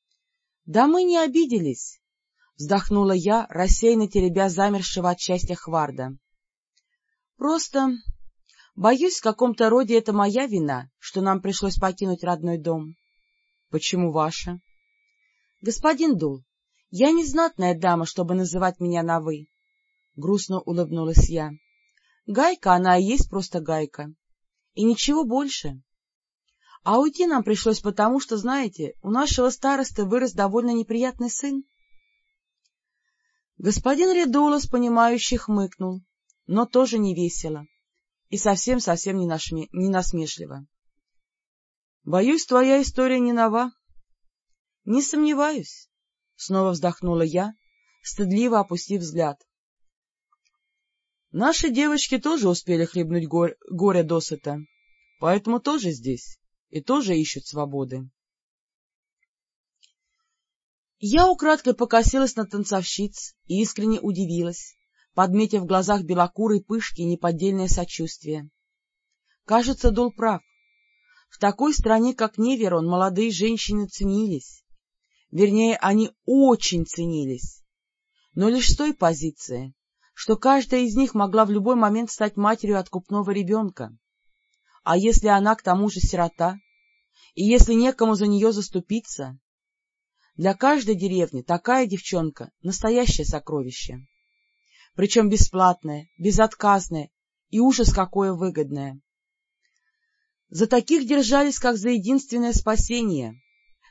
— Да мы не обиделись, — вздохнула я, рассеянно теребя замершего от счастья Хварда. — Просто Боюсь, в каком-то роде это моя вина, что нам пришлось покинуть родной дом. — Почему ваша? — Господин Дул, я не знатная дама, чтобы называть меня на «вы». Грустно улыбнулась я. Гайка она и есть просто гайка. И ничего больше. А уйти нам пришлось потому, что, знаете, у нашего старосты вырос довольно неприятный сын. Господин Редулос, понимающий, хмыкнул, но тоже не весело и совсем-совсем не, нашме... не насмешливо. — Боюсь, твоя история не нова. — Не сомневаюсь, — снова вздохнула я, стыдливо опустив взгляд. — Наши девочки тоже успели хлебнуть горе, горе досыта, поэтому тоже здесь и тоже ищут свободы. Я украдкой покосилась на танцовщиц и искренне удивилась, подметив в глазах белокурой пышки неподдельное сочувствие. Кажется, Дул прав. В такой стране, как Неверон, молодые женщины ценились. Вернее, они очень ценились. Но лишь с той позиции, что каждая из них могла в любой момент стать матерью откупного ребенка. А если она к тому же сирота, и если некому за нее заступиться, для каждой деревни такая девчонка — настоящее сокровище. Причем бесплатное, безотказное и ужас какое выгодное. За таких держались как за единственное спасение,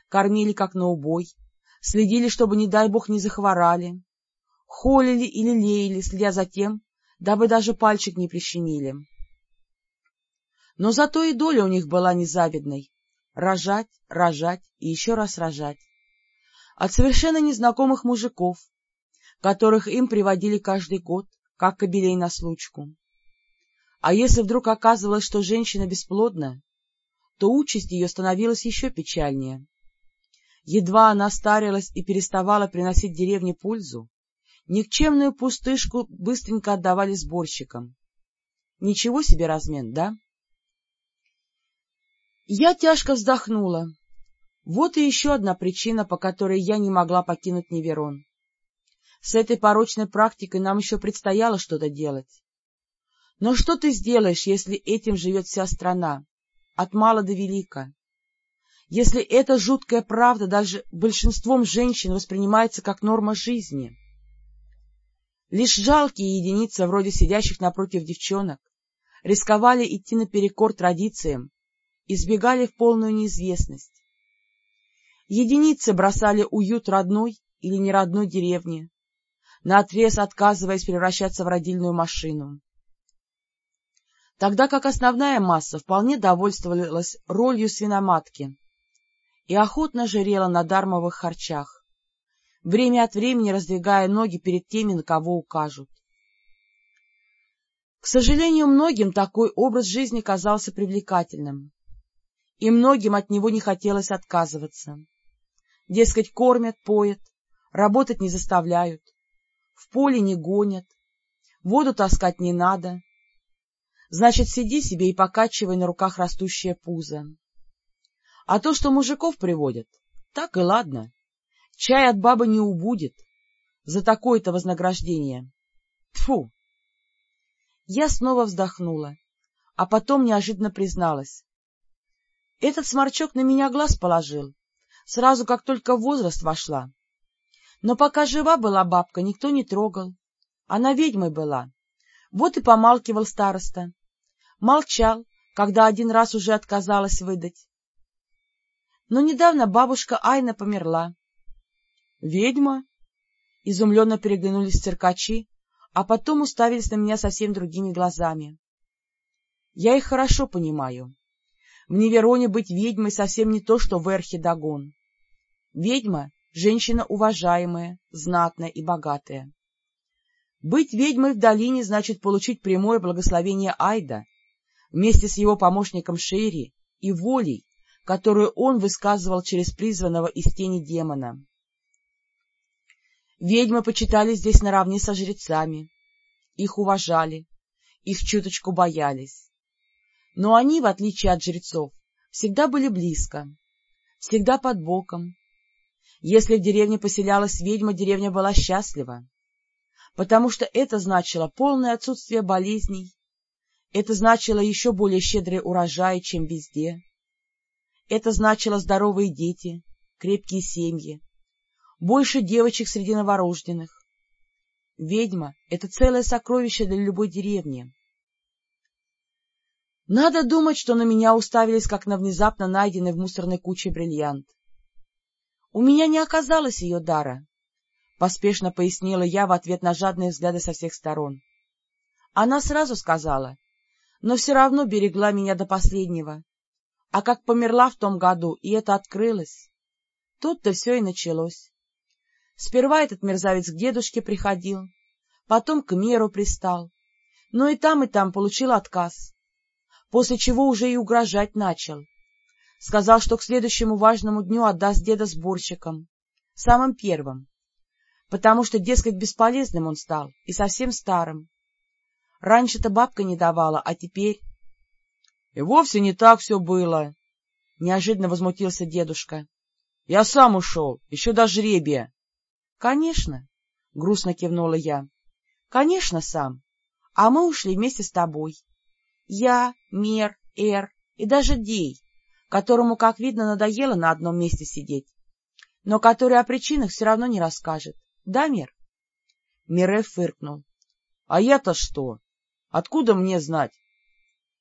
кормили как на убой, следили, чтобы, не дай бог, не захворали, холили или леяли, следя за тем, дабы даже пальчик не прищемили. Но зато и доля у них была незавидной — рожать, рожать и еще раз рожать от совершенно незнакомых мужиков, которых им приводили каждый год, как кобелей на случку. А если вдруг оказывалось, что женщина бесплодна, то участь ее становилась еще печальнее. Едва она старилась и переставала приносить деревне пользу, никчемную пустышку быстренько отдавали сборщикам. Ничего себе размен, да? Я тяжко вздохнула. Вот и еще одна причина, по которой я не могла покинуть Неверон. С этой порочной практикой нам еще предстояло что-то делать. Но что ты сделаешь, если этим живет вся страна, от мала до велика? Если эта жуткая правда даже большинством женщин воспринимается как норма жизни? Лишь жалкие единицы, вроде сидящих напротив девчонок, рисковали идти наперекор традициям, избегали в полную неизвестность Единицы бросали уют родной или неродной деревни, наотрез отказываясь превращаться в родильную машину. Тогда как основная масса вполне довольствовалась ролью свиноматки и охотно жирела на дармовых харчах, время от времени раздвигая ноги перед теми, на кого укажут. К сожалению, многим такой образ жизни казался привлекательным, и многим от него не хотелось отказываться. Дескать, кормят, поят, работать не заставляют, в поле не гонят, воду таскать не надо. Значит, сиди себе и покачивай на руках растущее пузо. А то, что мужиков приводят, так и ладно. Чай от бабы не убудет за такое-то вознаграждение. Тфу. Я снова вздохнула, а потом неожиданно призналась. Этот сморчок на меня глаз положил, сразу как только в возраст вошла. Но пока жива была бабка, никто не трогал. Она ведьмой была. Вот и помалкивал староста. Молчал, когда один раз уже отказалась выдать. Но недавно бабушка Айна померла. — Ведьма? — изумленно переглянулись циркачи, а потом уставились на меня совсем другими глазами. Я их хорошо понимаю. В Невероне быть ведьмой совсем не то, что в Эрхе Дагон. Ведьма — женщина уважаемая, знатная и богатая. Быть ведьмой в долине значит получить прямое благословение Айда вместе с его помощником Шерри и волей, которую он высказывал через призванного из тени демона. Ведьмы почитали здесь наравне со жрецами, их уважали, их чуточку боялись. Но они, в отличие от жрецов, всегда были близко, всегда под боком. Если в деревне поселялась ведьма, деревня была счастлива, потому что это значило полное отсутствие болезней, Это значило еще более щедрые урожаи, чем везде. Это значило здоровые дети, крепкие семьи, больше девочек среди новорожденных. Ведьма — это целое сокровище для любой деревни. Надо думать, что на меня уставились, как на внезапно найденный в мусорной куче бриллиант. У меня не оказалось ее дара, — поспешно пояснила я в ответ на жадные взгляды со всех сторон. Она сразу сказала, но все равно берегла меня до последнего. А как померла в том году, и это открылось, тут-то все и началось. Сперва этот мерзавец к дедушке приходил, потом к Меру пристал, но и там, и там получил отказ после чего уже и угрожать начал. Сказал, что к следующему важному дню отдаст деда сборщикам, самым первым, потому что, дескать, бесполезным он стал и совсем старым. Раньше-то бабка не давала, а теперь... — И вовсе не так все было, — неожиданно возмутился дедушка. — Я сам ушел, еще до жребия. — Конечно, — грустно кивнула я. — Конечно, сам. А мы ушли вместе с тобой. Я, Мер, Эр и даже Дей, которому, как видно, надоело на одном месте сидеть, но который о причинах все равно не расскажет. Да, Мер? Мире фыркнул. — А я-то что? Откуда мне знать?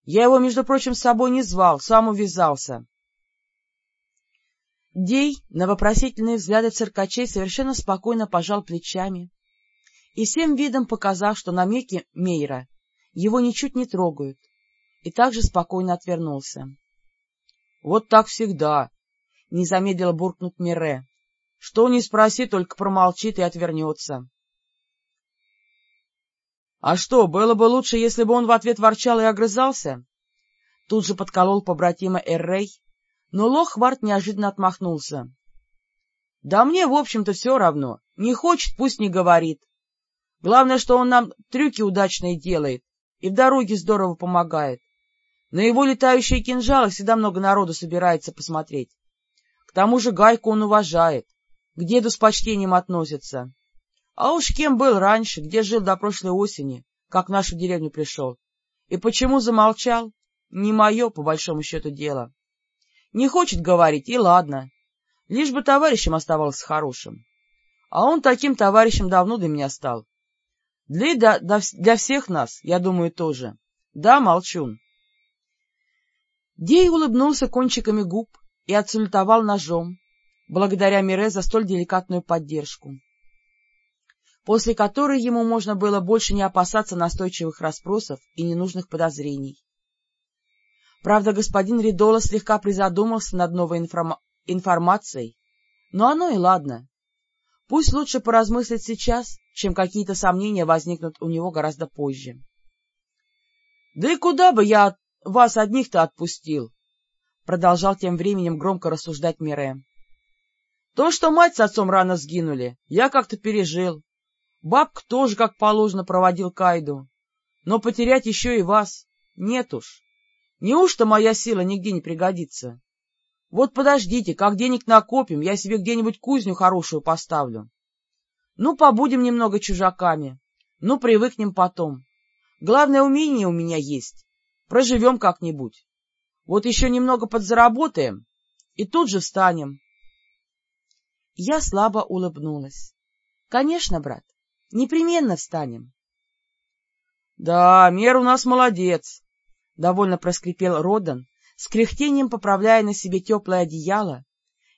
Я его, между прочим, с собой не звал, сам увязался. Дей на вопросительные взгляды циркачей совершенно спокойно пожал плечами и всем видом показав, что намеки Мейера его ничуть не трогают, и также спокойно отвернулся. — Вот так всегда, — не замедлил буркнуть Мире. — Что не спроси, только промолчит и отвернется. — А что, было бы лучше, если бы он в ответ ворчал и огрызался? Тут же подколол побратима Эррей, но Лохвард неожиданно отмахнулся. — Да мне, в общем-то, все равно. Не хочет, пусть не говорит. Главное, что он нам трюки удачные делает и в дороге здорово помогает. На его летающие кинжалы всегда много народу собирается посмотреть. К тому же Гайку он уважает, к деду с почтением относится. А уж кем был раньше, где жил до прошлой осени, как в нашу деревню пришел. И почему замолчал? Не мое, по большому счету, дело. Не хочет говорить, и ладно. Лишь бы товарищем оставался хорошим. А он таким товарищем давно для меня стал. Для, для всех нас, я думаю, тоже. Да, молчун. Дей улыбнулся кончиками губ и отсулютовал ножом, благодаря Мире за столь деликатную поддержку, после которой ему можно было больше не опасаться настойчивых расспросов и ненужных подозрений. Правда, господин Ридола слегка призадумался над новой информ... информацией, но оно и ладно. Пусть лучше поразмыслить сейчас, чем какие-то сомнения возникнут у него гораздо позже. — Да и куда бы я вас одних-то отпустил, — продолжал тем временем громко рассуждать Мире. — То, что мать с отцом рано сгинули, я как-то пережил. Бабка тоже, как положено, проводил кайду. Но потерять еще и вас нет уж. Неужто моя сила нигде не пригодится? Вот подождите, как денег накопим, я себе где-нибудь кузню хорошую поставлю. Ну, побудем немного чужаками, ну, привыкнем потом. Главное, умение у меня есть. Проживем как-нибудь. Вот еще немного подзаработаем, и тут же встанем. Я слабо улыбнулась. — Конечно, брат, непременно встанем. — Да, мер у нас молодец, — довольно проскрипел Родан, с кряхтением поправляя на себе теплое одеяло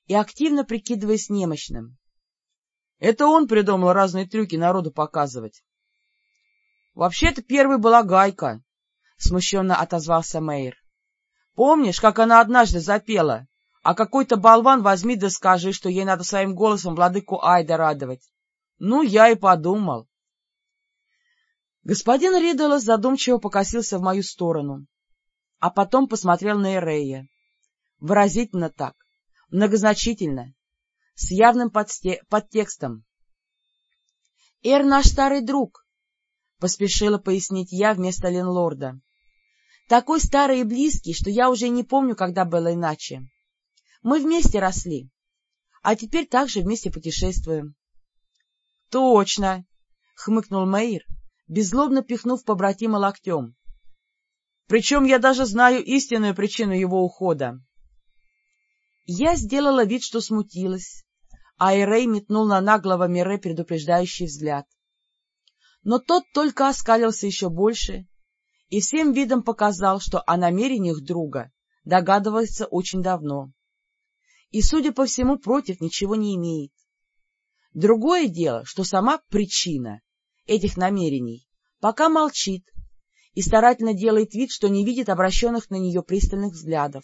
и активно прикидываясь немощным. Это он придумал разные трюки народу показывать. Вообще-то первой была Гайка, — смущенно отозвался Мэйр. — Помнишь, как она однажды запела? А какой-то болван возьми да скажи, что ей надо своим голосом владыку Айда радовать. Ну, я и подумал. Господин Ридолос задумчиво покосился в мою сторону, а потом посмотрел на Эрея. Выразительно так, многозначительно, с явным подсте... подтекстом. — Эр наш старый друг, — поспешила пояснить я вместо Ленлорда. Такой старый и близкий, что я уже не помню, когда было иначе. Мы вместе росли, а теперь также вместе путешествуем. — Точно! — хмыкнул Мэйр, беззлобно пихнув побратима локтем. Причем я даже знаю истинную причину его ухода. Я сделала вид, что смутилась, а Эрей метнул на наглого Мире предупреждающий взгляд. Но тот только оскалился еще больше и всем видом показал, что о намерениях друга догадывается очень давно и, судя по всему, против ничего не имеет. Другое дело, что сама причина этих намерений пока молчит и старательно делает вид, что не видит обращенных на нее пристальных взглядов.